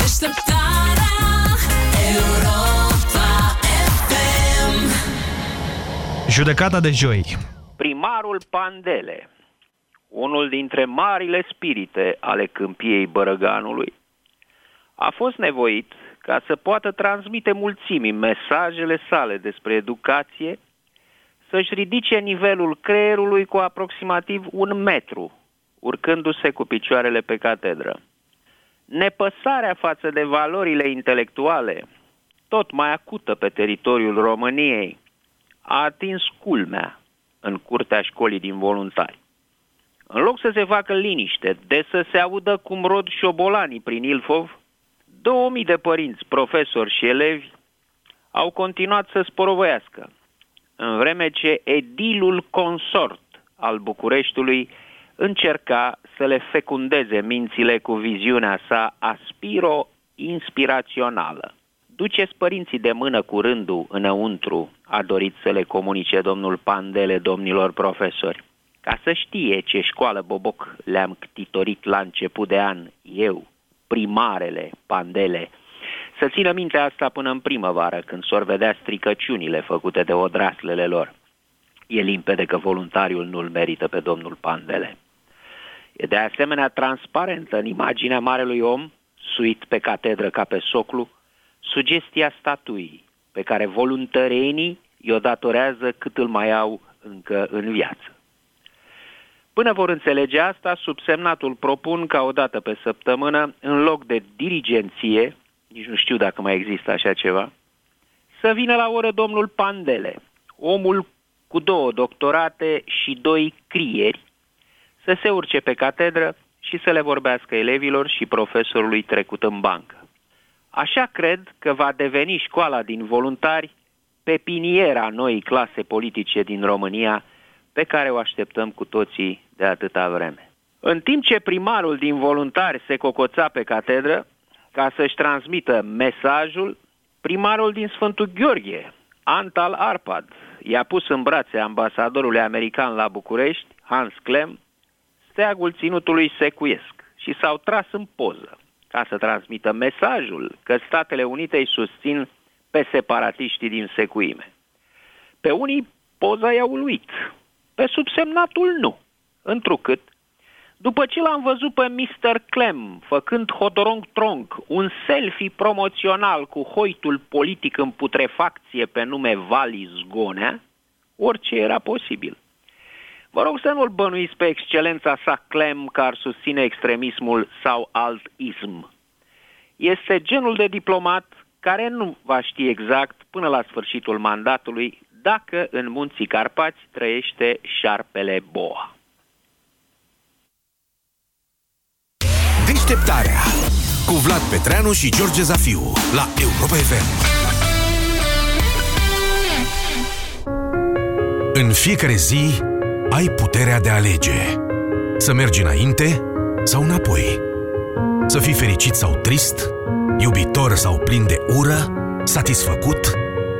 Deșteptarea Europa FM Judecata de joi. Primarul Pandele, unul dintre marile spirite ale câmpiei Bărăganului, a fost nevoit ca să poată transmite mulțimii mesajele sale despre educație, să-și ridice nivelul creierului cu aproximativ un metru, urcându-se cu picioarele pe catedră. Nepăsarea față de valorile intelectuale, tot mai acută pe teritoriul României, a atins culmea în curtea școlii din voluntari. În loc să se facă liniște, de să se audă cum rod șobolanii prin Ilfov, 2000 de părinți, profesori și elevi au continuat să sporovăiască, în vreme ce edilul consort al Bucureștiului încerca să le fecundeze mințile cu viziunea sa aspiro-inspirațională. Duceți părinții de mână cu rândul înăuntru, a dorit să le comunice domnul Pandele domnilor profesori. Ca să știe ce școală boboc le-am ctitorit la început de an, eu, primarele, Pandele, să țină minte asta până în primăvară, când s-or vedea stricăciunile făcute de odraslele lor. E limpede că voluntariul nu-l merită pe domnul Pandele. E de asemenea transparentă în imaginea marelui om, suit pe catedră ca pe soclu, sugestia statuii pe care voluntărenii i-o datorează cât îl mai au încă în viață. Până vor înțelege asta, subsemnatul propun ca o dată pe săptămână, în loc de dirigenție, nici nu știu dacă mai există așa ceva, să vină la oră domnul Pandele, omul cu două doctorate și doi crieri, să se urce pe catedră și să le vorbească elevilor și profesorului trecut în bancă. Așa cred că va deveni școala din voluntari pepiniera noii clase politice din România, pe care o așteptăm cu toții de atâta vreme. În timp ce primarul din voluntari se cocoța pe catedră, ca să-și transmită mesajul, primarul din Sfântul Gheorghe, Antal Arpad, i-a pus în brațe ambasadorului american la București, Hans Klem, steagul ținutului secuiesc și s-au tras în poză ca să transmită mesajul că Statele Unite îi susțin pe separatiștii din secuime. Pe unii poza i-a uluit, pe subsemnatul nu, întrucât după ce l-am văzut pe Mr. Clem făcând hodorong tronc, un selfie promoțional cu hoitul politic în putrefacție pe nume Vali Zgonea, orice era posibil. Vă rog să nu-l bănuiți pe excelența sa Clem că ar susține extremismul sau alt ism. Este genul de diplomat care nu va ști exact până la sfârșitul mandatului dacă în munții Carpați trăiește șarpele boa. Deșteptarea cu Vlad Petreanu și George Zafiu la Europa FM. În fiecare zi ai puterea de a alege. Să mergi înainte sau înapoi. Să fii fericit sau trist, iubitor sau plin de ură, satisfăcut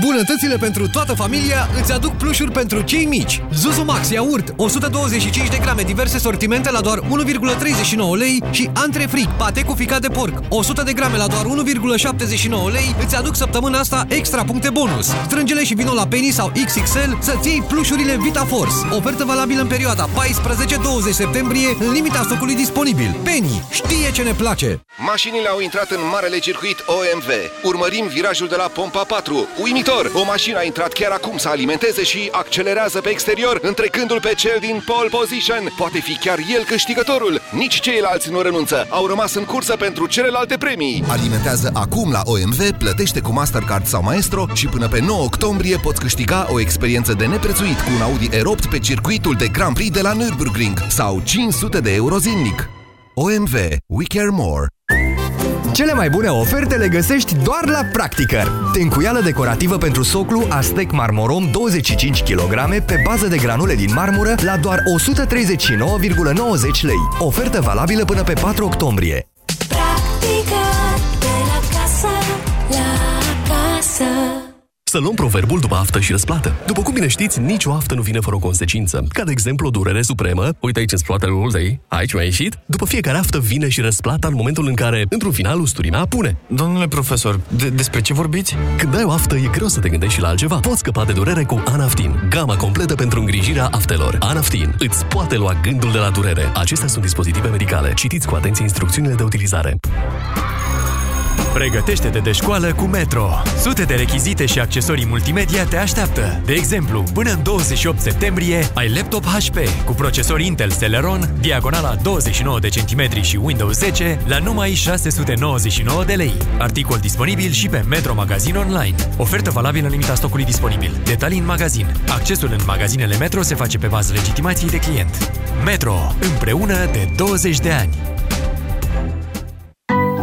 Bunătățile pentru toată familia îți aduc plușuri pentru cei mici. Zuzu Max iaurt, 125 de grame, diverse sortimente la doar 1,39 lei și Antre Fric, pate cu ficat de porc, 100 de grame la doar 1,79 lei, îți aduc săptămâna asta extra puncte bonus. Strângele și vino la Penny sau XXL să-ți iei plușurile Vita Force. Ofertă valabilă în perioada 14-20 septembrie, în limita stocului disponibil. Penny știe ce ne place! Mașinile au intrat în marele circuit OMV. Urmărim virajul de la Pompa 4. Uimitor! O mașină a intrat chiar acum să alimenteze și accelerează pe exterior, întrecându-l pe cel din pole position. Poate fi chiar el câștigătorul. Nici ceilalți nu renunță. Au rămas în cursă pentru celelalte premii. Alimentează acum la OMV, plătește cu Mastercard sau Maestro și până pe 9 octombrie poți câștiga o experiență de neprețuit cu un Audi E8 pe circuitul de Grand Prix de la Nürburgring sau 500 de euro zilnic. OMV. We care more. Cele mai bune oferte le găsești doar la Practicăr. Tencuială decorativă pentru soclu Aztec Marmorom 25 kg pe bază de granule din marmură la doar 139,90 lei. Ofertă valabilă până pe 4 octombrie. Practică Să luăm proverbul după aftă și răsplată. După cum bine știți, nicio aftă nu vine fără o consecință. Ca de exemplu o durere supremă, uite aici în spatele ultei, aici mi-a ieșit. După fiecare aftă vine și răsplata în momentul în care, într-un final, usturimea pune. Domnule profesor, de- despre ce vorbiți? Când ai o aftă, e greu să te gândești și la altceva. Poți scăpa de durere cu Anaftin, gama completă pentru îngrijirea aftelor. Anaftin îți poate lua gândul de la durere. Acestea sunt dispozitive medicale. Citiți cu atenție instrucțiunile de utilizare. Pregătește-te de școală cu Metro. Sute de rechizite și accesorii multimedia te așteaptă. De exemplu, până în 28 septembrie ai laptop HP cu procesor Intel Celeron, diagonala 29 de centimetri și Windows 10 la numai 699 de lei. Articol disponibil și pe Metro Magazin Online. Ofertă valabilă în limita stocului disponibil. Detalii în magazin. Accesul în magazinele Metro se face pe bază legitimației de client. Metro. Împreună de 20 de ani.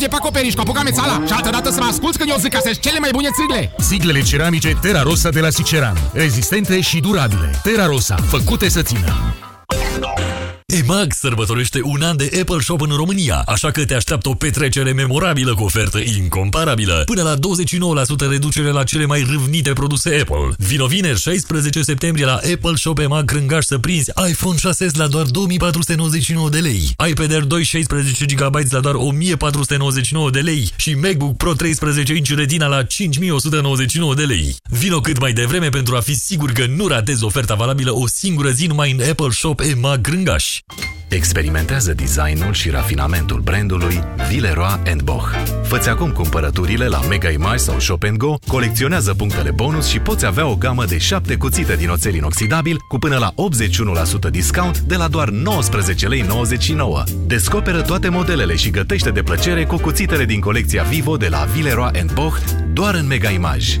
de pe acoperiș cu apucame țala și altă dată să mă asculți când eu zic că sunt cele mai bune țigle! Siglele ceramice Terra Rosa de la Siceran. Rezistente și durabile. Terra Rosa, făcute să țină. EMAG sărbătorește un an de Apple Shop în România, așa că te așteaptă o petrecere memorabilă cu ofertă incomparabilă. Până la 29% reducere la cele mai râvnite produse Apple. Vino vineri 16 septembrie la Apple Shop EMAG Crângaș să prinzi iPhone 6s la doar 2499 de lei, iPad Air 2 16 GB la doar 1499 de lei și MacBook Pro 13 inch Retina la 5199 de lei. Vino cât mai devreme pentru a fi sigur că nu ratezi oferta valabilă o singură zi numai în Apple Shop EMAG Crângaș. Experimentează designul și rafinamentul brandului Villeroy Boch. Făți acum cumpărăturile la Mega Image sau Shop Go, colecționează punctele bonus și poți avea o gamă de 7 cuțite din oțel inoxidabil cu până la 81% discount de la doar 19 lei 99. Descoperă toate modelele și gătește de plăcere cu cuțitele din colecția Vivo de la Villeroy Boch doar în Mega Image.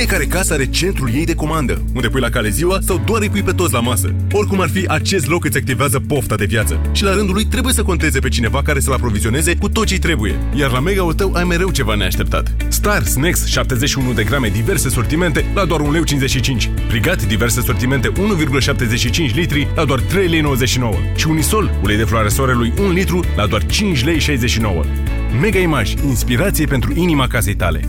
Fiecare casă are centrul ei de comandă, unde pui la cale ziua sau doar îi pui pe toți la masă. Oricum ar fi, acest loc îți activează pofta de viață și la rândul lui trebuie să conteze pe cineva care să-l aprovizioneze cu tot ce trebuie. Iar la Mega-ul tău ai mereu ceva neașteptat. Star Snacks 71 de grame diverse sortimente la doar 1,55 lei. Brigat diverse sortimente 1,75 litri la doar 3,99 lei. Și Unisol, ulei de floare soarelui 1 litru la doar 5,69 lei. Mega Image, inspirație pentru inima casei tale.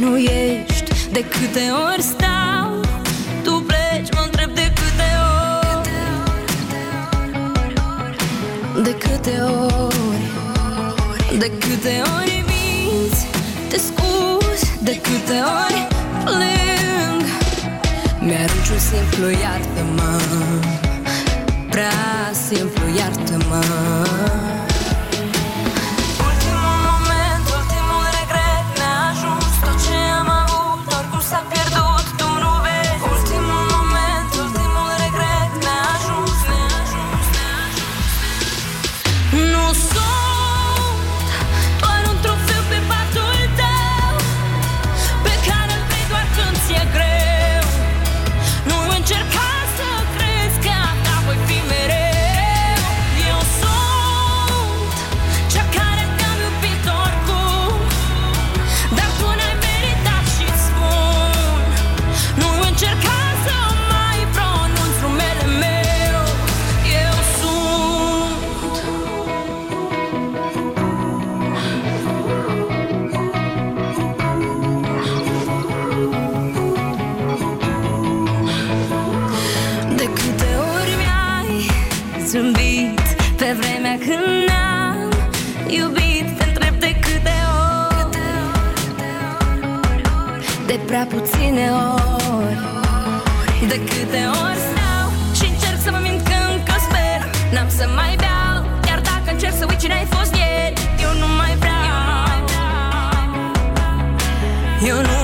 nu ești. De câte ori stau, tu pleci Mă întreb de câte ori. De câte ori De câte ori minți, te scuzi De câte ori plâng. Mi-arunci un simplu iartă-mă Prea simplu iartă-mă prea puține ori. De câte ori stau și încerc să mă mint că încă sper N-am să mai beau Chiar dacă încerc să uit cine ai fost ieri. Eu nu mai vreau. Eu nu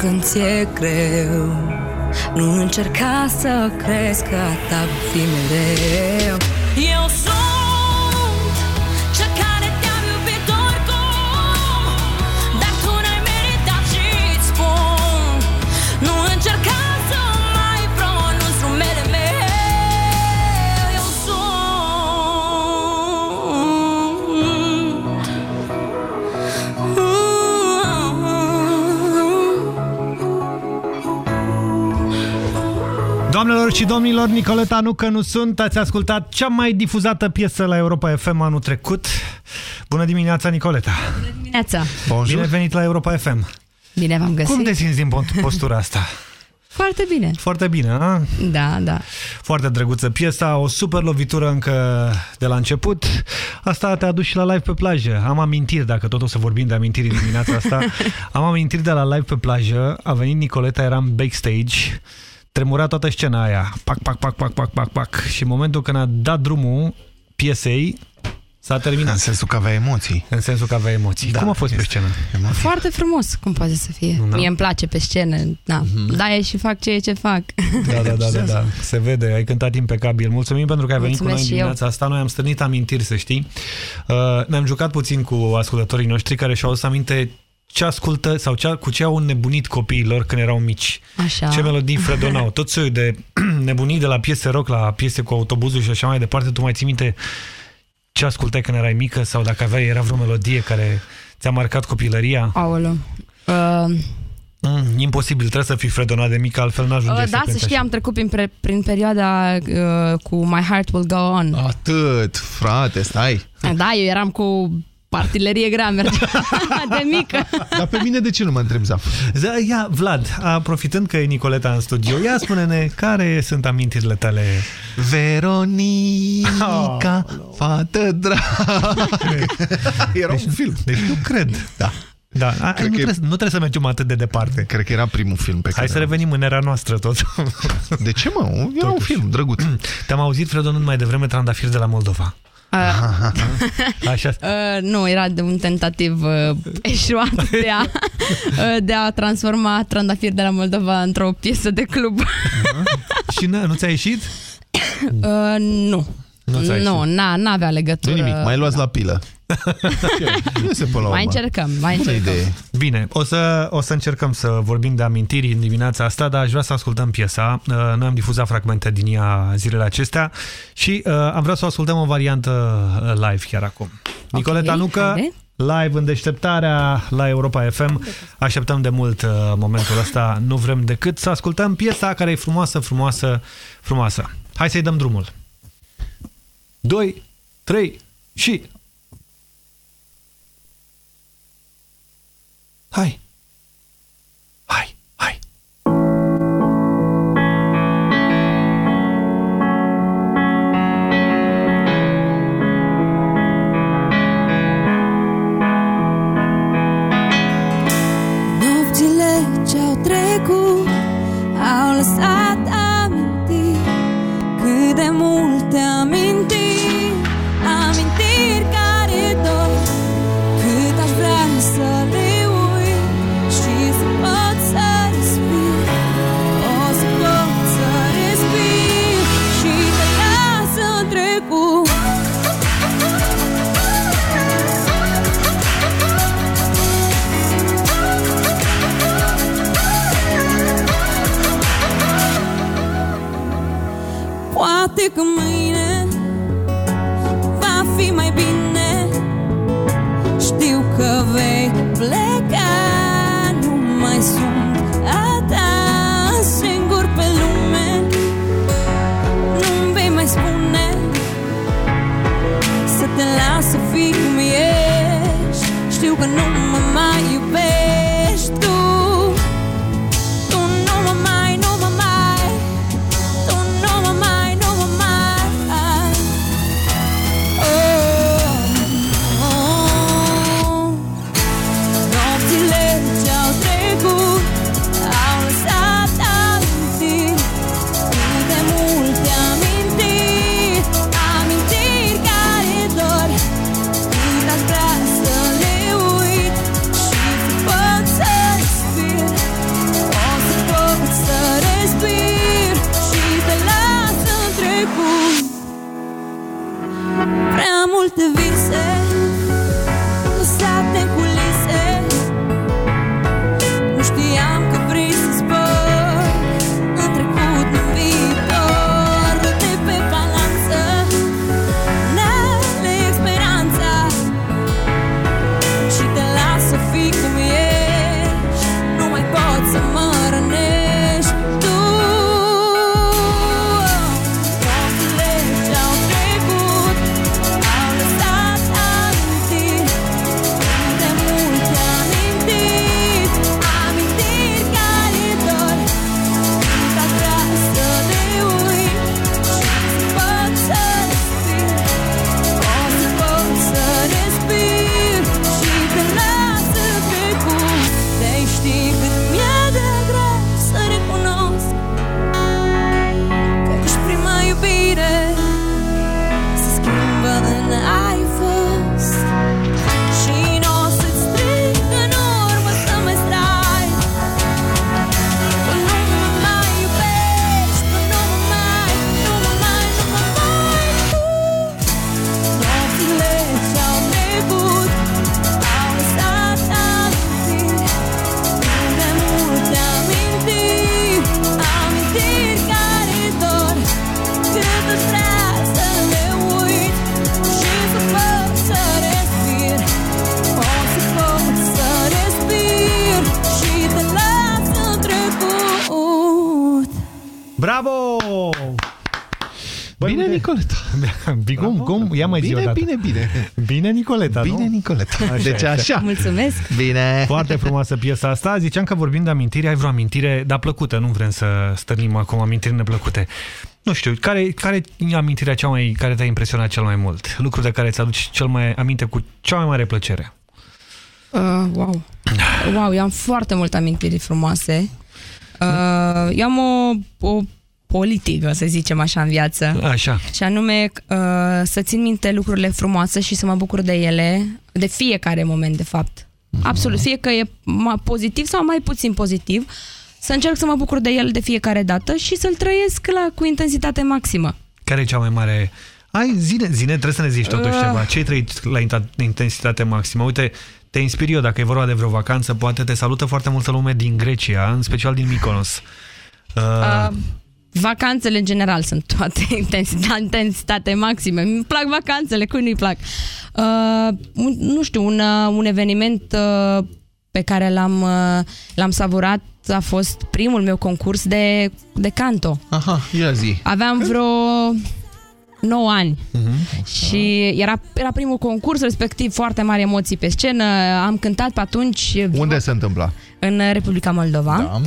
când ți-e greu. Nu încerca să crezi că a ta va fi mereu. Eu Doamnelor și domnilor, Nicoleta nu că nu sunt, ați ascultat cea mai difuzată piesă la Europa FM anul trecut. Bună dimineața, Nicoleta! Dimineața. Bine venit la Europa FM! Bine v-am găsit. Cum te simți din postura asta? Foarte bine. Foarte bine, a? Da, da. Foarte drăguță piesa, o super lovitură încă de la început. Asta te-a dus și la live pe plajă. Am amintiri, dacă tot o să vorbim de amintiri dimineața asta. Am amintiri de la live pe plajă. A venit Nicoleta, eram backstage. Tremura toată scena aia. Pac, pac, pac, pac, pac, pac, pac. Și în momentul când a dat drumul piesei, s-a terminat. În sensul că avea emoții. În sensul că avea emoții. Da, Cum a fost pe scenă? Foarte frumos, cum poate să fie. Da. Mie îmi place pe scenă. Da, Mhm. da e și fac ceea ce fac. Da, da, da, da, da. Se vede, ai cântat impecabil. Mulțumim pentru că ai venit cu noi Mulțumesc în și eu. dimineața asta. Noi am stârnit amintiri, să știi. Uh, ne-am jucat puțin cu ascultătorii noștri care și-au adus aminte ce ascultă sau ce, cu ce au înnebunit copiilor când erau mici. Așa. Ce melodii fredonau. Tot soiul de nebunii de la piese rock la piese cu autobuzul și așa mai departe. Tu mai ții minte ce ascultai când erai mică sau dacă aveai, era vreo melodie care ți-a marcat copilăria? Aoleu. Uh, Mm, imposibil, trebuie să fii fredonat de mică, altfel n-ajungeai uh, să da, să cânti știi, așa. am trecut prin, pre, prin perioada uh, cu My Heart Will Go On. Atât, frate, stai. Da, eu eram cu artilerie grea, mergeam de mică. Dar pe mine de ce nu mă întreb, Zaf? Da, ia, Vlad, a, profitând că e Nicoleta în studio, ia spune-ne care sunt amintirile tale. Veronica, fată dragă. Era deci, un film. Deci nu cred. Da. Da, a, nu, Cred că- trebuie, nu trebuie să mergem atât de departe. Cred că era primul film pe Hai care să revenim în era noastră tot. De ce, mă? Era un film drăguț. Te-am auzit fredonând mai devreme trandafir de la Moldova. Uh, Așa. Uh, nu, era de un tentativ uh, eșuat de a, uh, de a transforma Trandafir de la Moldova într-o piesă de club. Și nu, nu ți-a ieșit? Uh, nu. Nu ți-a Nu, n-a, n-avea legătură. Nu nimic, mai luați la pilă. Nu se până la Mai urmă. încercăm, mai Bună încercăm. idee. Bine, o să, o să încercăm să vorbim de amintiri în dimineața asta, dar aș vrea să ascultăm piesa. Uh, Noi am difuzat fragmente din ea zilele acestea și uh, am vrea să o ascultăm în variantă uh, live chiar acum. Nicoleta Nucă, haide. live în deșteptarea la Europa FM. Așteptăm de mult uh, momentul ăsta. Nu vrem decât să ascultăm piesa care e frumoasă, frumoasă, frumoasă. Hai să-i dăm drumul. 2, 3 și... Hai! Ia mai zi Bine, odată. bine, bine. Bine, Nicoleta, Bine, nu? Nicoleta. Așa Deci este. așa. Mulțumesc! Bine. Foarte frumoasă piesa asta. Ziceam că vorbim de amintiri, ai vreo amintire, dar plăcută, nu vrem să stărnim acum amintiri neplăcute. Nu știu, care, care e amintirea cea mai, care te-a impresionat cel mai mult? Lucru de care îți aduci cel mai aminte cu cea mai mare plăcere? Uh, wow. Wow, eu am foarte multe amintiri frumoase. Uh, eu am o, o politică, să zicem așa, în viață. Așa. Și anume uh, să țin minte lucrurile frumoase și să mă bucur de ele, de fiecare moment, de fapt. Absolut, fie că e mai pozitiv sau mai puțin pozitiv, să încerc să mă bucur de el de fiecare dată și să-l trăiesc la, cu intensitate maximă. Care e cea mai mare... Ai, zine, zine, trebuie să ne zici totuși Uh. ceva. Ce ai trăit la inta- intensitate maximă? Uite, te inspir eu, dacă e vorba de vreo vacanță, poate te salută foarte multă lume din Grecia, în special din Mykonos. Uh, Uh, vacanțele în general sunt toate intensitate, intensitate maxime. Îmi plac vacanțele, cui nu-i plac? Uh, un, nu știu, un, uh, un eveniment uh, pe care l-am, uh, l-am savurat a fost primul meu concurs de, de canto. Aha, ia zi. Aveam vreo 9 ani și era, era primul concurs, respectiv foarte mari emoții pe scenă. Am cântat pe atunci Unde se întâmpla? în Republica Moldova. Da.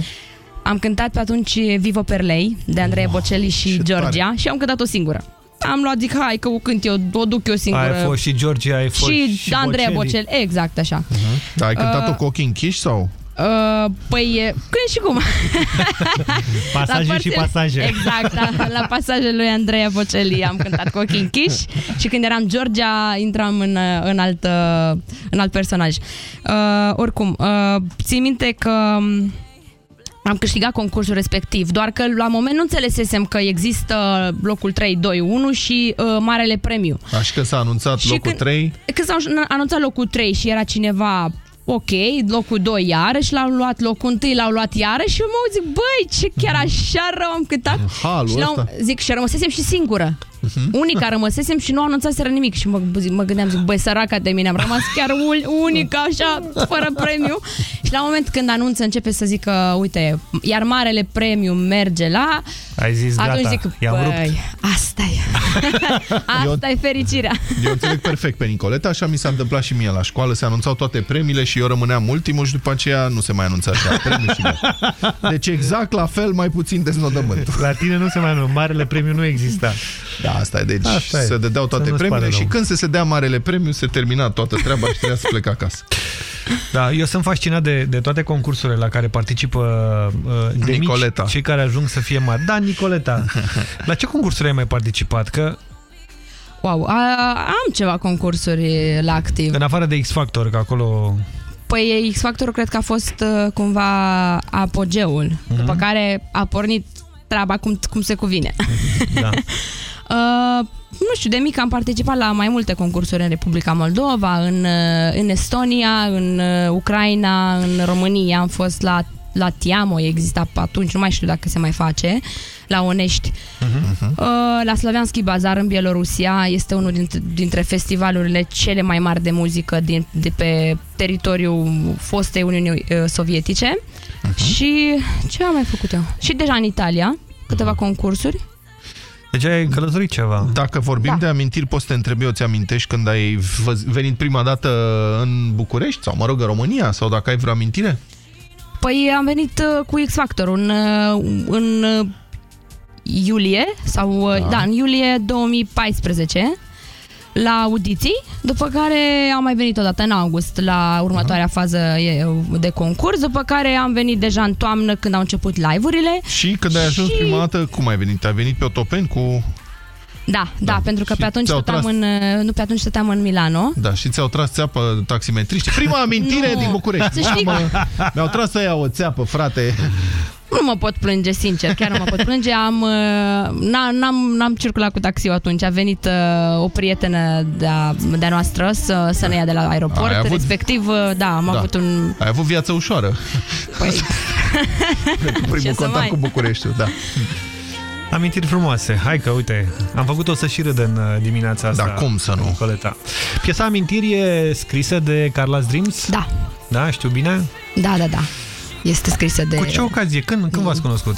Am cântat pe atunci Vivo Perlei de Andrei Bocelli și Georgia tare. și am cântat-o singură. Am luat, zic, hai că o cânt eu, o duc eu singură. ai fost și Georgia, ai fost și, și Andreea Bocelli. Bocelli, exact așa. Da, ai cântat-o Uh, cu ochii închiși sau? Uh, păi, e- când și cum? Pasaje La și pasaje. Exact, la, la pasajele lui Andreea Bocelli am cântat cu ochii închiși și când eram Georgia intram în, în, alt, uh, în alt personaj. Uh, oricum, uh, țin minte că um, am câștigat concursul respectiv, doar că la moment nu înțelesesem că există locul 3, 2, 1 și uh, marele premiu. Da, și când s-a anunțat Și locul când- 3, Când s-a anunțat locul 3 și era cineva ok, locul 2 iarăși l-au luat, locul 1 l-au luat iarăși și eu mă zic, băi, ce chiar așa rău am cântat? Halul și la- ăsta. zic, și rămăsesem și singură. Unica rămăsesem și nu anunțaseră nimic și mă, zic, mă gândeam, zic, băi, săraca de mine, am rămas chiar ul- unica așa, fără premiu. Și la moment când anunță, începe să zică, uite, iar marele premiu merge la... Ai zis, atunci gata, zic, i-am rupt. băi, asta e. asta e fericirea. eu înțeleg perfect pe Nicoleta, așa mi s-a întâmplat și mie la școală, se anunțau toate premiile și eu rămâneam ultimul și după aceea nu se mai anunța așa premiul și gata. Deci exact la fel, mai puțin deznodământ. La tine nu se mai anunță, marele premiu nu exista. Da, asta e, deci Asta e. se dădeau Să toate nu-ți premiile pare și rău. când se se dea marele premiu, se termina toată treaba și trebuia să plec acasă. Da, eu sunt fascinat de, de toate concursurile la care participă uh, de Nicoleta. mici, cei care ajung să fie mari. Da, Nicoleta. La ce concursuri ai mai participat? Că Wow, a, am ceva concursuri la activ. în afară de X-Factor, că acolo... Păi X Factor cred că a fost uh, cumva apogeul, Mhm. după care a pornit treaba cum, cum se cuvine. Da. Uh, nu știu, de mic am participat la mai multe concursuri în Republica Moldova, în, uh, în Estonia, în uh, Ucraina, în România. Am fost la, la Tiamo, exista pe atunci, nu mai știu dacă se mai face, la Onești. Uh, la Slavianski Bazar în Bielorusia este unul dintre, dintre festivalurile cele mai mari de muzică din, de pe teritoriul fostei Uniunii uh, Sovietice. Și ce am mai făcut eu? Și deja în Italia, câteva concursuri. Deci ai călătorit ceva. Dacă vorbim Da. de amintiri, poți să te întreb eu, ți-amintești când ai văz- venit prima dată în București sau, mă rog, în România? Sau dacă ai vreo amintire? Păi am venit uh, cu X Factor în, uh, în uh, iulie sau uh, Da. da. în iulie 2014 la audiții, după care am mai venit odată în august la următoarea fază e, de concurs, după care am venit deja în toamnă când au început live-urile. Și când ai ajuns Și- prima dată, cum ai venit? Ai venit pe Otopeni cu... Da, da, pentru că Și pe atunci ți-au stăteam tras- în, uh, nu pe atunci stăteam în Milano. Da, și ți-au tras țeapă taximetriști. Prima amintire Nu. din București. Să știi Mamă, că- Mi-au tras ăia o țeapă, frate. Nu mă pot plânge, sincer, chiar nu mă pot plânge. Am, uh, n- n-am, n-am circulat cu taxiul atunci. A venit uh, o prietenă de-a, de-a noastră să, să ne ia de la aeroport. Ai avut- Respectiv, uh, da, am Da. avut un... Ai avut viață ușoară. Păi, Primul Ce să contact mai- cu Bucureștiul, da. Amintiri frumoase. Hai că, uite, am făcut-o să și râdă în uh, dimineața asta. Da, cum să nu? Coleta. Piesa Amintiri e scrisă de Carla's Dreams? Da. Da, știu bine? Da, da, da. Este scrisă de... Cu ce ocazie? Când, când v-ați cunoscut?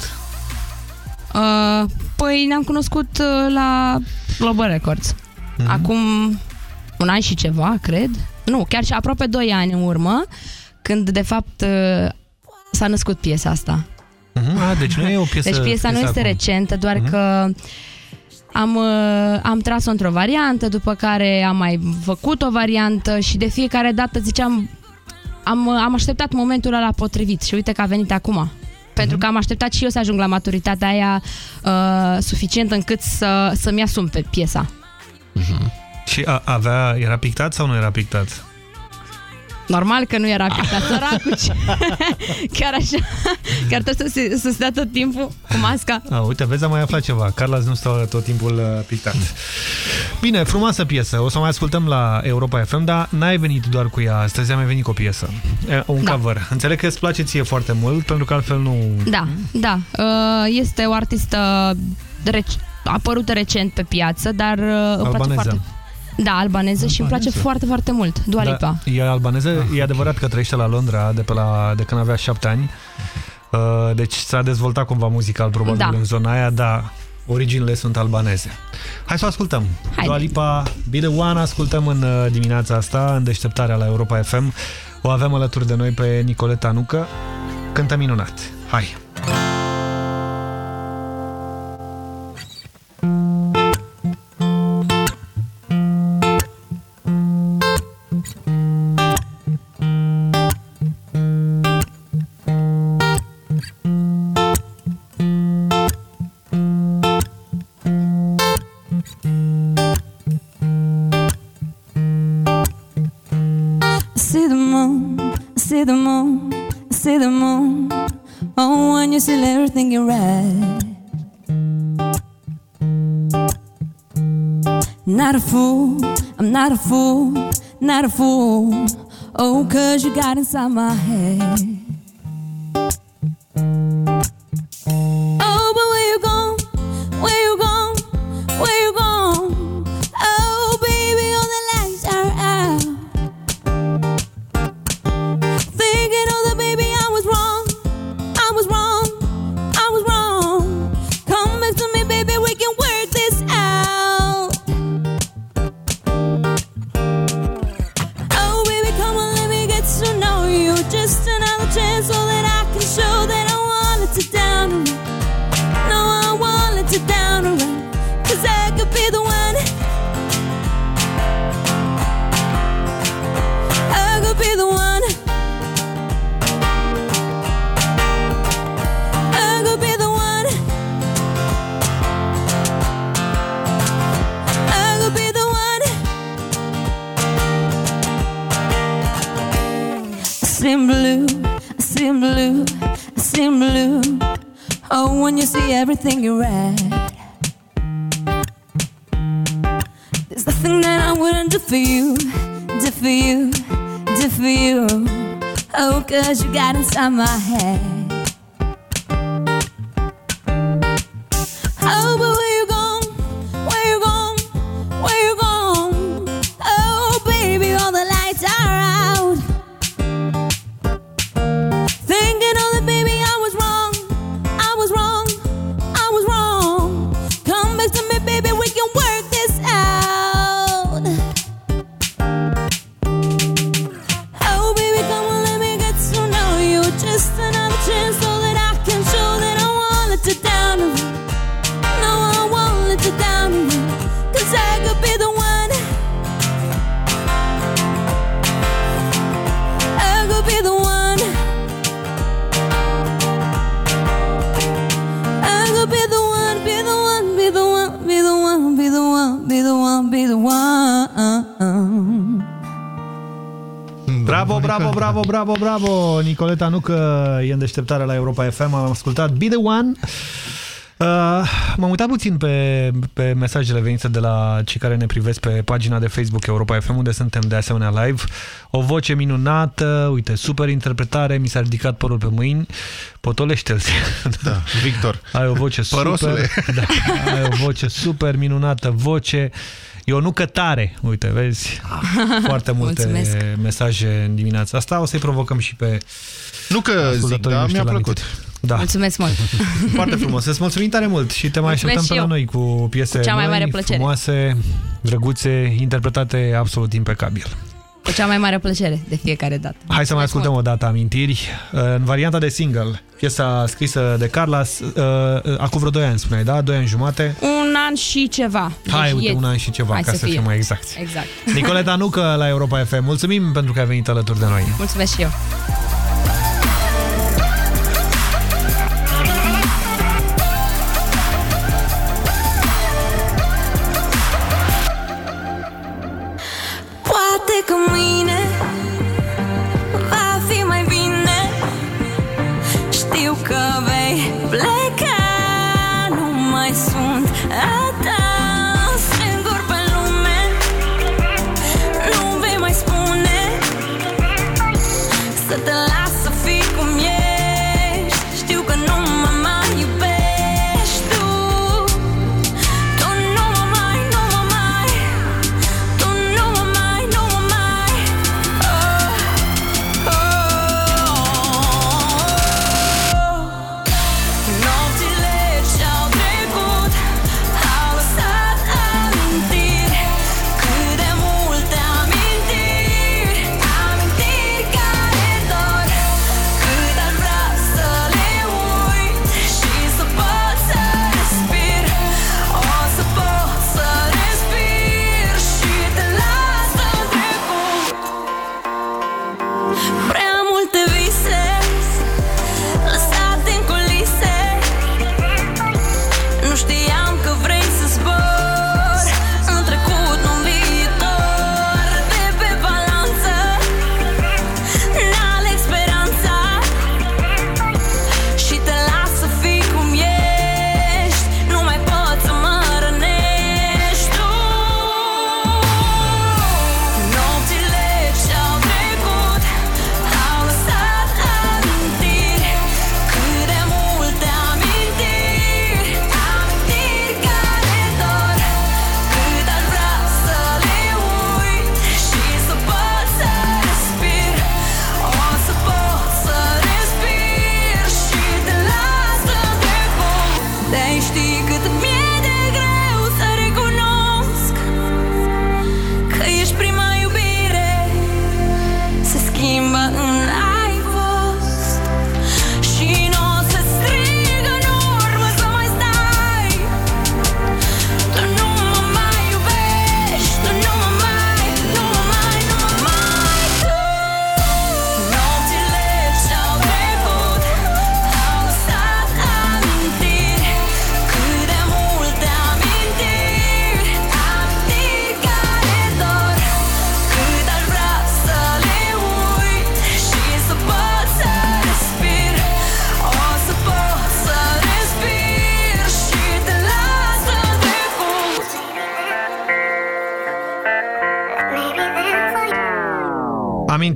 Uh, păi ne-am cunoscut uh, la Global Records. Mhm. Acum un an și ceva, cred. Nu, chiar și aproape 2 ani în urmă, când de fapt uh, s-a născut piesa asta. Mhm. A, deci nu e o piesă Deci piesa nu scrisă este acum. recentă, doar că am, uh, am tras-o într-o variantă, după care am mai făcut o variantă și de fiecare dată ziceam am, am așteptat momentul ăla potrivit și uite că a venit acum. Pentru că am așteptat și eu să ajung la maturitatea aia uh, suficient încât să, să-mi asum pe piesa. Și a, avea, era pictat sau nu era pictat? Normal că nu era pictat, săracul. ce- Chiar așa. Chiar trebuie să se, să stea tot timpul cu masca. A, uite, vezi, am mai aflat ceva. Carla nu stă tot timpul uh, pictat. Bine, frumoasă piesă. O să o mai ascultăm la Europa FM, dar n-ai venit doar cu ea. Astăzi am mai venit cu o piesă. E, un Da. cover. Înțeleg că îți place ție foarte mult, pentru că altfel nu... Da, da. Uh, Este o artistă rec- apărută recent pe piață, dar uh, îmi place Albaneză. foarte... Da, albaneză și îmi place Albaneză. foarte, foarte mult. Dua Lipa. Da, e albaneză. E adevărat că trăiește la Londra de, pe la, de când avea șapte ani. Uh, Deci s-a dezvoltat cumva muzical probabil Da. în zona aia, dar originile sunt albaneze. Hai să o ascultăm. Haide. Dua Lipa, Be The One, ascultăm în uh, dimineața asta, în deșteptarea la Europa FM. O avem alături de noi pe Nicoleta Nucă. Cântă minunat. Hai! See the moon, see the moon, see the moon. Oh, when you see everything you right. Not a fool, I'm not a fool, not a fool. Oh, cause you got inside my head. Bravo, bravo, bravo, bravo! Nicoleta Nucă e în deșteptare la Europa FM. Am ascultat Be The One. Uh, M-am uitat puțin pe, pe mesajele venite de la cei care ne privesc pe pagina de Facebook Europa FM, unde suntem de asemenea live. O voce minunată, uite, super interpretare, mi s-a ridicat părul pe mâini. Potolește-l. Da, Victor. Ai o voce Părosule. super. Da, ai o voce super minunată, voce. E o nucă tare, uite, vezi? Foarte multe Mulțumesc. mesaje în dimineața asta. O să-i provocăm și pe Nu că zic, ascultătorii dar noștri mi-a la plăcut. mituri. Da. Mulțumesc mult! Foarte frumos. Îți mulțumim tare mult și te mai Mulțumesc așteptăm pe și la eu. noi cu piese Cu cea mai noi, mare plăcere. frumoase, drăguțe, interpretate absolut impecabil. Cu cea mai mare plăcere de fiecare dată. Hai să mai ascultăm o dată amintiri. În varianta de single, piesa scrisă de Carlos, uh, acum vreo 2 ani spuneai, da? 2 ani jumate. Un an și ceva. Hai, Deci uite, e- un an și ceva, Hai ca să, fie. fim mai exacti. Exact. Nicoleta Nucă la Europa FM. Mulțumim pentru că ai venit alături de noi. Mulțumesc și eu.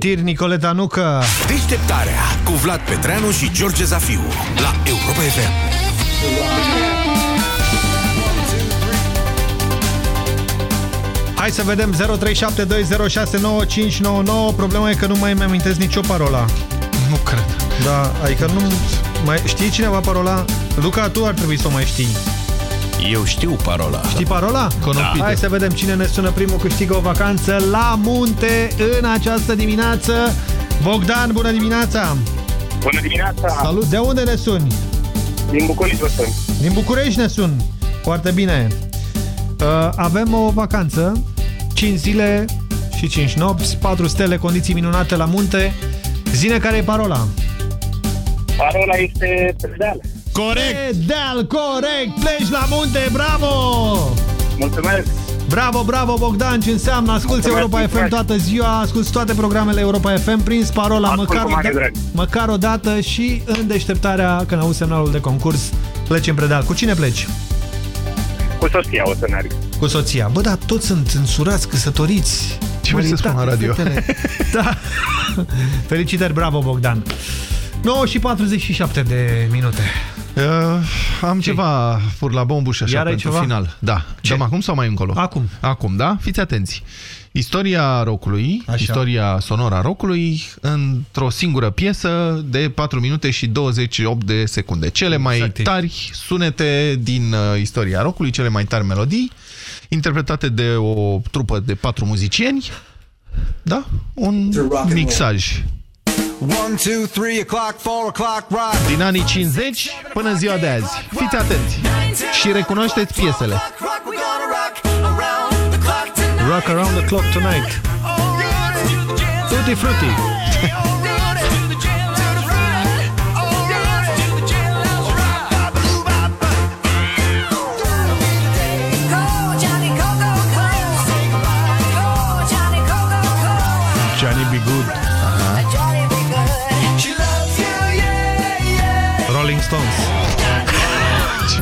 Amintiri, Nicoleta Nucă. Deșteptarea cu Vlad Petreanu și George Zafiu la Europa FM. Hai să vedem 0372069599. Problema e că nu mai mi-amintesc nicio parola. Nu cred. Da, adică nu... Mai, știi cineva parola? Luca, tu ar trebui să o mai știi. Eu știu parola. Știi parola? Da. Hai să vedem cine ne sună primul câștigă o vacanță la munte în această dimineață. Bogdan, bună dimineața! Bună dimineața! Salut! De unde ne suni? Din București vă sunt. Din București ne sun. Foarte bine. Uh, avem o vacanță, 5 zile și 5 nopți, 4 stele, condiții minunate la munte. Zine care e parola? Parola este pedal. Corect! Deal, corect! Pleci la munte, bravo! Mulțumesc! Bravo, bravo, Bogdan, ce înseamnă? Asculți Mulțumesc, Europa FM mulțumesc. toată ziua, asculți toate programele Europa FM, prins parola Ascult măcar cu o, mare da- drag. măcar o dată și în deșteptarea, când auzi semnalul de concurs, pleci în predal. Cu cine pleci? Cu soția o să merg. Cu soția. Bă, dar toți sunt însurați, căsătoriți. Ce vrei să spun la radio? fetele. da. Felicitări, bravo, Bogdan. 9 și 47 de minute. Uh, am ceva fur la bombuș așa Iar ai pentru ceva? final. Da. Ce? Dăm acum sau mai încolo? Acum. Acum, da? Fiți atenți. Istoria rockului, Așa. istoria sonora a rockului într-o singură piesă de 4 minute și 28 de secunde. Cele mai Exact. tari sunete din uh, istoria rockului, cele mai tari melodii, interpretate de o trupă de patru muzicieni. Da? Un mixaj. Din anii 50 până în ziua de azi. Fiți atenți și recunoașteți piesele. Rock around the clock tonight. Tutti frutti.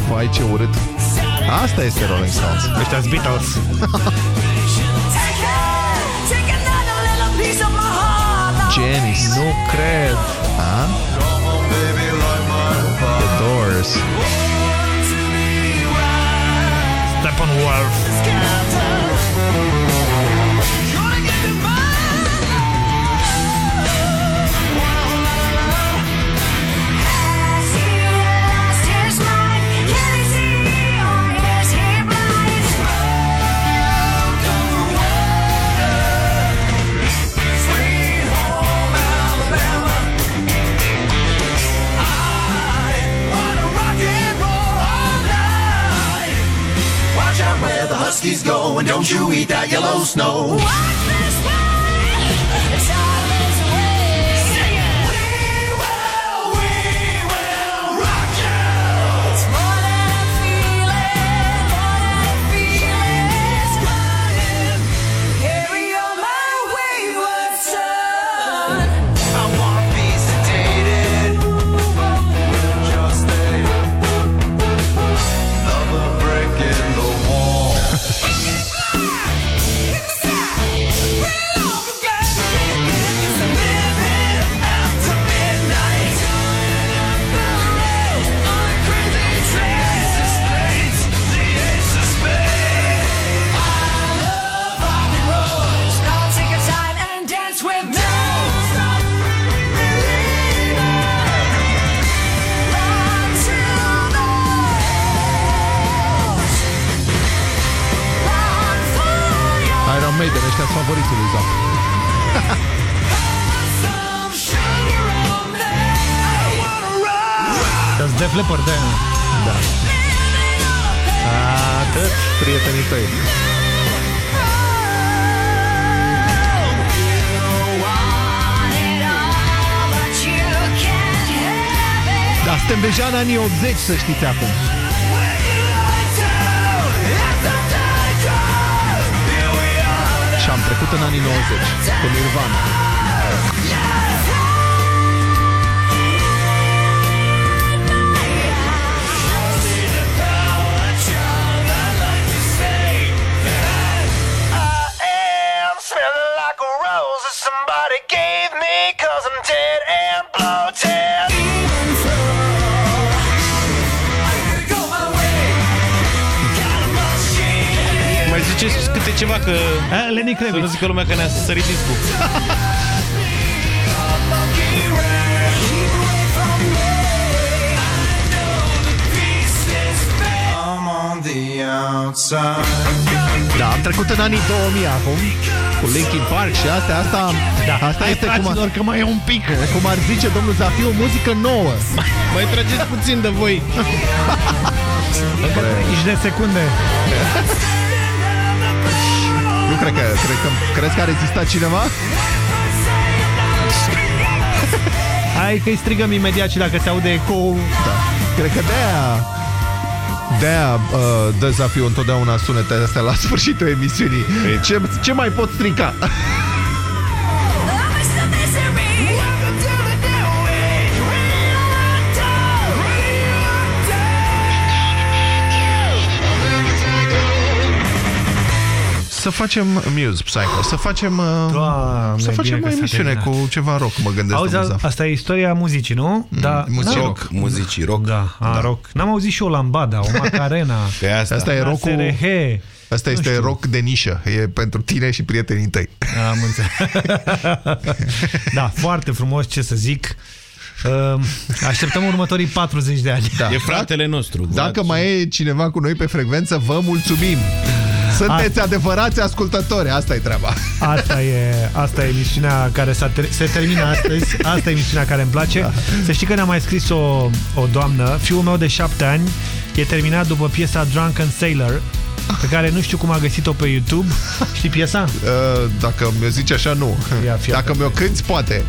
Vai, ce urât. Asta este Rolling Stones. Ăștia Beatles. Janis. Nu cred. A? The Doors. Steppenwolf. Huskies go, and don't you eat that yellow snow. Iron tăi. Da, suntem deja în anii 80, să știți acum. Și am trecut în anii 90, cu Nirvana. Câte ceva că... A, Lenny Kravitz. Să nu zică lumea că ne-a sărit discul. Da, am trecut în anii 2000 acum cu Linkin Park și astea, asta, Da. asta Hai, este cum, fraților, ar, că mai e un pic. cum ar zice domnul Zafiu, muzică nouă. Mai trageți puțin de voi. Încă 30 de secunde. Nu cred că, cred că, crezi că a rezistat cineva? Hai că-i strigăm imediat și dacă se aude ecou... Da. Cred că de-aia de-aia uh, dă Zafiu întotdeauna sunetele astea la sfârșitul emisiunii. Ce, ce mai pot strica? Să facem Muse Psycho, să facem, uh, Doamne, să facem bine o că s-a emisiune terminat. cu ceva rock, mă gândesc. Auzi, domnul Zaf. asta e istoria muzicii, nu? Da, muzici n-am- rock. Muzicii rock. Da, a, Da. rock. N-am auzit și o lambada, o macarena. Pe asta. Asta e la rock SRH. Asta este știu. rock de nișă. E pentru tine și prietenii tăi. Am înțeles. da, foarte frumos, ce să zic. Uh, Așteptăm următorii 40 de ani. Da. E fratele nostru. Vlad. Dacă mai e cineva cu noi pe frecvență, vă mulțumim. Sunteți adevărați ascultători, asta e treaba. Asta e, asta e emisiunea care s-a ter se termină astăzi. Asta e emisiunea care îmi place. Da. Să știi că ne-a mai scris o, o doamnă. Fiul meu de șapte ani e terminat după piesa Drunken Sailor pe care nu știu cum a găsit-o pe YouTube. Știi piesa? Uh, Dacă mi-o zici așa, nu. Ia, fii Dacă mi-o cânti, poate.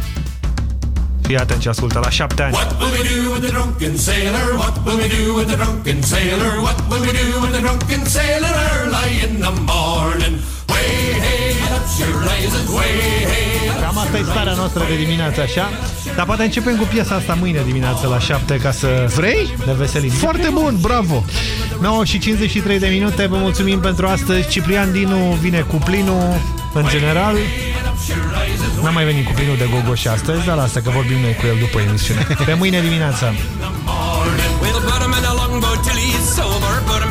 Fii atent ce ascultă la șapte ani. What will we do with the drunken sailor? What will we do with the drunken sailor? What will we do with the drunken sailor early in the morning? Way hey, up she rises, way hey. Cam asta e starea noastră de dimineață, așa? Dar poate începem cu piesa asta mâine dimineață la 7 ca să Vrei? ne veselim. Foarte bun, bravo! 9 și 53 de minute, vă mulțumim pentru astăzi. Ciprian Dinu vine cu plinul în general. N-a mai venit cu plinul de gogoși astăzi, dar lasă că vorbim noi cu el după emisiune. Pe mâine dimineața. We'll put him in a longboat till he's sober. Put him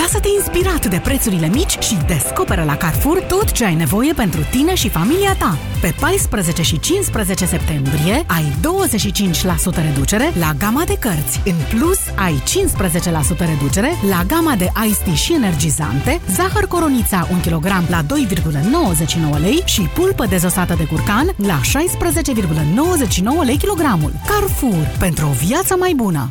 Lasă-te inspirat de prețurile mici și descoperă la Carrefour tot ce ai nevoie pentru tine și familia ta. Pe 14 și 15 septembrie ai 25% reducere la gama de cărți. În plus, ai 15% reducere la gama de Ice Tea și energizante, zahăr coronița 1 kg la 2,99 lei și pulpă dezosată de curcan la 16,99 lei kilogramul. Carrefour, pentru o viață mai bună!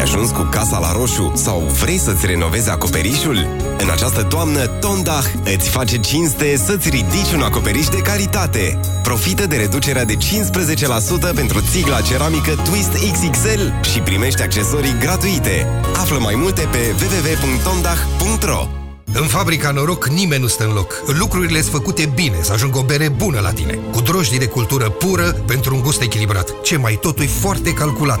Ai ajuns cu casa la roșu sau vrei să-ți renovezi acoperișul? În această toamnă, Tondah îți face cinste să-ți ridici un acoperiș de calitate. Profită de reducerea de 15% pentru țigla ceramică Twist XXL și primești accesorii gratuite. Află mai multe pe www.tondah.ro În fabrica Noroc nimeni nu stă în loc. Lucrurile sunt făcute bine, să ajungă o bere bună la tine. Cu drojdii de cultură pură pentru un gust echilibrat. Ce mai totul e foarte calculat.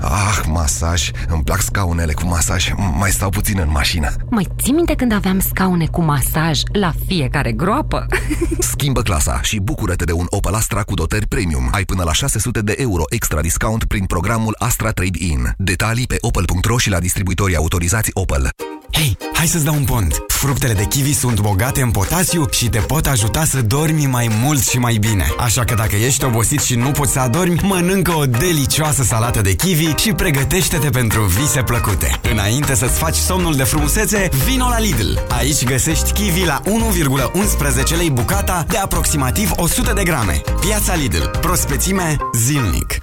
Ah, masaj. Îmi plac scaunele cu masaj. Mai stau puțin în mașină. Mai ții minte când aveam scaune cu masaj la fiecare groapă? Schimbă clasa și bucură-te de un Opel Astra cu dotări premium. Ai până la 600 de euro extra discount prin programul Astra Trade-in. Detalii pe opel.ro și la distribuitorii autorizați Opel. Hei, hai să-ți dau un pont! Fructele de kiwi sunt bogate în potasiu și te pot ajuta să dormi mai mult și mai bine. Așa că dacă ești obosit și nu poți să adormi, mănâncă o delicioasă salată de kiwi și pregătește-te pentru vise plăcute. Înainte să-ți faci somnul de frumusețe, vino la Lidl. Aici găsești kiwi la 1,11 lei bucata de aproximativ 100 de grame. Piața Lidl. Prospețime zilnic.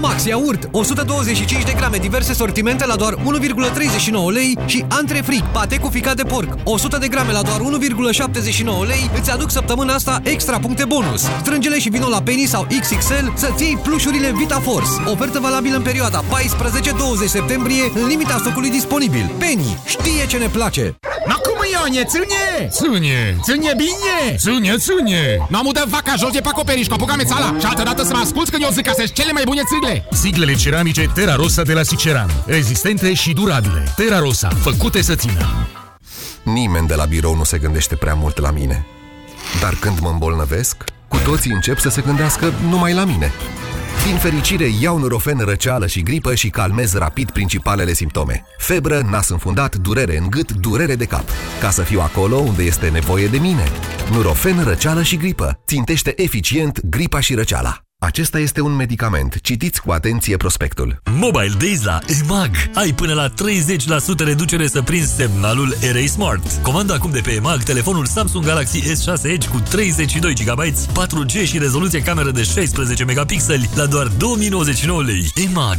Zuzumax iaurt 125 de grame diverse sortimente la doar 1,39 lei și Antrefric pate cu ficat de porc 100 de grame la doar 1,79 lei îți aduc săptămâna asta extra puncte bonus. Strângele și vino la Penny sau XXL să-ți iei plușurile VitaForce. Ofertă valabilă în perioada 14-20 septembrie în limita stocului disponibil. Penny știe ce ne place! Ma cum Ionie, ține! Ține! Ține bine! Ține, ține! Nu am udat vaca jos de pe acoperiș, cu apucame țala și altă dată să mă asculți când eu zic că sunt cele mai bune țigle! Siglele ceramice Terra Rosa de la Siceran. Rezistente și durabile. Terra Rosa, făcute să țină. Nimeni de la birou nu se gândește prea mult la mine. Dar când mă îmbolnăvesc, cu toții încep să se gândească numai la mine. Din fericire, iau Nurofen răceală și gripă și calmez rapid principalele simptome. Febră, nas înfundat, durere în gât, durere de cap. Ca să fiu acolo unde este nevoie de mine. Nurofen răceală și gripă. Țintește eficient gripa și răceala. Acesta este un medicament. Citiți cu atenție prospectul. Mobile Days la EMAG. Ai până la 30% reducere să prinzi semnalul RA Smart. Comanda acum de pe EMAG telefonul Samsung Galaxy S6 Edge cu 32 GB, 4G și rezoluție cameră de 16 megapixeli la doar 2099 lei. EMAG.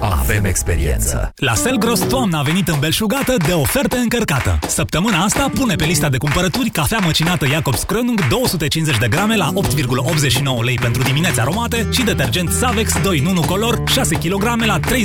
Avem experiență. La Selgros toamna a venit îmbelșugată de oferte încărcată. Săptămâna asta pune pe lista de cumpărături cafea măcinată Jacobs Krönung 250 de grame la 8,89 lei pentru dimineți aromate și detergent Savex 2 în 1 color 6 kg la 30